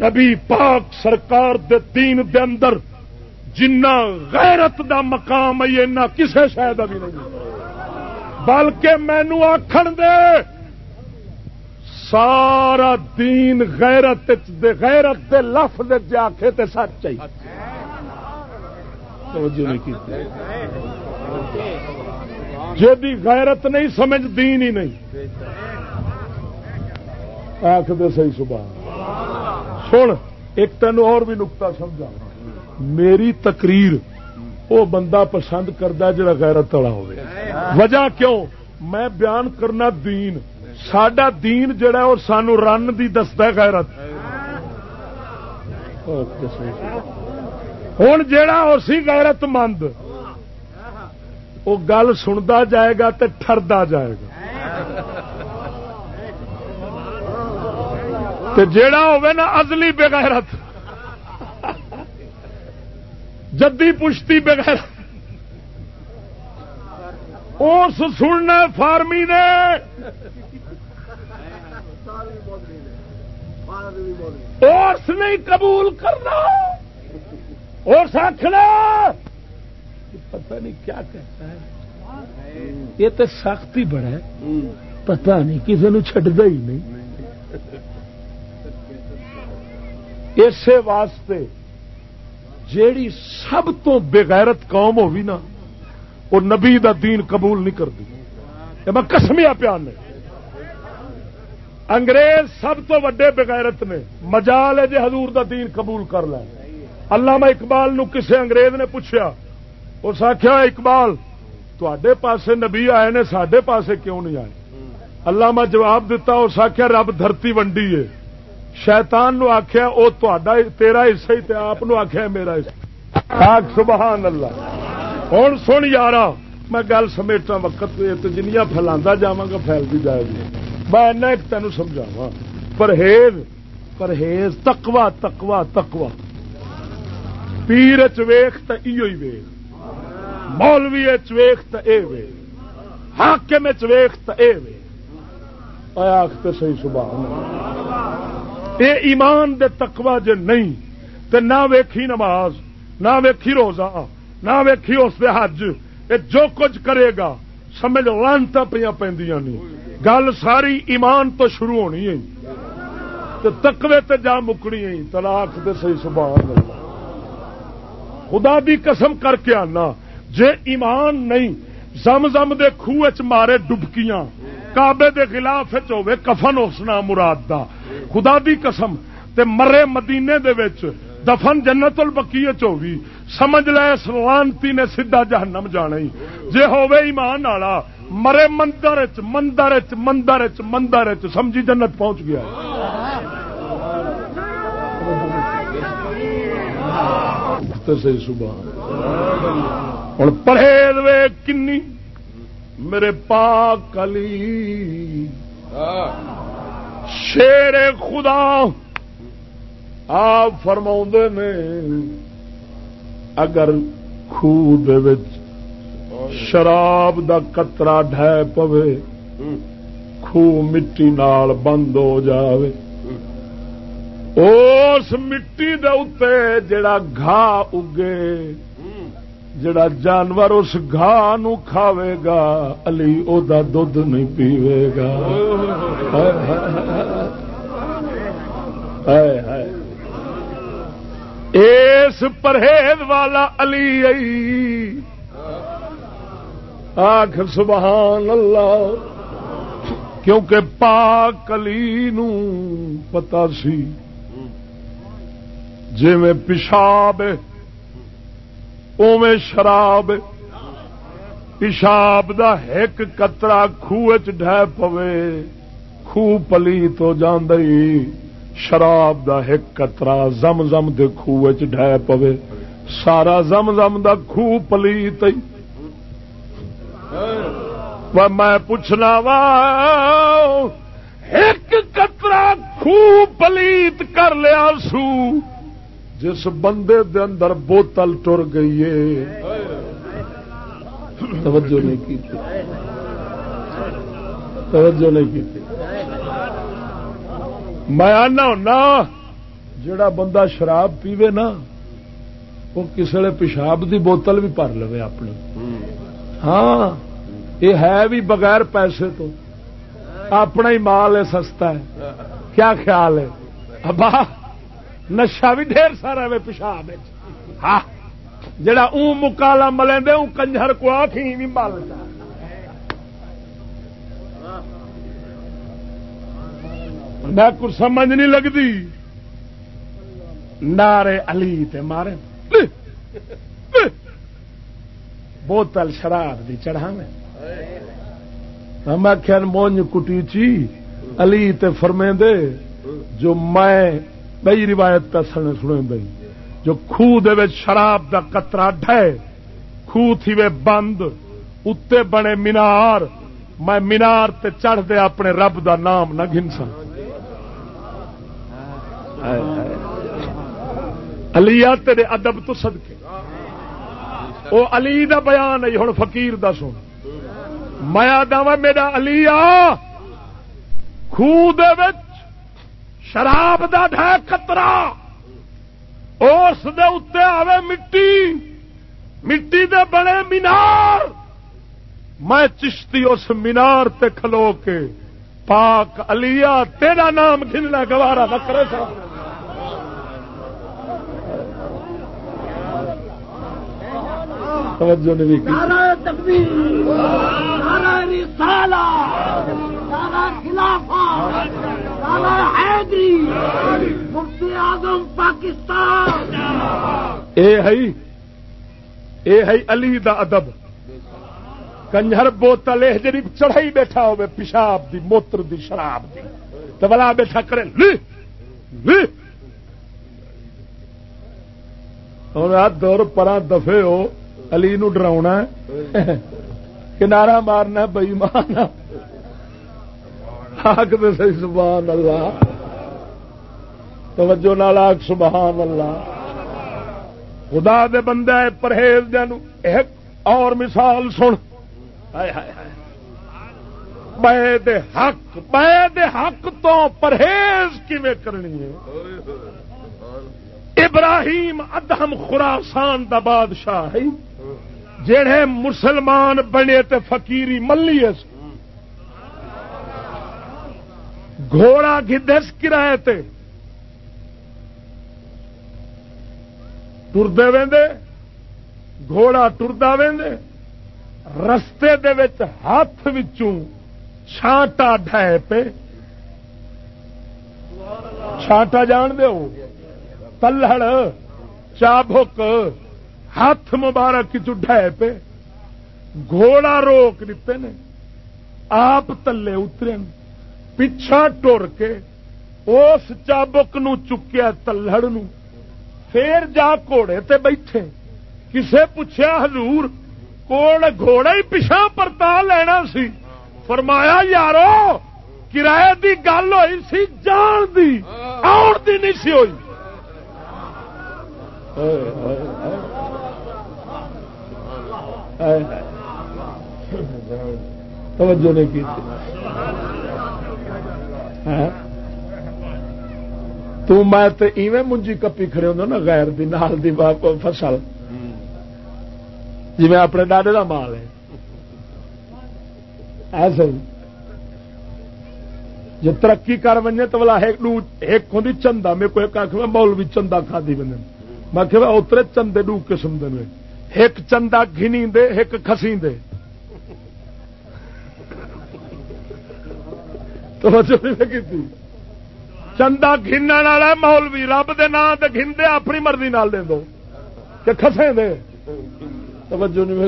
نبی پاک سرکار دے دین دے اندر جنہ غیرت دا مقام ہے نہ کسے شاید بھی نہیں۔ بلکہ مینو آخر دے سارا دین غیرت دے غیرت دے لفظ جے آخے تے سچ چاہیے۔ جی غیرت نہیں سمجھ، دین ہی نہیں۔ آخ دے صحیح صبح سن، ایک تین اور بھی نکتا سمجھا میری تقریر وہ بندہ پسند کرتا جا غیرت والا ہو وجہ کیوں؟ میں بیان کرنا دین۔ سڈا دین جڑا وہ سانو رن دی دستا غیرت۔ ہوں جا اسی غیرت مند وہ گل سنتا جائے گا تو ٹردا جائے گا۔ جیڑا ہوے نا ازلی بغیرت جدی پشتی بغیر اس سننا فارمی نے۔ اس نہیں قبول کرنا۔ اور آخنا پتہ نہیں کیا کہتا ہے۔ یہ تو سختی بڑا ہے۔ پتہ نہیں کسی نے چڈتا ہی نہیں۔ اسی واسطے جیڑی سب تو بغیرت قوم ہوگی نا، وہ نبی دا دین قبول نہیں کرتی۔ میں کسمیا پیان انگریز سب تو وڈے بغیرت نے۔ مجال ہے جی حضور دا دین قبول کر لیں علامہ اقبال نو کسے انگریز نے پوچھا اس آخیا اقبال تے پاسے نبی آئے نے سڈے پاسے کیوں نہیں آئے؟ علامہ جواب دیتا اس آخیا رب دھرتی ونڈی ہے۔ شیطان نو آخیا وہ تیرا حصہ ہی آپ آخیا میرا حصہ۔ سبحان اللہ۔ ہوں سن یار میں گل سمیٹا وقت جنیا فیلا جا پھیلتی جائے گی۔ میں ایک تین سمجھاوا پرہیز پرہیز تکوا تکوا تکوا پیر چیخ تو ویخ مولوی چیخ تو یہ ویخ ہاکم چیخ تو یہ ویخ آخ تو صحیح سبحان اے ایمان دے تقوی جے نہیں، تے نہ ویکھی نماز، نہ ویکھی روزہ، نہ ویکھی اس دے حج۔ اے جو کچھ کرے گا سمجھ لانتا پہ پہ گل ساری ایمان تو شروع ہونی ہے۔ تے تقوی تے جا مکنی ہے۔ طلاق دے صحیح سبحان اللہ۔ خدا دی قسم کر کے آنا۔ جے ایمان نہیں، زم زم دے خوہ چ مارے ڈبکیاں۔ کابے دے خلاف ہوے کفن اسنا مراد دا۔ خدا دی قسم، تے مرے مدینے دے وچ دفن جنت البکی چوی سمجھ لے سلانتی نے سیدا جہنم جانا جے ہوے ایمان والا مرے مندر چ مندر چ مندر چ مندر چ سمجھی جنت پہنچ گیا صبح۔ ہوں پرہیز وے کنی۔ میرے پاک علی۔ شیر خدا۔ آپ فرما نے، اگر شراب دا قطرہ ڈہ پوے، خوہ مٹی نال بند ہو جاوے۔ اس مٹی دے اتے جڑا گھا اگے، جڑا جانور اس گھا نو کھاوے گا، علی او دا دودھ نہیں پیوے گا۔ اس پرہیز والا علی آئی آخ سبحان اللہ۔ کیونکہ پاک علی نو پتا سی۔ جی میں پیشاب اوے شراب۔ پیشاب دا ایک قطرہ خوہ ڈہ پوے۔ خوہ پلی تو جاندئی۔ شراب دا ایک قطرہ زم زم دے خوہ ڈہ پوے۔ سارا زم زم دا خوہ پلی تئی میں پوچھنا وا، ایک قطرہ خوہ پلیت کر لیا سو۔ جس بندے دے اندر بوتل ٹر گئی ہے۔ توجہ نہیں کی۔ توجہ نہیں کی۔ میں آنا ہونا جڑا بندہ شراب پیوے نا، وہ کسی پیشاب دی بوتل بھی بھر لو اپنی۔ ہاں یہ ہے بھی بغیر پیسے تو۔ اپنا ہی مال ہے، سستا ہے۔ کیا خیال ہے؟ ابا نشا بھی ڈھیر سارا وے پیشاب ہاں، جڑا اون مکالا ملے دے اون کنجر کو آخی بھی مل میں کچھ سمجھ نہیں لگتی۔ نارے علی تے مارے۔ بوتل شراب دی چڑھا میں۔ میں خیر مونج کٹی چی۔ علی تے فرمے دے جو میں بئی روایت پہ سنے بھائی جو خوہ دے شراب دا قطرہ ڈھے خوہ تھی وے بند، اتے بنے مینار۔ میں مینار تے چڑھ دے اپنے رب دا نام نہ گنسا علی تیرے ادب تو صدقے۔ او علی دا بیان ہے ہوں فقیر دا سن۔ میں آدھا، میرا علی آ خوہ شراب دا ڈہ کترا اس دے اتنے آوے مٹی۔ مٹی دے بڑے مینار۔ میں چشتی اس مینار تے کھلو کے پاک علیا تیرا نام گننا گوارا نہ کرے توجہ نہیں مفتی اعظم پاکستان۔ اے اے ہے علی دا ادب۔ کنجر بوتل جی چڑھائی بیٹھا ہوئے پیشاب دی موتر دی شراب دی۔ تو بلا بیٹھا کرے لی لی ہوں دور پرا دفے ہو علی نو ڈرا کنارا مارنا بئی مارنا آگ تو سی سبحان اللہ۔ توجہ نال آگ سبحان اللہ۔ خدا دے بندے پرہیز دن ایک اور مثال سن۔ بے دے حق، بے دے حق تو پرہیز کیویں کرنی ہے؟ ابراہیم ادہم خراسان دا بادشاہ ہے۔ جڑے مسلمان بنے تے فقیری ملی گھوڑا گدس کرائے تے۔ ٹردے وے گھوڑا ٹردا وے رستے دے وچ ہاتھ وچوں چھانٹا ڈھائے پہ چھانٹا جان دو تلہڑ چابک ہاتھ مبارک چڈائے پہ، گھوڑا روک دیتے نے، آپ تلے اترے پچھا ٹر کے اس چابک نو چکیا تلہڑ نو، پھر جا گھوڑے تے بیٹھے۔ کسے پوچھا حضور، کوڑ گھوڑا ہی پچھا پرتا لینا سی۔ فرمایا، یارو، کرایہ دی گل ہوئی سی، جان دی، آن دی نہیں سی ہوئی۔ توجہ نہیں کی ہاں؟ تو میں تے ایویں منجی کپی کھڑے ہوں نا، غیر دی، نال دی فصل۔ جی میں اپنے ڈاڈے کا مال ہے۔ ایسے جی ترقی کر بنے تو بلا ایک ہوں چندہ، میرے کو ایک آخ مول بھی چندہ کھا دی بنے۔ میں کہ اترے چندے ڈو قسم دے ایک چندہ گنی دے ایک کسی دے تو چندہ گن والا مولوی رب دے نام تے گھن دے اپنی مرضی نال دے دو، کہ کسے دے۔ توجہ نہیں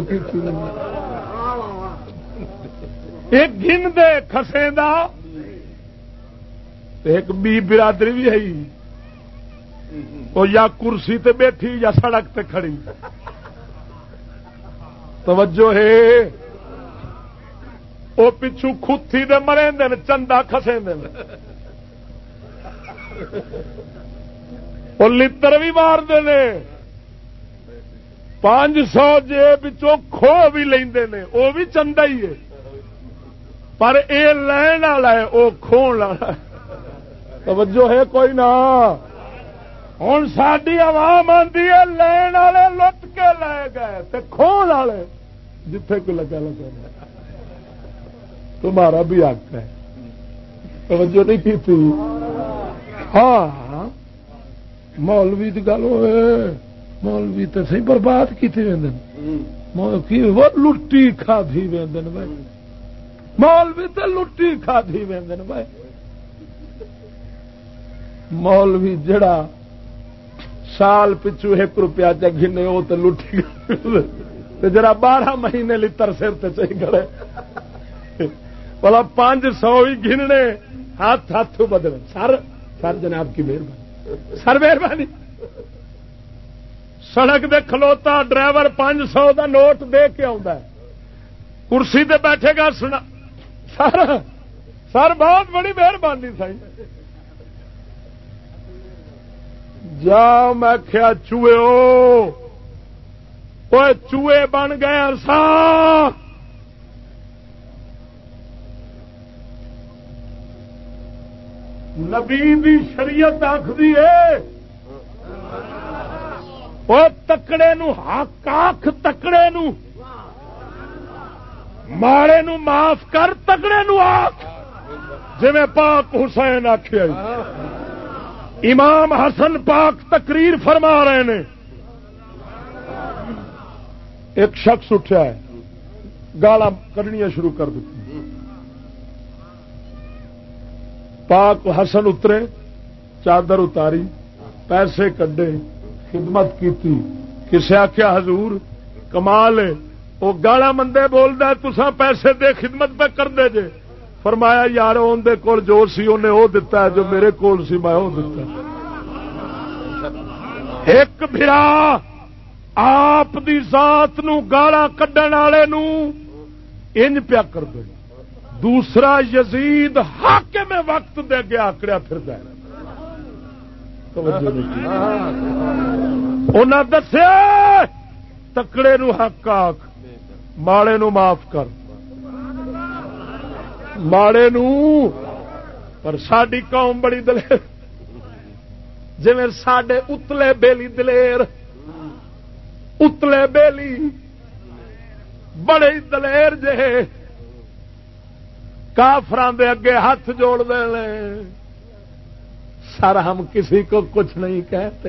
ایک گن دے کسے دا۔ ایک بی برادری بھی ہے۔ وہ یا کرسی تے بیٹھی یا سڑک تے کھڑی۔ توجہ ہے۔ وہ پچھو کھتی دے مرے دن چندہ کسے دن وہ لڑ بھی مار دے پانچ سو جیب کھو بھی لے وہ بھی چندہ ہی ہے۔ پر اے لین والا ہے، وہ کھو والا توجہ ہے، کوئی نہ۔ ہوں ساری عوام آتی ہے، لین والے لٹ کے لے گئے تے کھو والے، جتھے کو لگا لگا تمہارا بھی حق ہے۔ توجہ نہیں کی تھی؟ ہاں, ہاں۔ مولوی کی گل ہوئے۔ مولوی تو سی برباد کی لٹی کھا ویندن بھائی۔ مولوی تو لٹی کھا ویندن بھائی۔ مولوی جڑا سال پچھو ایک روپیہ چنے وہ تو لٹی جرا بارہ مہینے لر سر چاہیے گڑے بلا پانچ سو ہی گننے ہاتھ ہاتھ بدل سر سر جناب کی مہربانی۔ سر مہربانی۔ سڑک دے کھلوتا ڈرائیور پانچ سو دا نوٹ دے کے کرسی تے بیٹھے گا سنا۔ سر سر بہت بڑی مہربانی سی جا، میں کیا چوئے وہ چوئے بن گئے سا نبی بھی شریعت آخری ہے۔ وہ تکڑے نو آخ تکڑے نو۔ ماڑے نو معاف کر، تکڑے نو آخ جی پاک حسین آخیا امام حسن پاک تقریر فرما رہے ہیں ایک شخص اٹھا ہے، گالا کرنیا شروع کر دیتی۔ پاک حسن اترے، چادر اتاری، پیسے کڈے، خدمت کی کسے آخیا حضور، کمال وہ گالا مندے بولتا تسا پیسے دے، خدمت پہ کر دے جے۔ فرمایا، یار اندر کول جو سی انہیں وہ دتا ہے، جو میرے کول سی میں وہ دتا ایک برا آپ دی ذات نو گالا کڈن والے انج پیا کر دے دوسرا یزید حق میں وقت دے گیا آکڑیا پھر دے انہاں دسیا تکڑے نو حق آخ ماڑے نو معاف کر۔ ماڑے نو، پر ساری قوم بڑی دلیر۔ جی سڈے اتلے بیلی دلیر، اتلے بیلی بڑے دلیر جے کافران دے اگے ہاتھ جوڑ دے سر ہم کسی کو کچھ نہیں کہتے۔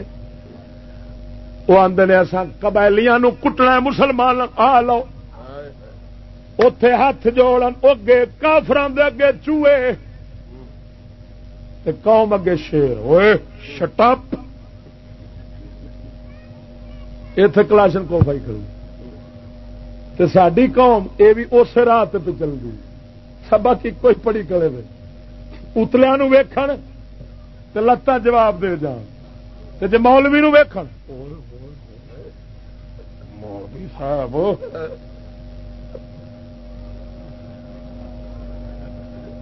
وہ آدھے نے ایسا قبیلیاں نو کٹنا مسلمان آ لو۔ اتے ہاتھ جوڑ اگے کافران دے اگے چوئے قوم اگے شیر ہوئے شٹپ اتے کلاشن کو پائی کروں ساری قوم یہ بھی اس راہ پہ چل گئی سبق ایک کوئی پڑی کرے دے اتلیا ویخ لتا جواب دے جان جی مولوی نو ویخ مولوی صاحب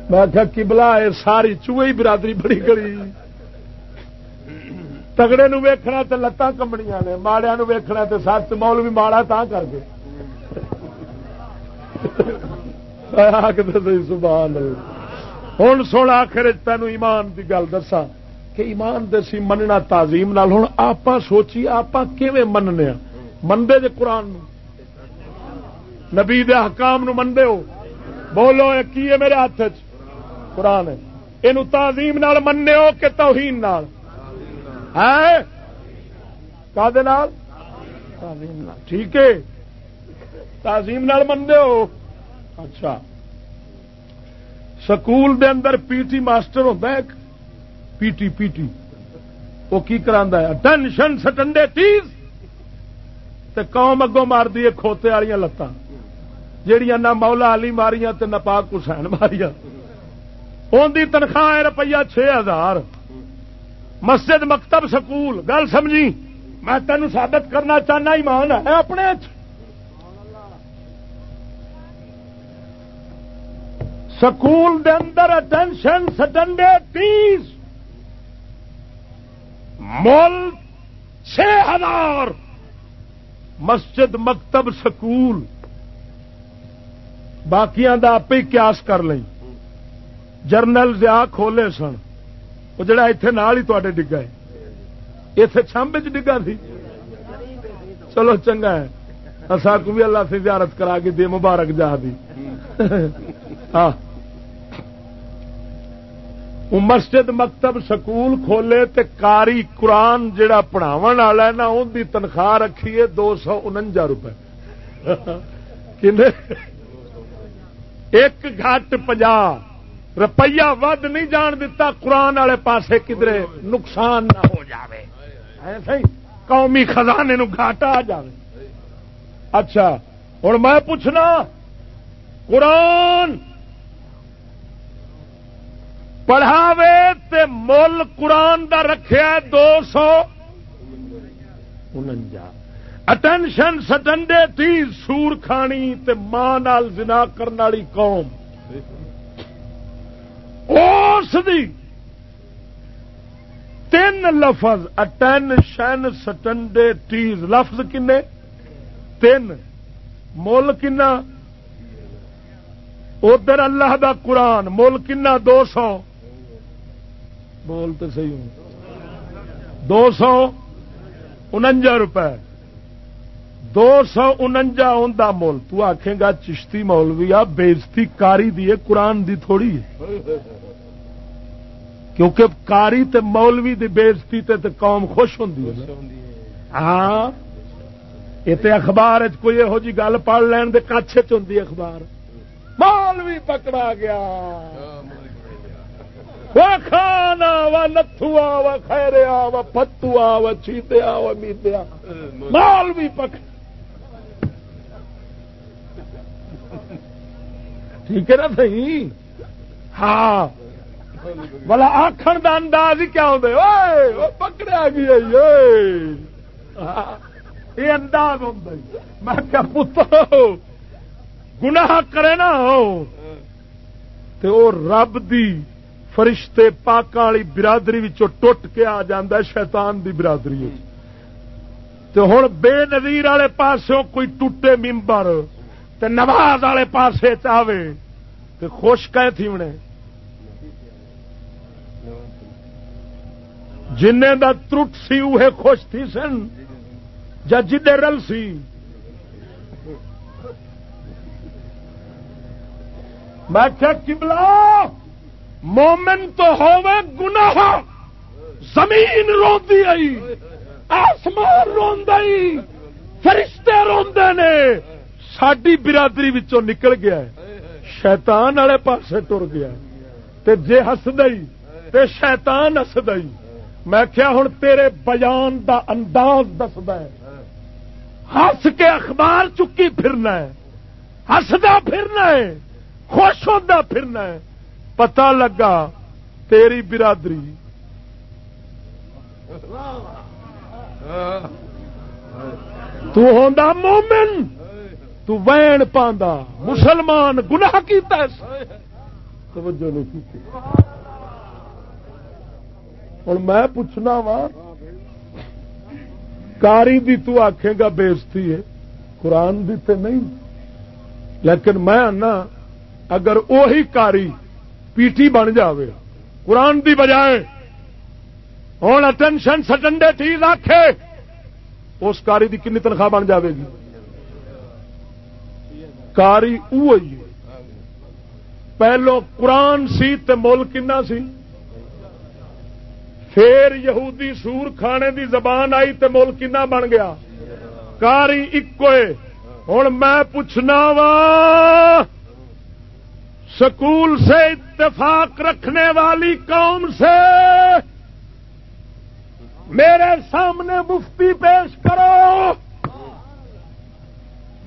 میں کبلا ساری چوہی برادری بڑی کری تگڑے نو ویکھنا تے لتاں کمڑیاں نے ماڑیا نو ویکھنا تے سچ مولوی ماڑا تا کر کے ہوں سن آخر تین ایمان کی گل دسا کہ ایمان دسی مننا تعظیم نال۔ ہوں آپ سوچی آپ مننے ہاں؟ منگے جے قرآن نبی دے حکام نو مندے ہو۔ بولو کی ہے میرے ہاتھ چ قرآن یہ تعظیم نال کہ توہین نال۔ ہے ٹھیک ہے۔ تعظیم نال اچھا۔ سکول دے اندر پی ٹی ماسٹر ہوتا ہے پی ٹی پی ٹی۔ وہ کی کرا ٹینشن سٹنڈے تیز تے قوم اگوں مار دی کھوتے والی لتان جہیا نہ مولا علی ماریاں تے نہ پاک حسین ماریاں۔ ان کی تنخواہ ہے روپیہ چھ ہزار۔ مسجد مکتب سکول۔ گل سمجھی؟ میں تینوں ثابت کرنا چاہنا، ایمان ہے اپنے سکول دے اندر اٹینشن سٹنڈے تیس مول چھ ہزار۔ مسجد مکتب سکول۔ باقیاں دا آپ ہی قیاس کر لیں۔ جرنل زیا کھولے سن وہ جڑا اتے نال ہی تے ڈگا ہے اتے چمب چ ڈگا سی چلو چنگا ہے اصا کو بھی اللہ سے زیارت کرا کے دے مبارک جا دی ہاں مسجد مکتب سکول کھولے تے کاری قرآن جڑا پڑھاو والا ہے نا ان کی تنخواہ رکھی ہے دو سو انجا روپے ایک گھٹ پجا روپیہ ود نہیں جان دیتا قرآن والے پاسے کدرے نقصان نہ ہو جاوے۔ قومی خزانے نو گھاٹا آ جاوے۔ اچھا ہوں میں پوچھنا، قرآن پڑھاوے تے مل قرآن دا رکھیا دو سو۔ انجا اٹینشن سٹنڈے تھی سور کھانی تے ماں نال زنا کرنے والی قوم۔ اس دی۔ تین لفظ اٹینشن سٹنڈے ٹیز لفظ کنے؟ تین۔ مل کنا؟ ادھر اللہ دا قرآن مل کنا دو سو۔ بولتے صحیح ہوں۔ دو سو انجا روپے۔ دو سو انجا انجا مول۔ تو آخے گا چشتی مولوی آ بےزتی کاری دی قرآن دی تھوڑی ہے۔ کیونکہ کاری تے مولوی دی بےزتی تے تے قوم خوش ہوں ہاں۔ یہ اخبار کوئی یہو جی گل پڑھ لین دے کچھ چی اخبار۔ مولوی پکڑا گیا۔ وہ کھانا و نتھوا و خیریا و پتوا و چیتیا و میتیا۔ مولوی پکڑ ٹھیک ہے نا صحیح ہاں۔ بلا آخر کا انداز ہی کیا ہوتے پکڑا گیا یہ انداز ہوں میں کیا پتر، گناہ کرے نا تو رب دی فرشتے پاک والی برادری ٹوٹ کے آ جا شیطان دی برادری تو ہوں بے نظیر والے پاسوں کوئی ٹوٹے ممبر تے نواز والے پاسے چاہے تو خوش کہ تھی جن دا ترٹ سی وہ خوش تھی سن، جا جدے رل سی۔ میں کیا کبلا مومن تو ہوے گناہ۔ زمین روندی آئی، آسمان روندائی، فرشتے روندے نے۔ ساری برادری نکل گیا شیطان والے پاسے ٹر گیا تے جے ہس دئی، تے شیطان ہس دئی۔ میں کیا ہوں تیرے بیان دا انداز دسد ہس کے اخبار چکی پھرنا ہے۔ ہسدا پھرنا ہے۔ خوش ہوتا پھرنا ہے۔ پتا لگا تیری برادری تو ہوندا مومن۔ تو وین پاندا۔ مسلمان گناہ کیتا ہے۔ توجہ نہیں کی ہوں میں پوچھنا وا، کاری دی تو آکھے گا بےزتی ہے، قرآن دی تے نہیں۔ لیکن میں آنا، اگر اوہی کاری پیٹی بن جائے قرآن دی بجائے ہوں اٹینشن سٹنڈے چیز آخے اس کاری دی کنی تنخواہ بن جاوے گی؟ کاری اوئی پہلو قرآن سی تے مول کنا سی؟ پھر یہودی سور کھانے دی زبان آئی تے مول کنا بن گیا۔ کاری ایک ہوں میں پوچھنا وا، سکول سے اتفاق رکھنے والی قوم سے میرے سامنے مفتی پیش کرو۔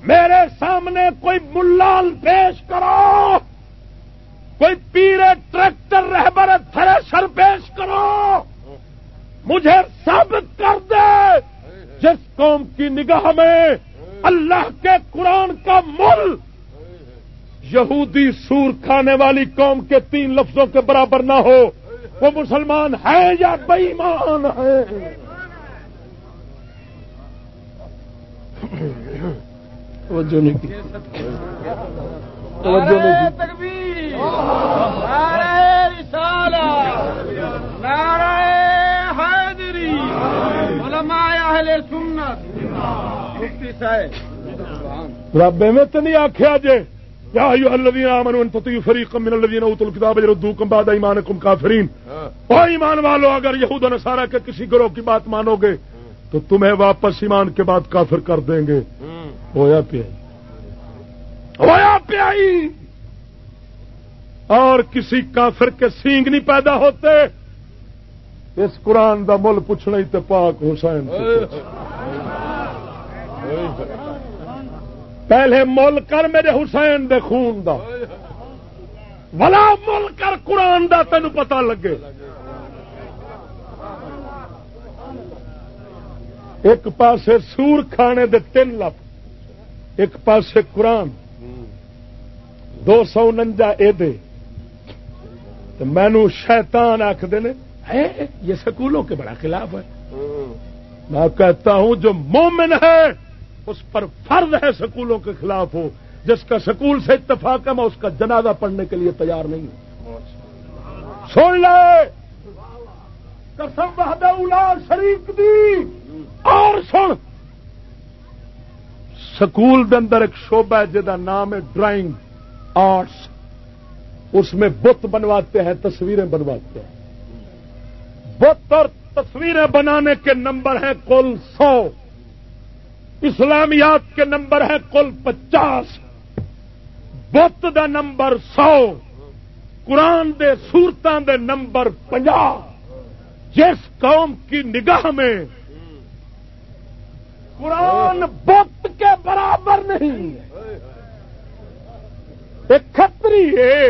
میرے سامنے کوئی ملال پیش کرو۔ کوئی پیرے ٹریکٹر رہبر تھریشر پیش کرو۔ مجھے ثابت کر دے۔ جس قوم کی نگاہ میں اللہ کے قرآن کا مل، یہودی سور کھانے والی قوم کے تین لفظوں کے برابر نہ ہو۔ وہ مسلمان ہے یا بےمان ہے توجہ نہیں کی۔ توجہ نہیں کی۔ رب میں تو نہیں آخیا جے یا ایو الذین آمنوا ان تطیعوا فریقا من الذین اوتوا الکتاب یردوکم بعد ایمانکم کافرین۔ او ایمان والو اگر یہود و نصارى کے کسی گروہ کی بات مانو گے تو تمہیں واپس ایمان کے بعد کافر کر دیں گے۔ ہویا پیائی جی۔ ہویا پیائی جی۔ اور کسی کافر کے سینگ نہیں پیدا ہوتے۔ اس قرآن دا مل پوچھنا ہی تے پاک حسین پہلے مل کر میرے حسین دے خون دا۔ بلا مل کر قرآن دا تین پتا لگے۔ ایک پاسے سور کھانے دے تین لف ایک پاسے قرآن، دو سو ننجا اے دے تو مینو شیطان آخر نے یہ سکولوں کے بڑا خلاف ہے۔ میں کہتا ہوں، جو مومن ہے، اس پر فرض ہے سکولوں کے خلاف ہو۔ جس کا سکول سے اتفاق ہے، میں اس کا جنازہ پڑھنے کے لیے تیار نہیں ہوں۔ سن لے۔ قسم اولا شریف دی۔ اور سن۔ سکول دے اندر ایک شعبہ ہے جہاں نام ہے ڈرائنگ آرٹس۔ اس میں بت بنواتے ہیں، تصویریں بنواتے ہیں۔ بت اور تصویریں بنانے کے نمبر ہیں کل سو۔ اسلامیات کے نمبر ہے کل پچاس۔ بت the number so. Quran they سورتوں they number پنجا جس قوم کی نگاہ میں قرآن بت کے برابر نہیں۔ یہ کتری ہے،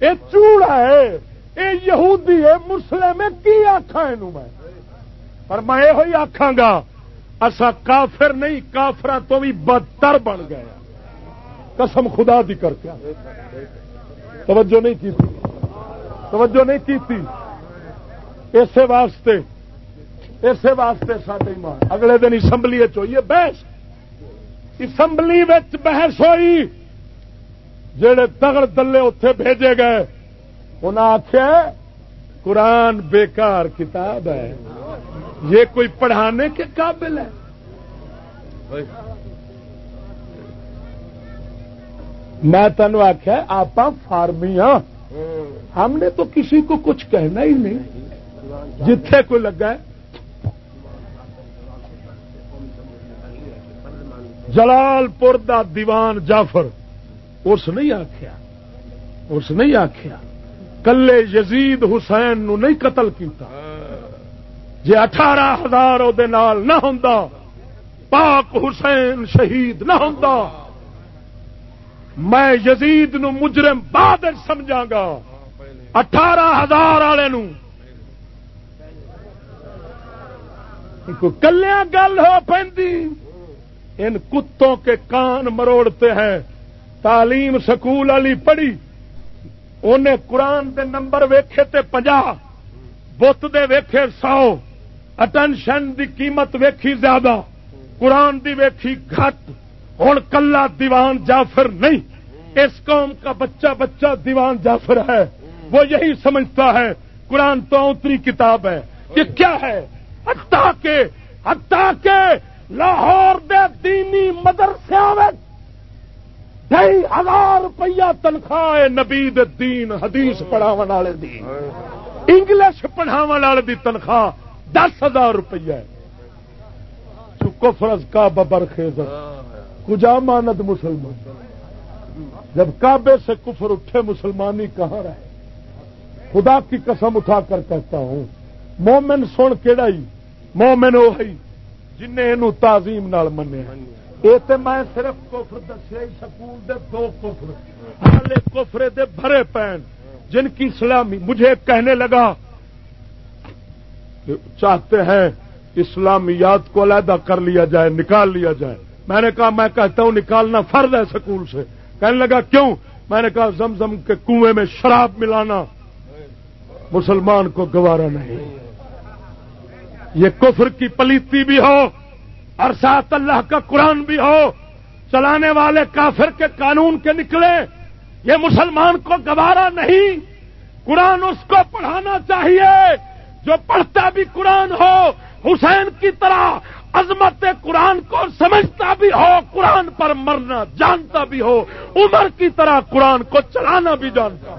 یہ چوڑا ہے، یہ یہودی ہے، مسلم ہے، کی آخا میں؟ پر میں یہ آخا گا اصا کافر نہیں کافر تو بھی بدتر بن گیا قسم خدا دی کر کے۔ توجہ نہیں کی تھی توجہ نہیں کی تھی اسی واسطے اسی واسطے سارے ماں اگلے دن اسمبلی چوئیے بحث۔ اسمبلی بحث ہوئی۔ جڑے تگڑ دلے اتے بھیجے گئے انہیں آخیا قرآن بیکار کتاب ہے۔ یہ کوئی پڑھانے کے قابل ہے۔ میں تینوں آخیا آپ فارمی ہاں۔ ہم نے تو کسی کو کچھ کہنا ہی نہیں۔ جتھے کوئی لگا ہے۔ جلال پور دا دیوان جعفر۔ اس نہیں آخیا اس نہیں آخیا کلے یزید حسین نو نہیں قتل کیتا۔ جی اٹھارہ ہزار نہ ہوں پاک حسین شہید نہ ہوں میں یزید نو مجرم بعد سمجھا گا۔ اٹھارہ ہزار والے کلیا گل ہو پی ان کتوں کے کان مروڑتے ہیں۔ تعلیم سکول والی پڑھی، انہیں قرآن دے نمبر ویکھے تے پنجا، بت دے ویکھے سو اٹینشن دی قیمت ویکھی زیادہ، قرآن دی ویکھی گھٹ۔ ہوں کلا دیوان جعفر نہیں، اس قوم کا بچہ بچہ دیوان جعفر ہے۔ وہ یہی سمجھتا ہے، قرآن تو اتری کتاب ہے۔ یہ کیا ہے؟ حتیٰ کے حتیٰ کے لاہور دے دینی مدرسے ڈھائی ہزار روپیہ تنخواہ نبی دین، حدیث پڑھاو والے دی۔ انگلش پڑھاو والے دی تنخواہ دس ہزار روپیہ ہے۔ کفرز کا ببر خیز کجا ماند مسلمان؟ جب کعبے سے کفر اٹھے، مسلمانی کہاں رہے؟ خدا کی قسم اٹھا کر کہتا ہوں، مومن سن کہڑا ہی؟ مومن وہی جن تعظیم نال منیا یہ تو میں صرف کفر دسے سکول دے دو کفر کفرے دے بھرے پین جن کی اسلامی مجھے کہنے لگا چاہتے ہیں اسلامیات کو علیحدہ کر لیا جائے نکال لیا جائے۔ میں نے کہا میں کہتا ہوں نکالنا فرض ہے سکول سے۔ کہنے لگا کیوں؟ میں نے کہا زمزم کے کنویں میں شراب ملانا مسلمان کو گوارا نہیں۔ یہ کفر کی پلیتی بھی ہو اور ساتھ اللہ کا قرآن بھی ہو، چلانے والے کافر کے قانون کے نکلے، یہ مسلمان کو گوارا نہیں۔ قرآن اس کو پڑھانا چاہیے، جو پڑھتا بھی قرآن ہو، حسین کی طرح عظمت قرآن کو سمجھتا بھی ہو، قرآن پر مرنا جانتا بھی ہو، عمر کی طرح قرآن کو چلانا بھی جانتا ہو۔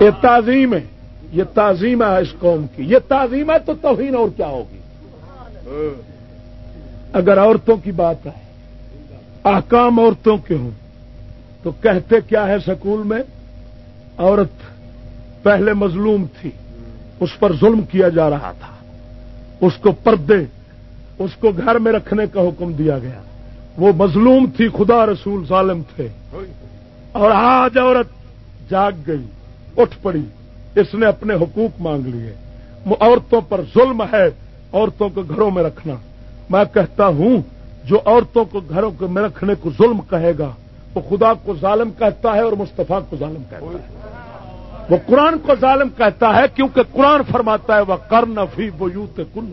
یہ تعظیم ہے، یہ تعظیم ہے اس قوم کی۔ یہ تعظیم ہے تو توہین اور کیا ہوگی؟ اگر عورتوں کی بات ہے احکام عورتوں کے ہوں، تو کہتے کیا ہے سکول میں؟ عورت پہلے مظلوم تھی، اس پر ظلم کیا جا رہا تھا۔ اس کو پردے، اس کو گھر میں رکھنے کا حکم دیا گیا۔ وہ مظلوم تھی، خدا رسول ظالم تھے۔ اور آج عورت جاگ گئی، اٹھ پڑی، اس نے اپنے حقوق مانگ لیے۔ عورتوں پر ظلم ہے، عورتوں کو گھروں میں رکھنا۔ میں کہتا ہوں، جو عورتوں کو گھروں میں رکھنے کو ظلم کہے گا، وہ خدا کو ظالم کہتا ہے اور مصطفیٰ کو ظالم کہتا ہے۔ وہ قرآن کو ظالم کہتا ہے، کیونکہ قرآن فرماتا ہے وہ کرن فی وہ کن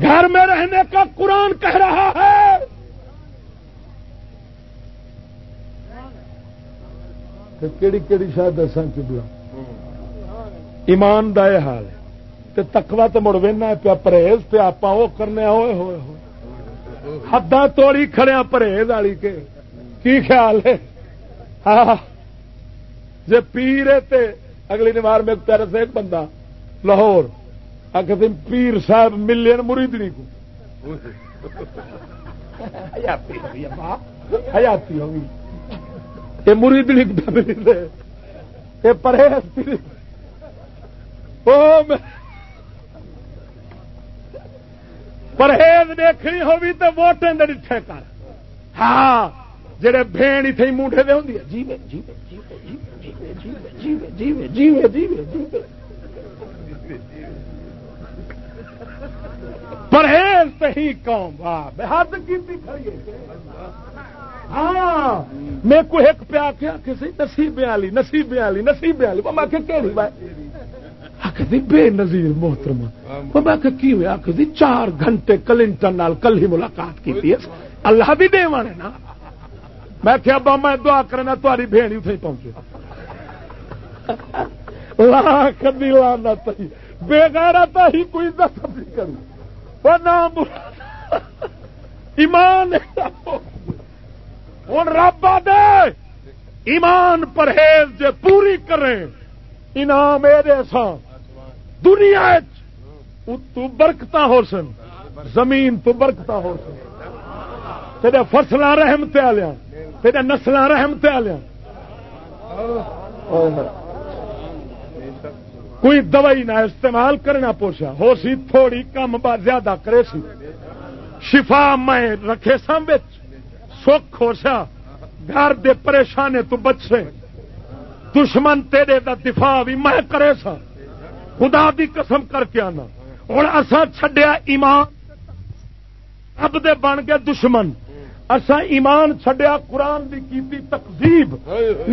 گھر میں رہنے کا قرآن کہہ رہا ہے۔ کیڑی کیڑی شاید دساں چبلا ایمان دا یہ حال ہے۔ تکوا تو مڑ وہنا پیا پرہیز پہ آپ وہ کرنے ہوئے ہوئے ہوئے حداں توڑی کھڑے پرہیز والی کے۔ کی خیال ہے؟ ہاں۔ جی پیرے تے اگلی نوار میں پیارے سے ایک بندہ، لاہور۔ آخر پیر صاحب ملے مریدنی کو. حیاتی ہوگی یہ مریدنی یہ پرہیز پرہیز دیکھنی ہوگی تو ووٹیں ڈٹھے کر. ہاں جڑے بھین اتنے موڈے دے ہوں جیوے جیوے جیوے جیوے جیوے جیوے جیوے جیوے. پرہیز تو ہی قوم واہ بحد کی ہاں میں کو ایک پیا کیا کسی نصیب والی نصیب والی نصیب والی۔ میں کہ آخری بے نظیر محترم میں کی ہوا آخری چار گھنٹے کلنٹن کل ہی ملاقات کی اللہ بھی دے نا۔ میں کیا با میں دعا کرنا تاری بھین اتنے پہنچے۔ لاکھ لانا بے گارا تو ہی کوئی دس کروں۔ ایمان ہوں رب. دے. ایمان پرہیز جے پوری کریں. انعام اے سا دنیا تو برکت ہو سن. زمین تو برکت ہو سن. تیرے فصل رحمت آلیا تیرے نسل رحمت آلیا کوئی دوائی نہ استعمال کرنا پوچھا۔ ہو سی تھوڑی کم با زیادہ کرے سی۔ شفا میں رکھے سا سکھ ہو سا۔ گھر دے پریشانے تو بچ سے۔ دشمن تیرے دا دفاع بھی میں کرے سا۔ خدا دی قسم کر کے آنا۔ ہوں اصا چڈیا ایمان۔ اب دے بن گئے دشمن۔ اسا ایمان چھڈیا قرآن دی کیتی تقزیب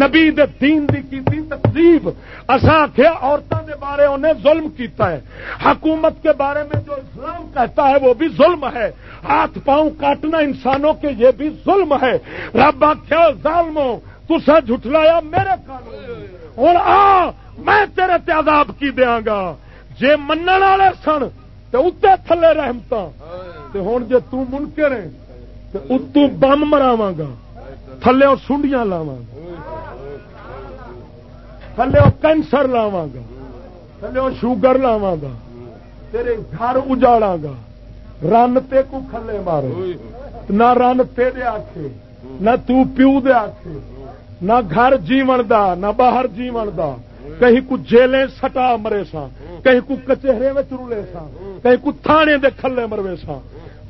نبی دے دین دی کیتی تقزیب اسا آخیا عورتوں دے بارے انہیں ظلم کیتا ہے۔ حکومت کے بارے میں جو اسلام کہتا ہے وہ بھی ظلم ہے۔ ہاتھ پاؤں کاٹنا انسانوں کے یہ بھی ظلم ہے۔ رب آخیا ظالمو تسا جھٹلایا میرے قانون اور آ میں تیرے تے عذاب کی دیاں گا۔ جے منن والے سن تے اتنے تھلے رحمتاں۔ تے ہن جے تو منکر ہے اتو بم مراوا گا۔ تھلے سنڈیاں لاوا گا۔ تھلے کینسر لاوا گا۔ تھلے شوگر لاوا گا۔ تیرے گھر اجاڑا گا۔ رن تے کو کھلے مارو نہ رن تیرے آخے نہ تو پیو دے آخے نہ گھر جیون دا، نہ باہر جیون دا۔ کہیں کو جیلیں سٹا مرے سا کہیں کو کچہرے میں رولے سا کہیں کو تھانے دے کھلے مروے سا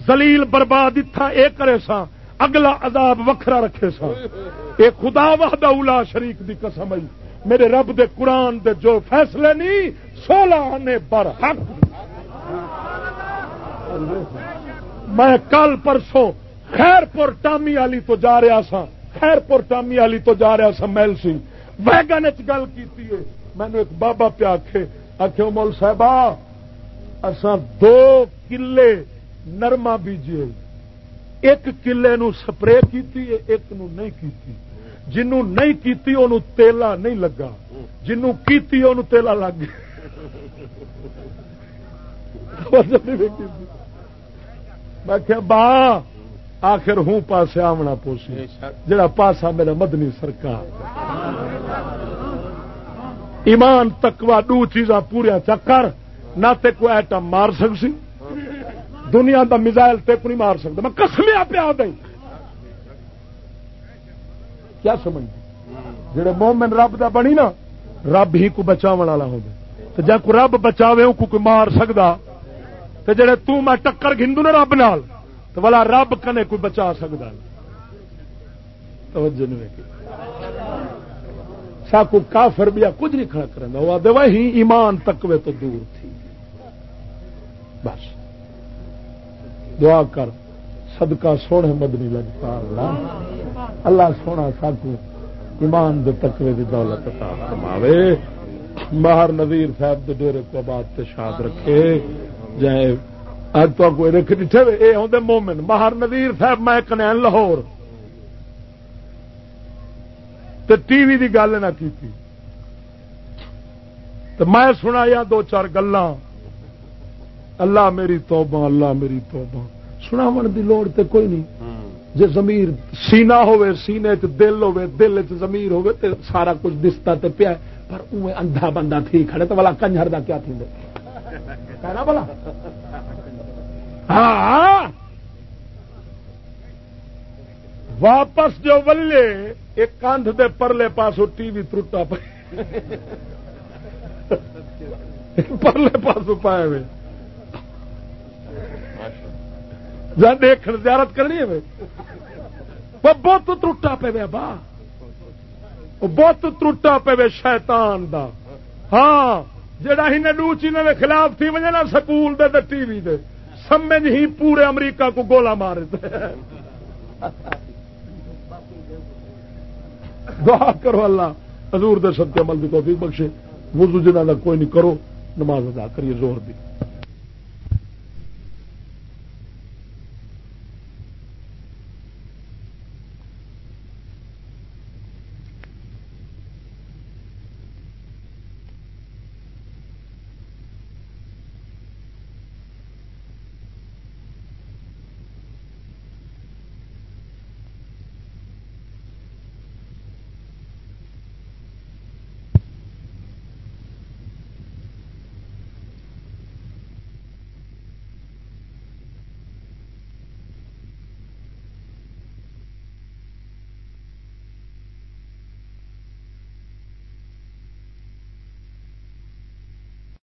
زلیل برباد اتھا اے کرے سا اگلا عذاب وکھرا رکھے سا اے خدا وحدہ اولا شریک دی قسم آئی میرے رب دے قرآن دے جو فیصلے نہیں سولہ آنے بر حق۔ میں کل پرسوں خیر پور ٹامی والی تو جا رہا سا خیر پور ٹامی والی تو جا رہا سا میل سی۔ ویگن چ گل کی مینو ایک بابا پیا آخے آخو مول صاحب اسان دو کلے نرما بیجے ایک کلے نو سپرے کیتی، ایک نو نہیں کیتی۔ جنو نہیں کیتی انہوں تیلا نہیں لگا۔ جنو کیتی انہوں تیلا لگ گیا۔ میں با، آخر ہوں پاسے آمنا پوسی۔ جڑا پاسا میرا مدنی سرکار۔ ایمان تکوا دو چیزاں پوریا چکر نہ تے کوئی ایٹم مار سکسی۔ دنیا دا میزائل تے کو نہیں مار سکتا۔ میں کسمیا پیا دیں۔ کیا سمجھ؟ جڑے مومن رب دا بنی نا، رب ہی کو بچاو والا ہو تو جا کو رب بچاوے کو کوئی مار سکتا تو جڑے تو میں ٹکر گھندو نا رب نال تو والا رب کنے کوئی بچا سکتا توجہ نہیں ساکو کافر بھی کچھ نہیں کھڑا کرنا وہ دے وہی ایمان تکوے تو دور تھی۔ بس۔ دعا کر، صدقہ سونے مدنی لگتا اللہ۔ اللہ سونا ساکو ایمان دے تقوی دی دولت عطا فرماوے۔ مہر نذیر صاحب دے ڈیرے کو آباد تے شاد رکھے۔ جائے اج تو کوئی رکھ ڈٹھے اے ہوندے مومن، مہر نذیر صاحب، میں کنین لاہور۔ تے ٹی وی دی گل نہ کیتی۔ تو میں سنا یا دو چار گلاں۔ اللہ میری توبہ اللہ میری توبہ۔ سنا من دی لوڑ تے کوئی نہیں۔ جے ضمیر سینا ہوے سینے چ دل ہوے دل چ ضمیر ہوے تے سارا کچھ دستا تے پیا پر اوے اندھا بندہ تھی کھڑے تو والا کنجر دا کیا تھی کہنا بلا؟ ہاں۔ واپس جو ولے ایک کندھ دے پرلے پاسو ٹی وی ترٹا پہ پرلے پاسو پائے ہوئے دیکھ زیارت کرنی ہے بہت ترٹا پہ با بہت ترٹا پہ شیطان دا۔ ہاں جڑا ہی نڈو چین کے خلاف تھی، وجہ نا سکول دے ٹی وی دے۔ سمجھ ہی پورے امریکہ کو گولا مار دعا کرو اللہ، حضور دے سب کے عمل بھی توفیق بخشے۔ وضو جنہ کا کوئی نہیں کرو، نماز ادا کریے زور بھی